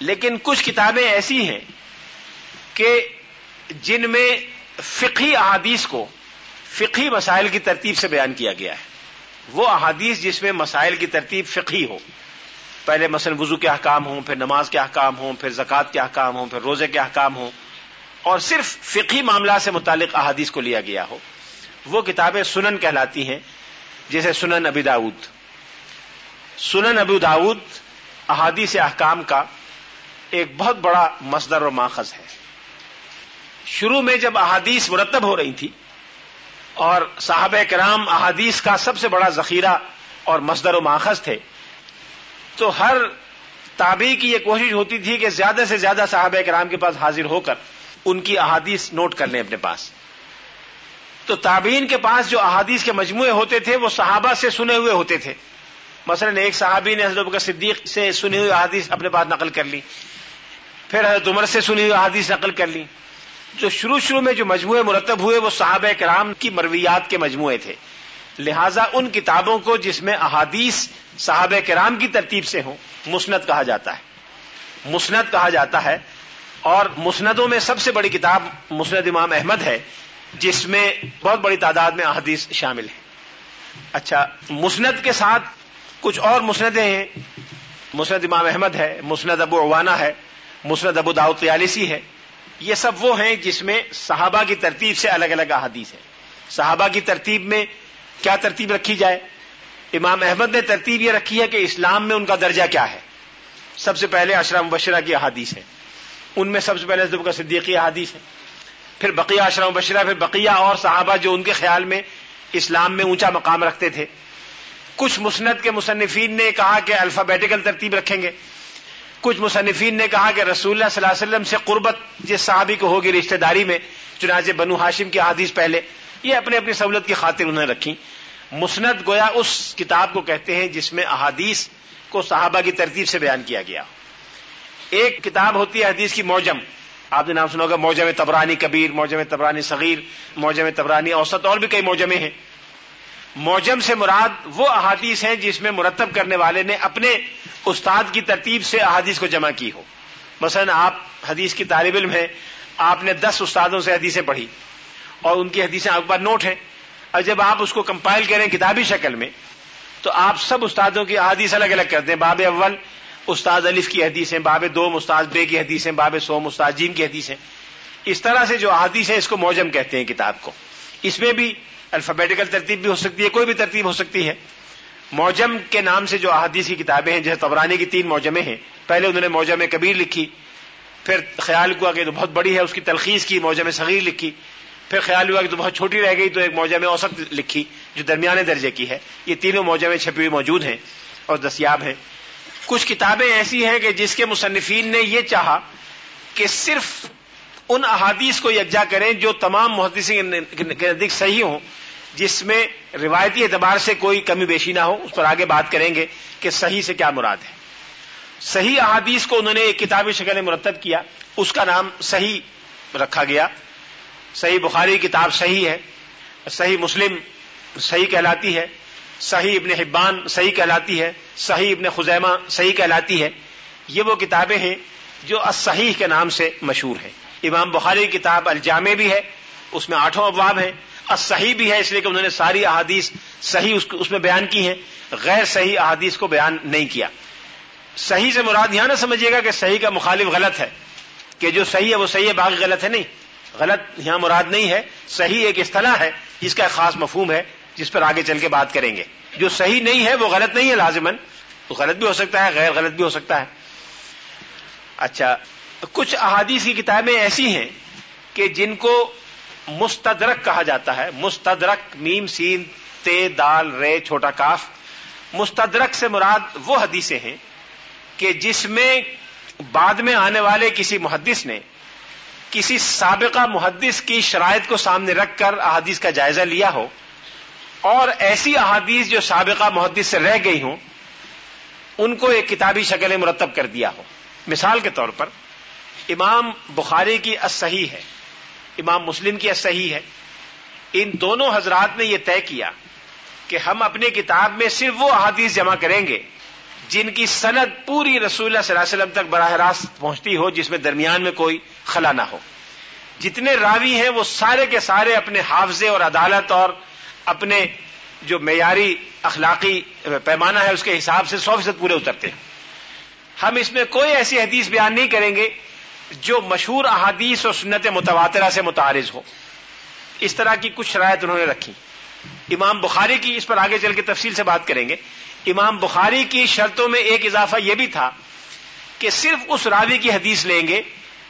لیکن کچھ کتابیں ایسی ہیں کہ جن میں فقی احادیث کو فقی مسائل کی ترتیب سے بیان کیا گیا ہے۔ وہ احادیث جس میں مسائل کی ترتیب فقی ہو۔ پہلے مثلا وضو کے احکام ہوں، پھر نماز کے احکام ہوں، پھر زکوٰۃ کے احکام ہوں، پھر روزے کے احکام ہوں، اور صرف فقی معاملات سے متعلق احادیث کو لیا گیا ہو۔ وہ کتابیں سنن کہلاتی ہیں، جیسے سنن ابی داود سنن ابو داود احادیث احکام کا ایک بہت بڑا مصدر و ماخذ ہے۔ شروع میں جب احادیث مرتب ہو رہی تھی، اور صحابہ کرام احادیث کا سب سے بڑا ذخیرہ اور مصدر و ماخذ تھے تو ہر تابعی کی یہ کوشش ہوتی تھی کہ زیادہ سے زیادہ صحابہ کرام کے پاس حاضر ہو کر ان کی احادیث نوٹ کر لیں اپنے پاس۔ تو تابعین کے پاس جو احادیث کے مجموعے ہوتے تھے وہ صحابہ سے سنے ہوئے ہوتے تھے۔ مثلا ایک صحابی نے حضرت صدیق سے سنی ہوئی احادیث اپنے پاس نقل کر لی۔ پھر حضرت عمر سے سنی ہوئی احادیث نقل کر لی۔ جو شروع شروع میں جو مجموعے مرتب ہوئے وہ صحابہ کرام کی مرویات کے مجموعے تھے۔ لہذا ان کتابوں کو جس میں احادیث صحابہ کرام کی ترتیب سے ہوں، مسند کہا جاتا ہے۔ مسند کہا جاتا ہے اور مسندوں میں سب سے بڑی کتاب مسند امام احمد ہے، جس میں بہت بڑی تعداد میں احادیث شامل ہیں۔ اچھا مسند کے ساتھ کچھ اور مسندیں ہیں۔ مسند امام احمد ہے، مسند ابو اوانا ہے، مسند ابو داؤ تیالیسی ہے۔ یہ سب وہ ہیں جس میں صحابہ کی ترتیب سے الگ الگ احادیث ہیں۔ صحابہ کی ترتیب میں کیا ترتیب رکھی جائے؟ امام احمد نے ترتیب یہ رکھی ہے کہ اسلام میں ان کا درجہ کیا ہے۔ سب سے پہلے اشرم مبشرہ کی احادیث ہے ان میں سب سے پہلے کا صدیقی احادیث ہے پھر بقیہ اشرم مبشرہ، پھر بقیہ اور صحابہ جو ان کے خیال میں اسلام میں اونچا مقام رکھتے تھے۔ کچھ مسند کے مصنفین نے کہا کہ الفابیٹیکل ترتیب رکھیں گے۔ کچھ مصنفین نے کہا کہ رسول اللہ صلی اللہ علیہ وسلم سے قربت جس صحابی کو ہوگی رشتہ داری میں، چنانچہ بنو ہاشم کی حادیث پہلے، یہ اپنے اپنی سہولت کی خاطر انہوں نے رکھی مسند گویا اس کتاب کو کہتے ہیں جس میں احادیث کو صحابہ کی ترتیب سے بیان کیا گیا۔ ایک کتاب ہوتی ہے حدیث کی موجم۔ آپ نے نام سنا ہوگا موجم تبرانی کبیر، موجم تبرانی صغیر، موجم تبرانی اوسط، اور بھی کئی موجمے ہیں۔ موجم سے مراد وہ احادیث ہیں جس میں مرتب کرنے والے نے اپنے استاد کی ترتیب سے احادیث کو جمع کی ہو۔ مثلا آپ حدیث کی طالب علم ہیں، آپ نے دس استادوں سے حدیثیں پڑھی اور ان کی حدیثیں آپ کے پاس نوٹ ہیں۔ اور جب آپ اس کو کمپائل کریں کتابی شکل میں، تو آپ سب استادوں کی احادیث الگ الگ کرتے ہیں باب اول، استاد الف کی حدیثیں، باب دو استاد بے کی حدیثیں، باب سوم استاد جیم کی حدیثیں۔ اس طرح سے جو احادیث ہیں اس کو موجم کہتے ہیں کتاب کو۔ اس میں بھی الفابیٹیکل ترتیب بھی ہو سکتی ہے، کوئی بھی ترتیب ہو سکتی ہے۔ موجم کے نام سے جو احادیث کی کتابیں ہیں، جیسے تبرانی کی تین موجمیں ہیں۔ پہلے انہوں نے موجم کبیر لکھی، پھر خیال ہوا کہ تو بہت بڑی ہے، اس کی تلخیص کی موجم صغیر لکھی۔ پھر خیال ہوا کہ تو بہت چھوٹی رہ گئی تو ایک موجم اوسط لکھی جو درمیانے درجے کی ہے۔ یہ تینوں موجمیں چھپی ہوئی موجود ہیں اور دستیاب ہیں۔ کچھ کتابیں ایسی ہیں کہ جس کے مصنفین نے یہ چاہا کہ صرف ان احادیث کو یکجا کریں جو تمام محدثین کے نزدیک صحیح ہوں، جس میں روایتی اعتبار سے کوئی کمی بیشی نہ ہو۔ اس پر آگے بات کریں گے کہ صحیح سے کیا مراد ہے۔ صحیح احادیث کو انہوں نے ایک کتابی شکل میں مرتب کیا۔ اس کا نام صحیح رکھا گیا۔ صحیح بخاری کتاب صحیح ہے، صحیح مسلم صحیح کہلاتی ہے، صحیح ابن حبان صحیح کہلاتی ہے، صحیح ابن خزیمہ صحیح کہلاتی ہے۔ یہ وہ کتابیں ہیں جو صحیح کے نام سے مشہور ہیں۔ امام بخاری کی کتاب الجامع بھی ہے، اس میں آٹھوں ابواب ہیں۔ صحیح بھی ہے، اس لیے کہ انہوں نے ساری احادیث صحیح اس میں بیان کی ہیں۔ غیر صحیح احادیث کو بیان نہیں کیا۔ صحیح سے مراد یہاں نہ سمجھیے گا کہ صحیح کا مخالف غلط ہے، کہ جو صحیح ہے وہ صحیح ہے، باقی غلط ہے نہیں۔ غلط یہاں مراد نہیں ہے، صحیح ایک اصطلاح ہے، جس کا ایک خاص مفہوم ہے، جس پر آگے چل کے بات کریں گے۔ جو صحیح نہیں ہے، وہ غلط نہیں ہے لازمن تو غلط بھی ہو سکتا ہے، غیر غلط بھی ہو سکتا ہے۔ اچھا کچھ احادیث کی کتابیں ایسی ہیں کہ جن کو مستدرک کہا جاتا ہے۔ مستدرک میم، سین، تے، دال، رے، چھوٹا کاف۔ مستدرک سے مراد وہ حدیثیں ہیں کہ جس میں بعد میں آنے والے کسی محدث نے کسی سابقہ محدث کی شرائط کو سامنے رکھ کر احادیث کا جائزہ لیا ہو اور ایسی احادیث جو سابقہ محدث سے رہ گئی ہوں، ان کو ایک کتابی شکل مرتب کر دیا ہو۔ مثال کے طور پر، امام بخاری کی اصحیح ہے، امام مسلم کی اصحیح ہے۔ ان دونوں حضرات نے یہ طے کیا کہ ہم اپنی کتاب میں صرف وہ احادیث جمع کریں گے جن کی سند پوری رسول اللہ صلی اللہ علیہ وسلم تک براہ راست پہنچتی ہو، جس میں درمیان میں کوئی خلا نہ ہو۔ جتنے راوی ہیں وہ سارے کے سارے اپنے حافظے اور عدالت اور اپنے جو معیاری اخلاقی پیمانہ ہے اس کے حساب سے سو فیصد پورے اترتے ہیں۔ ہم اس میں کوئی ایسی حدیث بیان نہیں کریں گے جو مشہور احادیث اور سنت متواترہ سے متعارض ہو۔ اس طرح کی کچھ شرائط انہوں نے رکھی۔ امام بخاری کی اس پر آگے چل کے تفصیل سے بات کریں گے۔ امام بخاری کی شرطوں میں ایک اضافہ یہ بھی تھا کہ صرف اس راوی کی حدیث لیں گے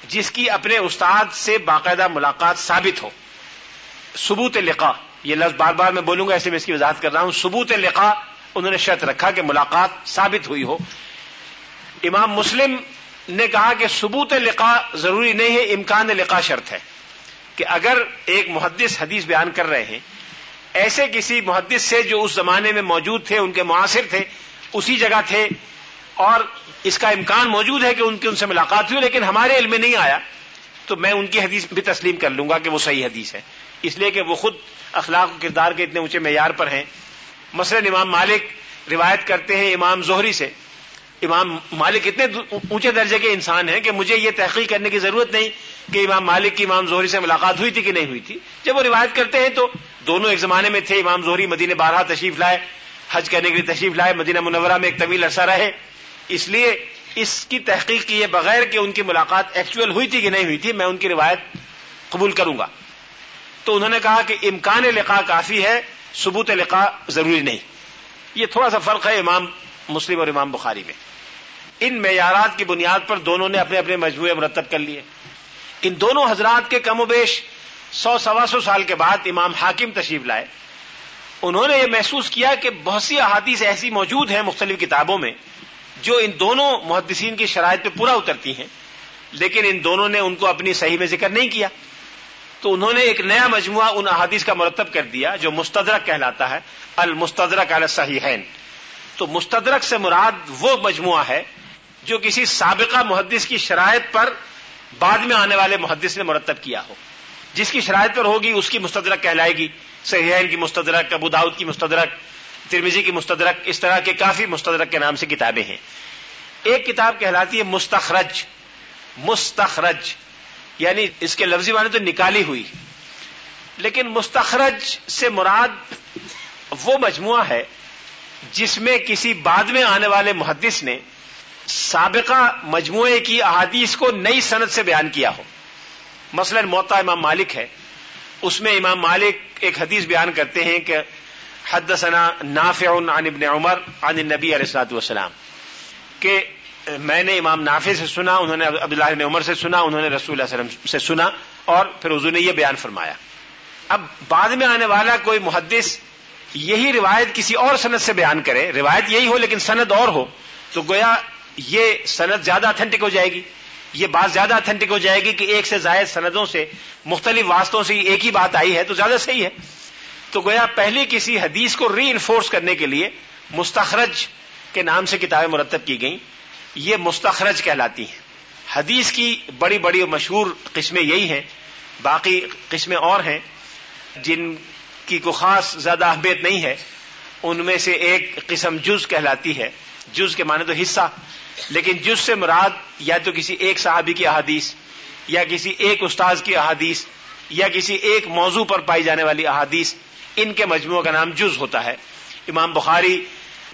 جس کی اپنے استاد سے باقاعدہ ملاقات ثابت ہو۔ ثبوت لقا یہ لفظ بار بار میں بولوں گا ایسے میں اس کی وضاحت کر رہا ہوں۔ ثبوت لقا انہوں نے شرط رکھا کہ ملاقات ثابت ہوئی ہو۔ امام مسلم نے کہا کہ ثبوت لقا ضروری نہیں ہے، امکان لقا شرط ہے۔ کہ اگر ایک محدث حدیث بیان کر رہے ہیں، ایسے کسی محدث سے جو اس زمانے میں موجود تھے، ان کے معاصر تھے، اسی جگہ تھے، اور اس کا امکان موجود ہے کہ ان کی ان سے ملاقات ہوئی لیکن ہمارے علم میں نہیں آیا۔ تو میں ان کی حدیث بھی تسلیم کر لوں گا کہ وہ صحیح حدیث ہے۔ اس لیے کہ وہ خود اخلاق و کردار کے اتنے اونچے معیار پر ہیں۔ مثلاً امام مالک روایت کرتے ہیں امام زہری سے۔ امام مالک اتنے اونچے درجے کے انسان ہیں کہ مجھے یہ تحقیق کرنے کی ضرورت نہیں کہ امام مالک کی امام زہری سے ملاقات ہوئی تھی کہ نہیں ہوئی تھی۔ جب وہ روایت کرتے ہیں تو دونوں ایک زمانے میں تھے۔ امام زہری مدینہ بارہ تشریف لائے، حج کرنے کے لیے تشریف لائے، مدینہ منورہ میں ایک طویل عرصہ رہے۔ اس لیے اس کی تحقیق کیے بغیر کہ ان کی ملاقات ایکچوئل ہوئی تھی کہ نہیں ہوئی تھی، میں ان کی روایت قبول کروں گا۔ تو انہوں نے کہا کہ امکان لقاء کافی ہے، ثبوت لقاء ضروری نہیں۔ یہ تھوڑا سا فرق ہے امام مسلم اور امام بخاری میں۔ ان معیارات کی بنیاد پر دونوں نے اپنے اپنے مجموعے مرتب کر لیے۔ ان دونوں حضرات کے کم و بیش سو سوا سو سال کے بعد امام حاکم تشریف لائے۔ انہوں نے یہ محسوس کیا کہ بہت سی احادیث ایسی موجود ہیں مختلف کتابوں میں جو ان دونوں محدثین کی شرائط پہ پورا اترتی ہیں، لیکن ان دونوں نے ان کو اپنی صحیح میں ذکر نہیں کیا۔ تو انہوں نے ایک نیا مجموعہ ان احادیث کا مرتب کر دیا، جو مستدرک کہلاتا ہے، المستدرک علی صحیح تو مستدرک سے مراد وہ مجموعہ ہے، جو کسی سابقہ محدث کی شرائط پر بعد میں آنے والے محدث نے مرتب کیا ہو۔ جس کی شرائط پر ہوگی، اس کی مستدرک کہلائے گی، صحیحین کی مستدرک، ابو داود کی مستدرک ترمیزی کی مستدرک، اس طرح کے کافی مستدرک کے نام سے کتابیں ہیں۔ ایک کتاب کہلاتی ہے مستخرج مستخرج یعنی اس کے لفظی معنی تو نکالی ہوئی۔ لیکن مستخرج سے مراد وہ مجموعہ ہے جس میں کسی بعد میں آنے والے محدث نے سابقہ مجموعے کی احادیث کو نئی صنعت سے بیان کیا ہو۔ مثلا موتا امام مالک ہے، اس میں امام مالک ایک حدیث بیان کرتے ہیں کہ حدثنا نافع عن ابن عمر عن النبی علیہ السلاط والسلام، کہ میں نے امام نافع سے سنا، انہوں نے عبداللہ ابن عمر سے سنا، انہوں نے رسول اللہ علیہ وسلم سے سنا، اور پھر حضور نے یہ بیان فرمایا۔ اب بعد میں آنے والا کوئی محدث یہی روایت کسی اور سند سے بیان کرے، روایت یہی ہو لیکن سند اور ہو، تو گویا یہ سند زیادہ اتھینٹک ہو جائے گی، یہ بات زیادہ اتھینٹک ہو جائے گی کہ ایک سے زائد سندوں سے مختلف واسطوں سے ایک ہی بات آئی ہے تو زیادہ صحیح ہے۔ تو گویا پہلی کسی حدیث کو ری انفورس کرنے کے لیے مستخرج کے نام سے کتابیں مرتب کی گئیں۔ یہ مستخرج کہلاتی ہیں۔ حدیث کی بڑی بڑی اور مشہور قسمیں یہی ہیں، باقی قسمیں اور ہیں۔ جن کی کو خاص زیادہ اہمیت نہیں ہے، ان میں سے ایک قسم جز کہلاتی ہے۔ جز کے معنی تو حصہ، لیکن جز سے مراد یا تو کسی ایک صحابی کی احادیث، یا کسی ایک استاذ کی احادیث، یا کسی ایک موضوع پر پائی جانے والی احادیث۔ ان کے مجموعہ کا نام جز ہوتا ہے۔ امام بخاری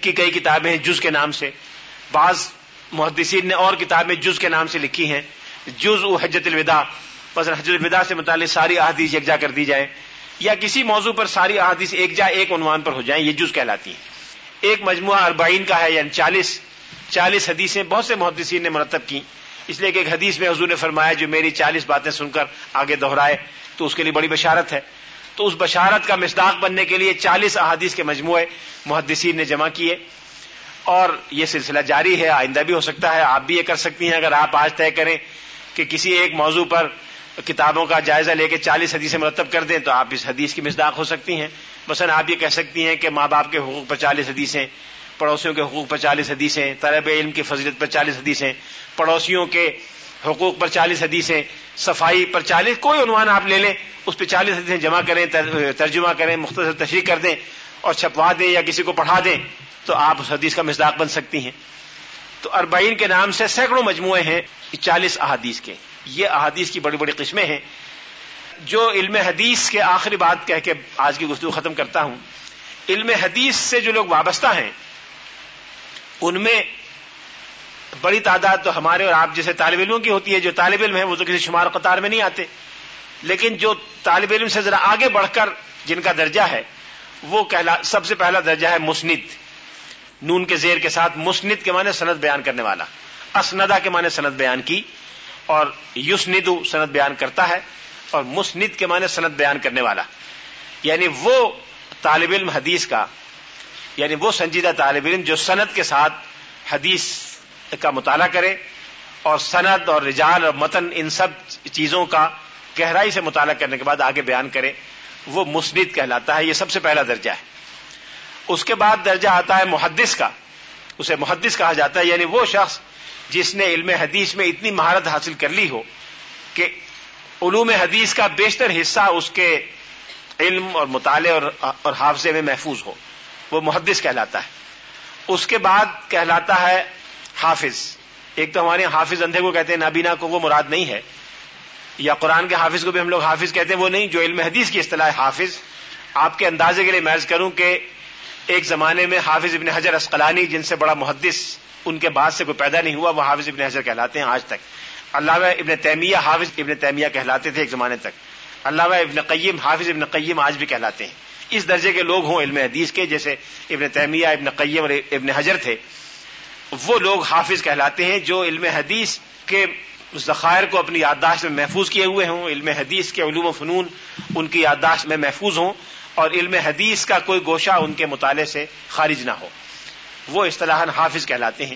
کی کئی کتابیں ہیں جز کے نام سے۔ بعض محدثین نے اور کتابیں جز کے نام سے لکھی ہیں۔ جز و حجت الوداع۔ بس حجت الوداع سے متعلق ساری احادیث یکجا کر دی جائے یا کسی موضوع پر ساری احادیث ایک جا ایک عنوان پر ہو جائیں، یہ جز کہلاتی ہیں۔ ایک مجموعہ اربعین کا ہے یعنی چالیس۔ چالیس حدیثیں بہت سے محدثین نے مرتب کی اس لیے کہ ایک حدیث میں حضور نے فرمایا، جو میری چالیس باتیں سن کر آگے دوہرائے تو اس کے لیے بڑی بشارت ہے۔ تو اس بشارت کا مصداق بننے کے لیے چالیس احادیث کے مجموعے محدثین نے جمع کیے اور یہ سلسلہ جاری ہے، آئندہ بھی ہو سکتا ہے، آپ بھی یہ کر سکتی ہیں۔ اگر آپ آج طے کریں کہ کسی ایک موضوع پر کتابوں کا جائزہ لے کے چالیس حدیثیں مرتب کر دیں تو آپ اس حدیث کی مصداق ہو سکتی ہیں۔ مثلا آپ یہ کہہ سکتی ہیں کہ ماں باپ کے حقوق پر چالیس حدیثیں، پڑوسیوں کے حقوق پر چالیس حدیثیں، طلب علم کی فضیلت پر چالیس حدیثیں، پڑوسیوں کے حقوق پر چالیس حدیثیں، صفائی پر چالیس، کوئی عنوان آپ لے لیں، اس پہ چالیس حدیثیں جمع کریں ترجمہ کریں، مختصر تشریح کر دیں اور چھپوا دیں یا کسی کو پڑھا دیں، تو آپ اس حدیث کا مزداق بن سکتی ہیں۔ تو اربعین کے نام سے سینکڑوں مجموعے ہیں چالیس احادیث کے۔ یہ احادیث کی بڑی بڑی قسمیں ہیں۔ جو علم حدیث کے آخری بات کہہ کے آج کی گفتگو ختم کرتا ہوں۔ علم حدیث سے جو لوگ وابستہ ہیں، ان میں بڑی تعداد تو ہمارے اور آپ جیسے طالب علموں کی ہوتی ہے، جو طالب علم ہے وہ تو کسی شمار قطار میں نہیں آتے۔ لیکن جو طالب علم سے ذرا آگے بڑھ کر جن کا درجہ ہے، وہ کہلا، سب سے پہلا درجہ ہے مسند۔ نون کے زیر کے ساتھ مسند کے معنی سند بیان کرنے والا۔ اسندا کے معنی سند بیان کی اور یوسندو سند بیان کرتا ہے اور مسند کے معنی سند بیان کرنے والا۔ یعنی وہ طالب علم حدیث کا یعنی وہ سنجیدہ طالب علم جو سند کے ساتھ حدیث کا مطالعہ کرے اور سند اور رجال اور متن ان سب چیزوں کا گہرائی سے مطالعہ کرنے کے بعد آگے بیان کرے وہ مسند کہلاتا ہے، یہ سب سے پہلا درجہ ہے۔ اس کے بعد درجہ آتا ہے محدث کا، اسے محدث کہا جاتا ہے یعنی وہ شخص جس نے علم حدیث میں اتنی مہارت حاصل کر لی ہو کہ علوم حدیث کا بیشتر حصہ اس کے علم اور مطالعے اور حافظے میں محفوظ ہو، وہ محدث کہلاتا ہے۔ اس کے بعد کہلاتا ہے حافظ۔ ایک تو ہمارے حافظ اندھے کو کہتے ہیں، نابینا کو وہ مراد نہیں ہے۔ یا قرآن کے حافظ کو بھی ہم لوگ حافظ کہتے ہیں، وہ نہیں، جو علم حدیث کی اصطلاح حافظ۔ آپ کے اندازے کے لیے محض کروں کہ ایک زمانے میں حافظ ابن حجر اسقلانی، جن سے بڑا محدث، ان کے بعد سے کوئی پیدا نہیں ہوا، وہ حافظ ابن حجر کہلاتے ہیں آج تک۔ علامہ ابن تیمیہ حافظ ابن تیمیہ کہلاتے تھے ایک زمانے تک۔ علامہ ابن قیم، حافظ ابن قیم آج بھی کہلاتے ہیں۔ اس درجے کے لوگ ہوں علم حدیث کے، جیسے ابن تیمیہ، ابن قیم اور ابن حجر تھے۔ وہ لوگ حافظ کہلاتے ہیں جو علم حدیث کے ذخائر کو اپنی یادداشت میں محفوظ کیے ہوئے ہوں، علم حدیث کے علوم و فنون ان کی یادداشت میں محفوظ ہوں اور علم حدیث کا کوئی گوشہ ان کے مطالعے سے خارج نہ ہو۔ وہ اصطلاح حافظ کہلاتے ہیں۔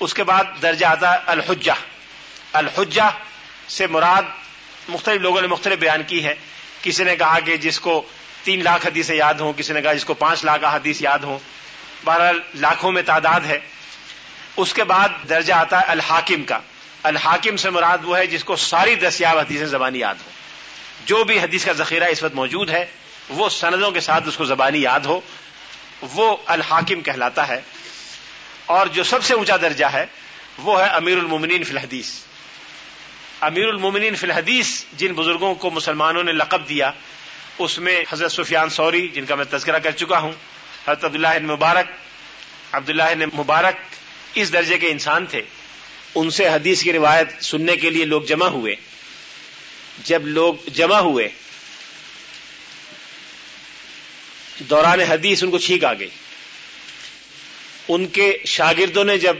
اس کے بعد درجہ آتا ہے الحجہ۔ الحجہ سے مراد مختلف لوگوں نے مختلف بیان کی ہے۔ کسی نے کہا کہ جس کو تین لاکھ حدیثیں یاد ہوں، کسی نے کہا جس کو پانچ لاکھ حدیث یاد ہوں۔ بہرحال لاکھوں میں تعداد ہے۔ اس کے بعد درجہ آتا ہے الحاکم کا۔ الحاکم سے مراد وہ ہے جس کو ساری دستیاب حدیثیں زبانی یاد ہوں جو بھی حدیث کا ذخیرہ اس وقت موجود ہے، وہ سندوں کے ساتھ اس کو زبانی یاد ہو۔ وہ الحاکم کہلاتا ہے۔ اور جو سب سے اونچا درجہ ہے، وہ ہے امیر المومنین فی الحدیث۔ امیر المومنین فی الحدیث، جن بزرگوں کو مسلمانوں نے لقب دیا، اس میں حضرت سفیان سوری جن کا میں تذکرہ کر چکا ہوں، حضرت عبداللہ مبارک عبداللہ مبارک اس درجے کے انسان تھے۔ ان سے حدیث کی روایت سننے کے لیے لوگ جمع ہوئے۔ جب لوگ جمع ہوئے، دوران حدیث ان کو چھینک آ گئی۔ ان کے شاگردوں نے جب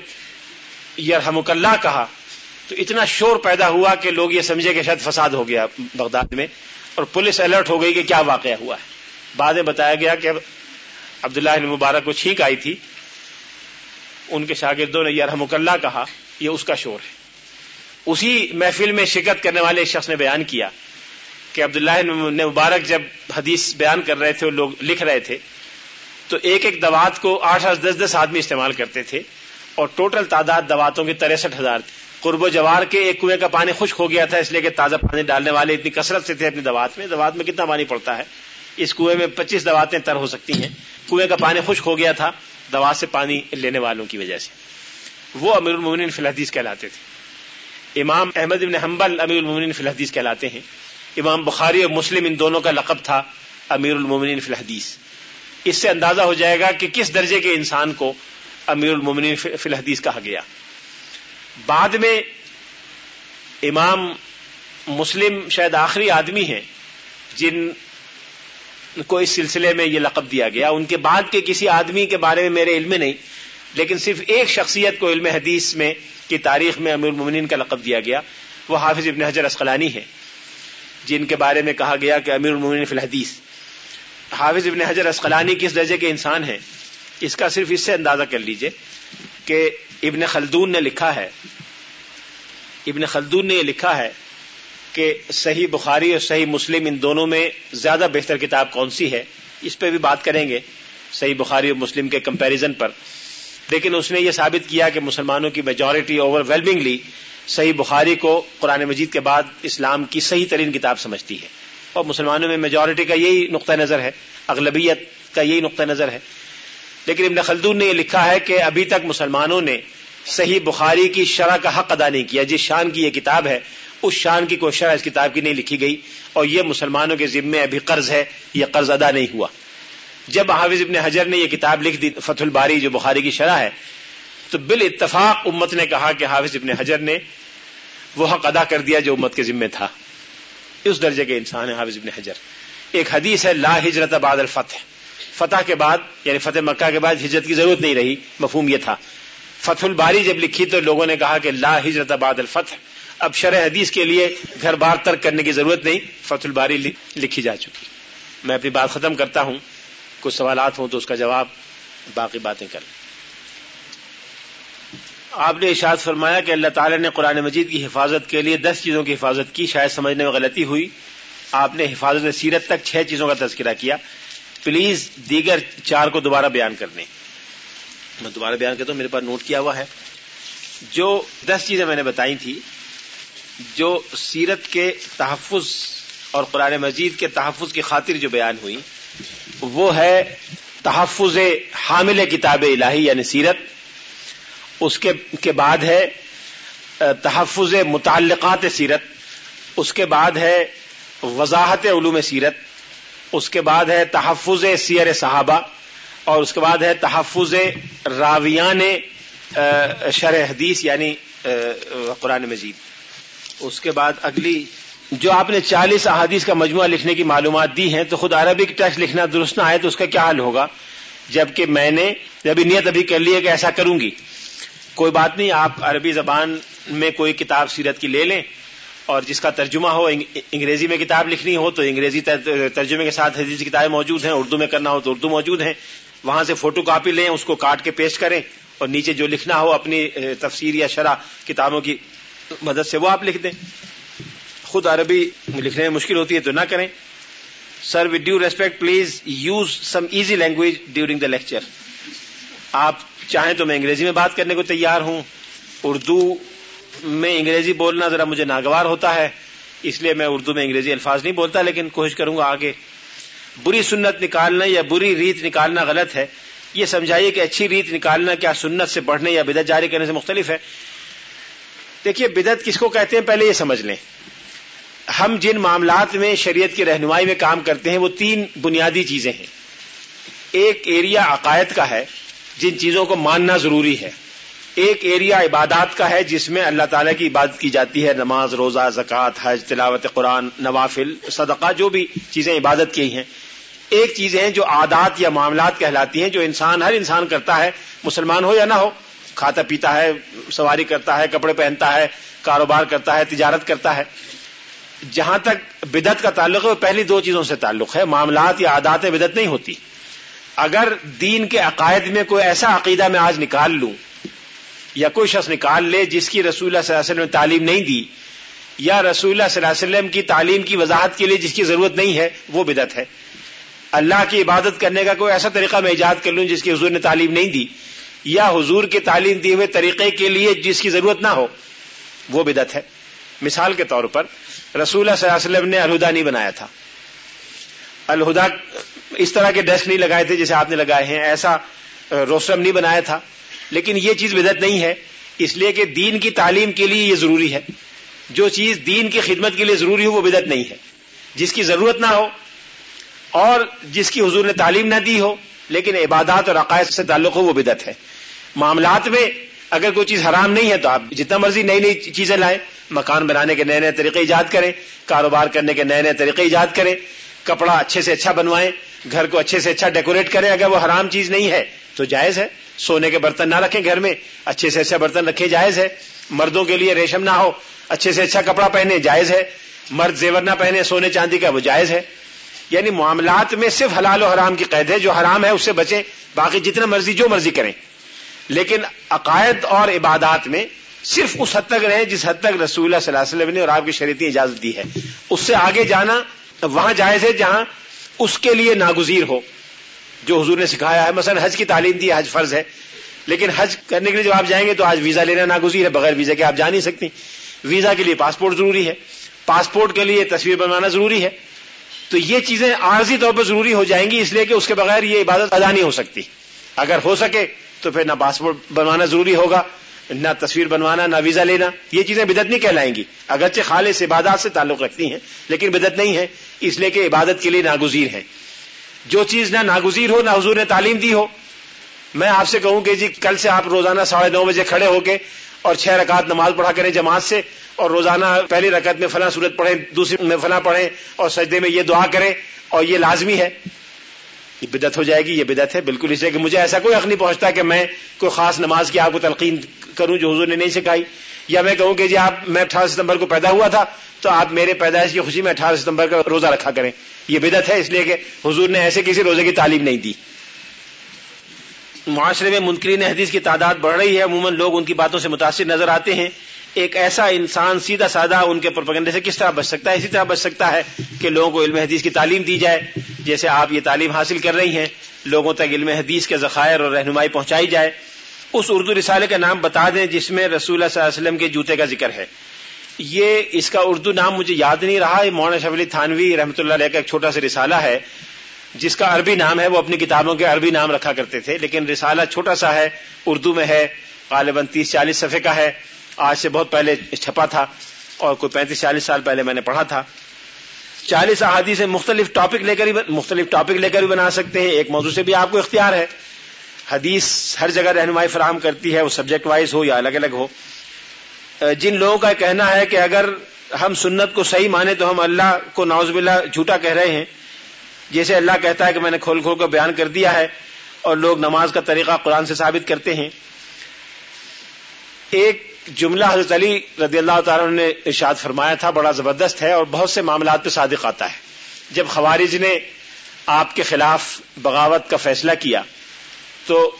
یرحمک اللہ کہا، تو اتنا شور پیدا ہوا کہ لوگ یہ سمجھے کہ شاید فساد ہو گیا بغداد میں۔ اور پولیس الرٹ ہو گئی کہ کیا واقعہ ہوا ہے۔ بعد میں بتایا گیا کہ عبداللہ مبارک کو چھینک آئی تھی۔ ان کے شاگردوں نے یرحمک اللہ کہا، یہ اس کا شور ہے۔ اسی محفل میں شرکت کرنے والے شخص نے بیان کیا کہ عبداللہ نے مبارک جب حدیث بیان کر رہے تھے اور لوگ لکھ رہے تھے، تو ایک ایک دوات کو آٹھ آٹھ دس دس آدمی استعمال کرتے تھے اور ٹوٹل تعداد دواتوں کی تریسٹھ ہزار تھی۔ قرب و جوار کے ایک کنویں کا پانی خشک ہو گیا تھا، اس لیے کہ تازہ پانی ڈالنے والے اتنی کثرت سے تھے اپنی دوات میں۔ دوات میں کتنا پانی پڑتا ہے؟ اس کنویں میں پچیس دواتیں تر ہو سکتی ہیں۔ کنویں کا پانی خشک ہو گیا تھا۔ دوا سے پانی لینے والوں کی وجہ سے۔ وہ امیر المومنین فی الحدیث کہلاتے تھے۔ امام احمد ابن حنبل امیر المومنین فی الحدیث کہلاتے ہیں۔ امام بخاری اور مسلم ان دونوں کا لقب تھا امیر المومنین فی الحدیث۔ اس سے اندازہ ہو جائے گا کہ کس درجے کے انسان کو امیر المومنین فی الحدیث کہا گیا۔ بعد میں امام مسلم شاید آخری آدمی ہیں جن کو اس سلسلے میں یہ لقب دیا گیا۔ ان کے بعد کے کسی آدمی کے بارے میں میرے علم میں نہیں، لیکن صرف ایک شخصیت کو علم حدیث میں کی تاریخ میں امیر المومنین کا لقب دیا گیا، وہ حافظ ابن حجر اسقلانی ہے جن کے بارے میں کہا گیا کہ امیر المومنین فی الحدیث۔ حافظ ابن حجر اسقلانی کس درجے کے انسان ہیں؟ اس کا صرف اس سے اندازہ کر لیجیے کہ ابن خلدون نے لکھا ہے۔ ابن خلدون نے یہ لکھا ہے کہ صحیح بخاری اور صحیح مسلم ان دونوں میں زیادہ بہتر کتاب کون سی ہے؟ اس پہ بھی بات کریں گے صحیح بخاری اور مسلم کے کمپیریزن پر۔ لیکن اس نے یہ ثابت کیا کہ مسلمانوں کی میجورٹی اوور ویلمنگلی صحیح بخاری کو قرآن مجید کے بعد اسلام کی صحیح ترین کتاب سمجھتی ہے۔ اور مسلمانوں میں میجورٹی کا یہی نقطہ نظر ہے، اغلبیت کا یہی نقطہ نظر ہے۔ لیکن ابن خلدون نے یہ لکھا ہے کہ ابھی تک مسلمانوں نے صحیح بخاری کی شرح کا حق ادا نہیں کیا، جس شان کی یہ کتاب ہے اس شان کی کوئی شرح اس کتاب کی نہیں لکھی گئی۔ اور یہ مسلمانوں کے ذمے ابھی قرض ہے، یہ قرض ادا نہیں ہوا۔ جب حافظ ابن حجر نے یہ کتاب لکھ دی، فتح الباری جو بخاری کی شرح ہے، تو بال اتفاق امت نے کہا کہ حافظ ابن حجر نے وہ حق ادا کر دیا جو امت کے ذمے تھا۔ اس درجے کے انسان ہے حافظ ابن حجر۔ ایک حدیث ہے، لا ہجرت بعد الفتح۔ فتح کے بعد یعنی فتح مکہ کے بعد ہجرت کی ضرورت نہیں رہی، مفہوم یہ تھا۔ فتح الباری جب لکھی تو لوگوں نے کہا کہ لا ہجرت بعد الفتح۔ اب شرح حدیث کے لیے گھر بار ترک کرنے کی ضرورت نہیں، فتح الباری لکھی جا چکی۔ میں اپنی بات ختم کرتا ہوں۔ کچھ سوالات ہوں تو اس کا جواب باقی باتیں کر آپ نے اشاد فرمایا کہ اللہ تعالی نے قرآن مجید کی حفاظت کے لیے دس چیزوں کی حفاظت کی، شاید سمجھنے میں غلطی ہوئی۔ آپ نے حفاظت سیرت تک چھ چیزوں کا تذکرہ کیا۔ پلیز دیگر چار کو دوبارہ بیان کرنے۔ میں دوبارہ بیان کرتا ہوں، میرے پاس نوٹ کیا ہوا ہے۔ جو دس چیزیں میں نے بتائی تھی جو سیرت کے تحفظ اور قرآن مجید کے تحفظ کی خاطر جو بیان ہوئی، وہ ہے تحفظ حامل کتاب الہی یعنی سیرت۔ اس کے بعد ہے تحفظ متعلقات سیرت۔ اس کے بعد ہے، وضاحت علوم سیرت۔ اس کے بعد ہے، تحفظ سیر صحابہ۔ اور اس کے بعد ہے، تحفظ راویان شرح حدیث یعنی قرآن مجید۔ اس کے بعد اگلی جو آپ نے چالیس احادیث کا مجموعہ لکھنے کی معلومات دی ہیں، تو خود عربک ٹیکسٹ لکھنا درست نہ آئے تو اس کا کیا حل ہوگا؟ جبکہ میں نے ابھی نیت ابھی کر لی ہے کہ ایسا کروں گی۔ کوئی بات نہیں، آپ عربی زبان میں کوئی کتاب سیرت کی لے لیں اور جس کا ترجمہ ہو انگریزی میں کتاب لکھنی ہو، تو انگریزی ترجمے کے ساتھ حدیث کتابیں موجود ہیں، اردو میں کرنا ہو تو اردو موجود ہیں۔ وہاں سے فوٹو کاپی لیں، اس کو کاٹ کے پیسٹ کریں اور نیچے جو لکھنا ہو، اپنی تفسیر یا شرح کتابوں کی مدد سے وہ آپ لکھ دیں۔ خود عربی لکھنے میں مشکل ہوتی ہے تو نہ کریں۔ Sir with due respect please use some easy language during the lecture آپ چاہیں تو میں انگریزی میں بات کرنے کو تیار ہوں۔ اردو میں انگریزی بولنا ذرا مجھے ناگوار ہوتا ہے، اس لیے میں اردو میں انگریزی الفاظ نہیں بولتا، لیکن کوشش کروں گا آگے۔ بری سنت نکالنا یا بری ریت نکالنا غلط ہے۔ یہ سمجھائیے کہ اچھی ریت نکالنا کیا سنت سے پڑھنے یا بدت جاری کرنے سے مختلف ہے۔ دیکھیے بدت کس کو کہتے ہیں؟ پہلے یہ سمجھ لیں۔ ہم جن معاملات میں شریعت کی رہنمائی میں کام کرتے ہیں، وہ تین بنیادی چیزیں ہیں۔ ایک ایریا عقائد کا ہے، جن چیزوں کو ماننا ضروری ہے۔ ایک ایریا عبادات کا ہے، جس میں اللہ تعالیٰ کی عبادت کی جاتی ہے، نماز، روزہ، زکوٰۃ، حج، تلاوت قرآن، نوافل، صدقہ، جو بھی چیزیں عبادت کی ہیں۔ ایک چیزیں ہیں جو عادات یا معاملات کہلاتی ہیں، جو انسان، ہر انسان کرتا ہے، مسلمان ہو یا نہ ہو۔ کھاتا پیتا ہے، سواری کرتا ہے، کپڑے پہنتا ہے، کاروبار کرتا ہے، تجارت کرتا ہے۔ جہاں تک بدت کا تعلق ہے، وہ پہلی دو چیزوں سے تعلق ہے۔ معاملات یا عادات بدت نہیں ہوتی۔ اگر دین کے عقائد میں کوئی ایسا عقیدہ میں آج نکال لوں، یا کوئی شخص نکال لے جس کی رسول اللہ صلی اللہ علیہ وسلم نے تعلیم نہیں دی، یا رسول اللہ صلی اللہ علیہ وسلم کی تعلیم کی وضاحت کے لیے جس کی ضرورت نہیں ہے، وہ بدت ہے۔ اللہ کی عبادت کرنے کا کوئی ایسا طریقہ میں ایجاد کر لوں جس کی حضور نے تعلیم نہیں دی۔ یا حضور کی تعلیم دیے ہوئے طریقے کے لیے جس کی ضرورت نہ ہو، وہ بدت ہے۔ مثال کے طور پر، رسول اللہ صلی اللہ علیہ وسلم نے الہدا نہیں بنایا تھا۔ الہدا اس طرح کے ڈیسک نہیں لگائے تھے جیسے آپ نے لگائے ہیں، ایسا روسٹم نہیں بنایا تھا۔ لیکن یہ چیز بدت نہیں ہے، اس لیے کہ دین کی تعلیم کے لیے یہ ضروری ہے۔ جو چیز دین کی خدمت کے لیے ضروری ہو، وہ بدت نہیں ہے۔ جس کی ضرورت نہ ہو اور جس کی حضور نے تعلیم نہ دی ہو، لیکن عبادات اور عقائد سے تعلق ہو، وہ بدت ہے۔ معاملات میں اگر کوئی چیز حرام نہیں ہے تو آپ جتنا مرضی نئی نئی چیزیں لائیں، مکان بنانے کے نئے نئے طریقے ایجاد کریں، کاروبار کرنے کے نئے نئے طریقے ایجاد کریں، کپڑا اچھے سے اچھا بنوائیں، گھر کو اچھے سے اچھا ڈیکوریٹ کریں، اگر وہ حرام چیز نہیں ہے تو جائز ہے۔ سونے کے برتن نہ رکھیں گھر میں، اچھے سے اچھا برتن رکھے جائز ہے۔ مردوں کے لیے ریشم نہ ہو، اچھے سے اچھا کپڑا پہنے جائز ہے۔ مرد زیور نہ پہنے سونے چاندی کا، وہ جائز ہے۔ یعنی معاملات میں صرف حلال و حرام کی قید ہے، جو حرام ہے اس سے بچیں، باقی جتنا مرضی جو مرضی کریں۔ لیکن عقائد اور عبادات میں صرف اس حد تک رہے جس حد تک رسول اللہ صلی اللہ علیہ وسلم نے اور آپ کی شریعتی اجازت دی ہے۔ اس سے آگے جانا، وہاں جائز ہے جہاں اس کے لیے ناگزیر ہو۔ جو حضور نے سکھایا ہے، مثلا حج کی تعلیم دی، حج فرض ہے۔ لیکن حج کرنے کے لیے جب آپ جائیں گے تو آج ویزا لینا ناگزیر ہے، بغیر ویزا کے آپ جا نہیں سکتی ویزا کے لیے پاسپورٹ ضروری ہے۔ پاسپورٹ کے لیے تصویر بنوانا ضروری ہے۔ تو یہ چیزیں عارضی طور پر ضروری ہو جائیں گی، اس لیے کہ اس کے بغیر یہ عبادت ادا نہیں ہو سکتی۔ اگر ہو سکے تو پھر نہ پاسپورٹ بنوانا ضروری ہوگا، نہ تصویر بنوانا، نہ ویزا لینا، یہ چیزیں بدت نہیں کہلائیں گی۔ اگرچہ خالص عبادات سے تعلق رکھتی ہیں، لیکن بدت نہیں ہے، اس لیے کہ عبادت کے لیے ناگزیر ہیں۔ جو چیز نہ ناگزیر ہو، نہ حضور نے تعلیم دی ہو، میں آپ سے کہوں کہ جی کل سے آپ روزانہ ساڑھے نو بجے کھڑے ہو کے اور چھ رکعت نماز پڑھا کریں جماعت سے اور روزانہ پہلی رکعت میں فلاں صورت پڑھیں، دوسری میں فلاں پڑھیں اور سجدے میں یہ دعا کریں اور یہ لازمی ہے۔ یہ بدت ہو جائے گی، یہ بدت ہے، بالکل اس لیے کہ مجھے ایسا کوئی حق نہیں پہنچتا کہ میں کوئی خاص نماز کی آپ کو تلقین کروں جو حضور نے نہیں سکھائی۔ یا میں کہوں کہ جی آپ، میں اٹھارہ ستمبر کو پیدا ہوا تھا، تو آپ میرے پیدائش کی خوشی میں اٹھارہ ستمبر کا روزہ رکھا کریں۔ یہ بدت ہے، اس لیے کہ حضور نے ایسے کسی روزے کی تعلیم نہیں دی۔ معاشرے میں منکرین حدیث کی تعداد بڑھ رہی ہے، عموماً لوگ ان کی باتوں سے متاثر نظر آتے ہیں۔ ایک ایسا انسان سیدھا سادہ ان کے پرپگنڈے سے کس طرح بچ سکتا ہے؟ اسی طرح بچ سکتا ہے کہ لوگوں کو علم حدیث کی تعلیم دی جائے۔ جیسے آپ یہ تعلیم حاصل کر رہی ہیں، لوگوں تک علم حدیث کے ذخائر اور رہنمائی پہنچائی جائے۔ اس اردو رسالے کا نام بتا دیں جس میں رسول اللہ صلی اللہ علیہ وسلم کے جوتے کا ذکر ہے۔ یہ اس کا اردو نام مجھے یاد نہیں رہا، یہ مولانا شفلی تھانوی رحمۃ اللہ علیہ کا ایک چھوٹا سا رسالہ ہے، جس کا عربی نام ہے، وہ اپنی کتابوں کے عربی نام رکھا کرتے تھے، لیکن رسالہ چھوٹا سا ہے، اردو میں ہے، غالباً تیس چالیس صفحے کا ہے۔ آج سے بہت پہلے چھپا تھا اور کوئی پینتیس چالیس سال پہلے میں نے پڑھا تھا۔ چالیس احادی سے مختلف ٹاپک لے کر مختلف ٹاپک لے کر بھی بنا سکتے ہیں۔ ایک موضوع سے بھی آپ کو اختیار ہے۔ حدیث ہر جگہ رہنمائی فراہم کرتی ہے، وہ سبجیکٹ وائز ہو یا الگ الگ ہو۔ جن لوگوں کا کہنا ہے کہ اگر ہم سنت کو صحیح مانے تو ہم اللہ کو نوز باللہ جھوٹا کہہ رہے ہیں۔ جیسے اللہ کہتا ہے کہ میں نے کھول کھول کر بیان کر دیا ہے اور لوگ نماز کا طریقہ قرآن سے ثابت کرتے ہیں۔ ایک جملہ حضرت علی رضی اللہ تعالیٰ نے ارشاد فرمایا تھا، بڑا زبردست ہے اور بہت سے معاملات پہ صادق آتا ہے۔ جب خوارج نے آپ کے خلاف بغاوت کا فیصلہ کیا، تو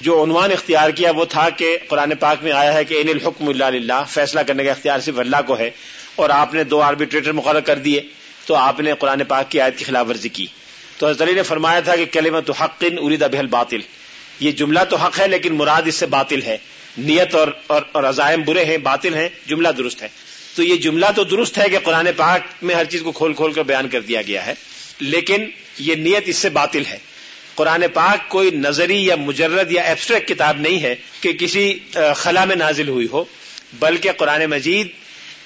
جو عنوان اختیار کیا وہ تھا کہ قرآن پاک میں آیا ہے کہ ان الحکم اللہ للہ، فیصلہ کرنے کا اختیار صرف اللہ کو ہے اور آپ نے دو آربیٹریٹر مقرر کر دیے، تو آپ نے قرآن پاک کی آیت کی خلاف ورزی کی۔ تو حضرت علی نے فرمایا تھا کہ کلمت حق ارید بحل باطل یہ جملہ تو حق ہے لیکن مراد اس سے باطل ہے۔ نیت اور اور, اور عزائم برے ہیں باطل ہیں جملہ درست ہے۔ تو یہ جملہ تو درست ہے کہ قرآن پاک میں ہر چیز کو کھول کھول کر بیان کر دیا گیا ہے لیکن یہ نیت اس سے باطل ہے۔ قرآن پاک کوئی نظری یا مجرد یا ایبسٹریکٹ کتاب نہیں ہے کہ کسی خلا میں نازل ہوئی ہو بلکہ قرآن مجید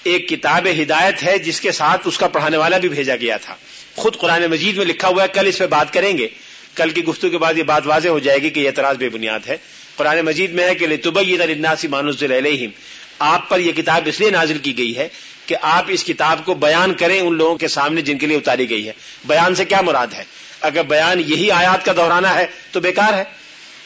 ایک کتاب ہدایت ہے جس کے ساتھ اس کا پڑھانے والا بھی بھیجا گیا تھا۔ خود قرآن مجید میں لکھا ہوا ہے کل اس پہ بات کریں گے۔ کل کی گفتگو کے بعد یہ بات واضح ہو جائے گی کہ یہ اعتراض بے بنیاد ہے۔ قرآن مجید میں ہے کہ لتبید للناس ما نزل الیہم آپ پر یہ کتاب اس لیے نازل کی گئی ہے کہ آپ اس کتاب کو بیان کریں ان لوگوں کے سامنے جن کے لیے اتاری گئی ہے۔ بیان سے کیا مراد ہے؟ اگر بیان یہی آیات کا دہرانا ہے تو بیکار ہے،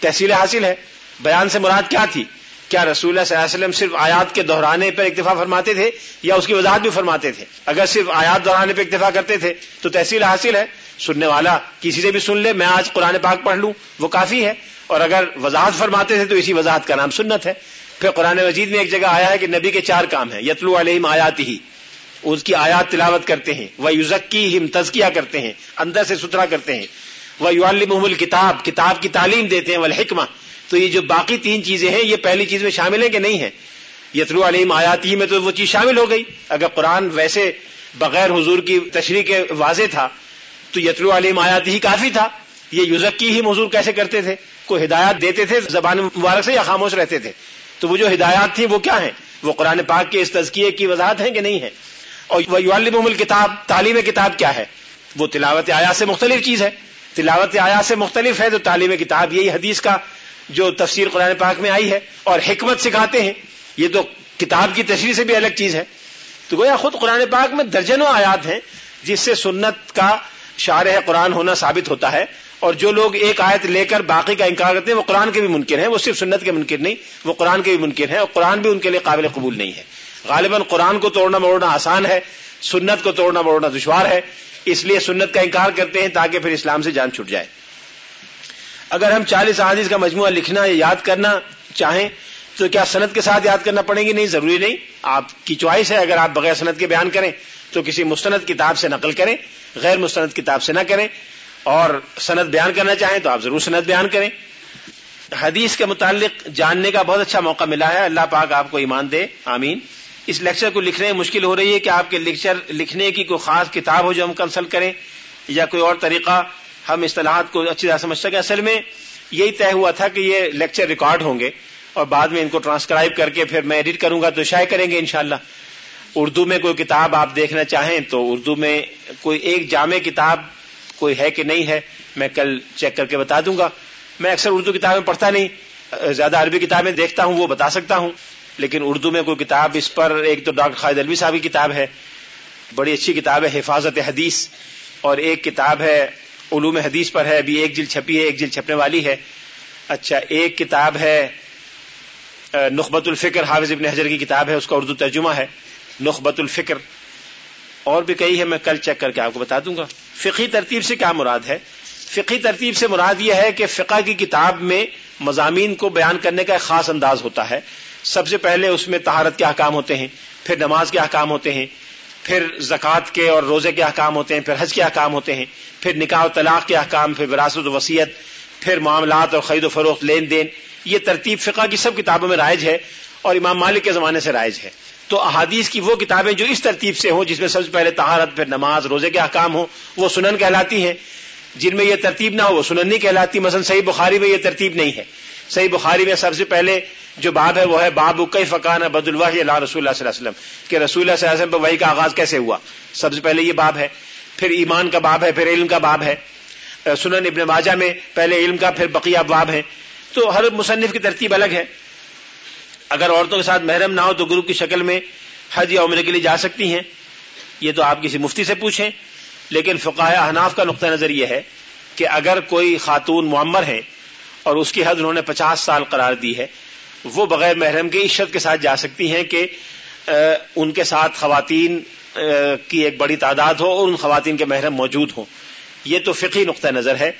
تحصیل حاصل ہے۔ بیان سے مراد کیا تھی؟ کیا رسول اللہ صلی اللہ علیہ وسلم صرف آیات کے دہرانے پر اکتفا فرماتے تھے یا اس کی وضاحت بھی فرماتے تھے؟ اگر صرف آیات دہرانے پہ اکتفا کرتے تھے تو تحصیل حاصل ہے۔ سننے والا کسی سے بھی سن لے، میں آج قرآن پاک پڑھ لوں، وہ کافی ہے۔ اور اگر وضاحت فرماتے تھے تو اسی وضاحت کا نام سنت ہے۔ پھر قرآن مجید میں ایک جگہ آیا ہے کہ نبی کے چار کام ہیں۔ یتلو علیہم آیات ہی اس کی آیات تلاوت کرتے ہیں۔ وہ یوزکی ہم تزکیہ کرتے ہیں۔ اندر سے ستھرا کرتے ہیں۔ وہ یو محمد کتاب کتاب کی تعلیم دیتے ہیں۔ وہ تو یہ جو باقی تین چیزیں ہیں، یہ پہلی چیز میں شامل ہیں کہ نہیں ہے یتلو علیم آیات ہی میں تو وہ چیز شامل ہو گئی۔ اگر قرآن ویسے بغیر حضور کی تشریح کے واضح تھا، تو یتلو علیم آیات ہی کافی تھا۔ یہ یوزکی ہی حضور کیسے کرتے تھے؟ کوئی ہدایات دیتے تھے، زبان مبارک سے یا خاموش رہتے تھے؟ تو وہ جو ہدایات تھیں وہ کیا ہیں؟ وہ قرآن پاک کے اس تزکیے کی وضاحت ہے کہ نہیں ہے اور وہ کتاب تعلیم کتاب کیا ہے؟ وہ تلاوت آیا سے مختلف چیز ہے۔ تلاوت آیا سے مختلف ہے تو تعلیم کتاب یہی حدیث کا جو تفسیر قرآن پاک میں آئی ہے اور حکمت سکھاتے ہیں۔ یہ تو کتاب کی تشریح سے بھی الگ چیز ہے۔ تو گویا خود قرآن پاک میں درجنوں آیات ہیں جس سے سنت کا شارح قرآن ہونا ثابت ہوتا ہے۔ اور جو لوگ ایک آیت لے کر باقی کا انکار کرتے ہیں، وہ قرآن کے بھی ممکن ہیں، وہ صرف سنت کے ممکن نہیں، وہ قرآن کے بھی ممکن ہے اور قرآن بھی ان کے لیے قابل قبول نہیں ہے۔ غالباً قرآن کو توڑنا موڑنا آسان ہے، سنت کو توڑنا موڑنا دشوار ہے، اس لیے سنت کا انکار کرتے ہیں تاکہ پھر اسلام سے جان چھٹ جائے۔ اگر ہم چالیس احادیث کا مجموعہ لکھنا یا یاد کرنا چاہیں، تو کیا صنعت کے ساتھ یاد کرنا پڑے گی؟ نہیں، ضروری نہیں۔ آپ کی چوائس ہے، اگر آپ بغیر صنعت کے بیان کریں، تو کسی مستند کتاب سے نقل کریں، غیر مستند کتاب سے نہ کریں۔ اور صنعت بیان کرنا چاہیں تو آپ ضرور صنعت بیان کریں۔ حدیث کے متعلق جاننے کا بہت اچھا موقع ملا ہے۔ اللہ پاک آپ کو ایمان دے۔ آمین۔ اس لیکچر کو لکھنے میں مشکل ہو رہی ہے کہ آپ کے لیکچر لکھنے کی کوئی خاص کتاب ہو جو ہم کنسلٹ کریں یا کوئی اور طریقہ ہم اصطلاحات کو اچھی طرح سمجھ سکیں۔ اصل میں یہی طے ہوا تھا کہ یہ لیکچر ریکارڈ ہوں گے اور بعد میں ان کو ٹرانسکرائب کر کے پھر میں ایڈٹ کروں گا تو شائع کریں گے انشاءاللہ۔ اردو میں کوئی کتاب آپ دیکھنا چاہیں تو اردو میں کوئی ایک جامع کتاب کوئی ہے کہ نہیں ہے، میں کل چیک کر کے بتا دوں گا۔ میں اکثر اردو کتابیں پڑھتا نہیں، زیادہ عربی کتابیں دیکھتا ہوں، وہ بتا سکتا ہوں۔ لیکن اردو میں کوئی کتاب اس پر، ایک تو ڈاکٹر خالد الوی صاحب کی کتاب ہے، بڑی اچھی کتاب ہے، حفاظت حدیث، اور ایک کتاب ہے، علوم حدیث پر ہے، ابھی ایک جلد چھپی ہے، ایک جلد چھپنے والی ہے۔ اچھا ایک کتاب ہے نخبت الفکر، حافظ ابن حجر کی کتاب ہے، اس کا اردو ترجمہ ہے نخبت الفکر۔ اور بھی کئی ہے، میں کل چیک کر کے آپ کو بتا دوں گا۔ فقی ترتیب سے کیا مراد ہے؟ فقی ترتیب سے مراد یہ ہے کہ فقہ کی کتاب میں مضامین کو بیان کرنے کا ایک خاص انداز ہوتا ہے۔ سب سے پہلے اس میں تہارت کے احکام ہوتے ہیں، پھر نماز کے احکام ہوتے ہیں، پھر زکوٰۃ کے اور روزے کے احکام ہوتے ہیں، پھر حج کے احکام ہوتے ہیں، پھر نکاح و طلاق کے احکام، پھر وراثت و وسیعت پھر معاملات اور خرید و فروخت، لین دین۔ یہ ترتیب فقہ کی سب کتابوں میں رائج ہے اور امام مالک کے زمانے سے رائج ہے۔ تو احادیث کی وہ کتابیں جو اس ترتیب سے ہوں، جس میں سب سے پہلے تہارت پھر نماز، روزے کے احکام ہوں، وہ سنن کہلاتی ہیں۔ جن میں یہ ترتیب نہ ہو، وہ سنن نہیں کہلاتی۔ مثلا صحیح بخاری میں یہ ترتیب نہیں ہے۔ صحیح بخاری میں سب سے پہلے جو باب ہے، وہ ہے باب کئی فقان بد اللہ رسول اللہ صلی اللہ علیہ وسلم، کہ رسول اللہ صلی اللہ علیہ وسلم وہی کا آغاز کیسے ہوا۔ سب سے پہلے یہ باب ہے، پھر ایمان کا باب ہے، پھر علم کا باب ہے۔ سنن ابن ماجہ میں پہلے علم کا، پھر بقیہ باب ہے تو ہر مصنف کی ترتیب الگ ہے۔ اگر عورتوں کے ساتھ محرم نہ ہو تو گروپ کی شکل میں حج یا عمرے کے لیے جا سکتی ہیں۔ یہ تو آپ کسی مفتی سے پوچھیں۔ لیکن فقاہ احناف کا نقطۂ نظر یہ ہے کہ اگر کوئی خاتون معمر ہے اور اس کی حد انہوں نے پچاس سال قرار دی ہے، وہ بغیر محرم کے عشت کے ساتھ جا سکتی ہیں کہ ان کے ساتھ خواتین کی ایک بڑی تعداد ہو اور ان خواتین کے محرم موجود ہوں۔ یہ تو فقی نقطۂ نظر ہے۔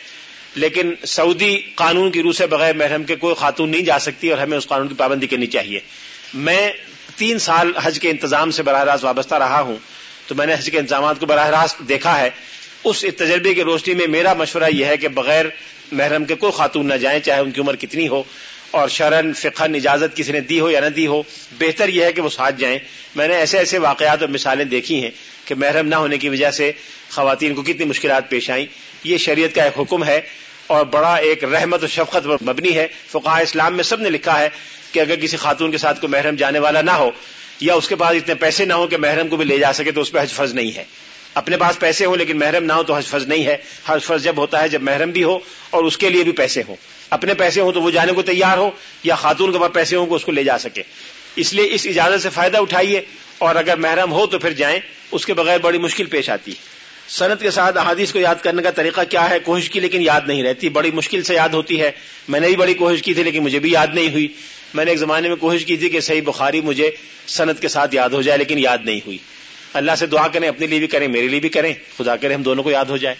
لیکن سعودی قانون کی روح سے بغیر محرم کے کوئی خاتون نہیں جا سکتی اور ہمیں اس قانون کی پابندی کرنی چاہیے۔ میں تین سال حج کے انتظام سے براہ راست وابستہ رہا ہوں۔ تو میں نے حج کے انتظامات کو براہ راست دیکھا ہے۔ اس تجربے کی روشنی میں میرا مشورہ یہ ہے کہ بغیر محرم کے کوئی خاتون نہ جائیں، چاہے ان کی عمر کتنی ہو۔ اور شرن فقن اجازت کسی نے دی ہو یا نہ دی ہو، بہتر یہ ہے کہ وہ ساتھ جائیں۔ میں نے ایسے ایسے واقعات اور مثالیں دیکھی ہیں کہ محرم نہ ہونے کی وجہ سے خواتین کو کتنی مشکلات پیش آئیں۔ یہ شریعت کا ایک حکم ہے۔ اور بڑا ایک رحمت و شفقت پر مبنی ہے۔ فقہ اسلام میں سب نے لکھا ہے کہ اگر کسی خاتون کے ساتھ کوئی محرم جانے والا نہ ہو یا اس کے پاس اتنے پیسے نہ ہو کہ محرم کو بھی لے جا سکے تو اس پہ حج فرض نہیں ہے۔ اپنے پاس پیسے ہوں لیکن محرم نہ ہو تو حج فرض نہیں ہے۔ حج فرض جب ہوتا ہے جب محرم بھی ہو اور اس کے لیے بھی پیسے ہوں۔ اپنے پیسے ہوں تو وہ جانے کو تیار ہو یا خاتون کے پاس پیسے ہوں کو اس کو لے جا سکے۔ اس لیے اس اجازت سے فائدہ اٹھائیے اور اگر محرم ہو تو پھر جائیں۔ اس کے بغیر بڑی مشکل پیش آتی ہے۔ صنعت کے ساتھ احادیث کو یاد کرنے کا طریقہ کیا ہے؟ کوشش کی لیکن یاد نہیں رہتی۔ بڑی مشکل سے یاد ہوتی ہے۔ میں نے بھی بڑی کوشش کی تھی لیکن مجھے بھی یاد نہیں ہوئی۔ میں نے ایک زمانے میں کوشش کی تھی کہ صحیح بخاری مجھے صنعت کے ساتھ یاد ہو جائے لیکن یاد نہیں ہوئی۔ اللہ سے دعا کریں، اپنے لیے بھی کریں، میرے لیے بھی کریں۔ خدا کریں ہم دونوں کو یاد ہو جائے۔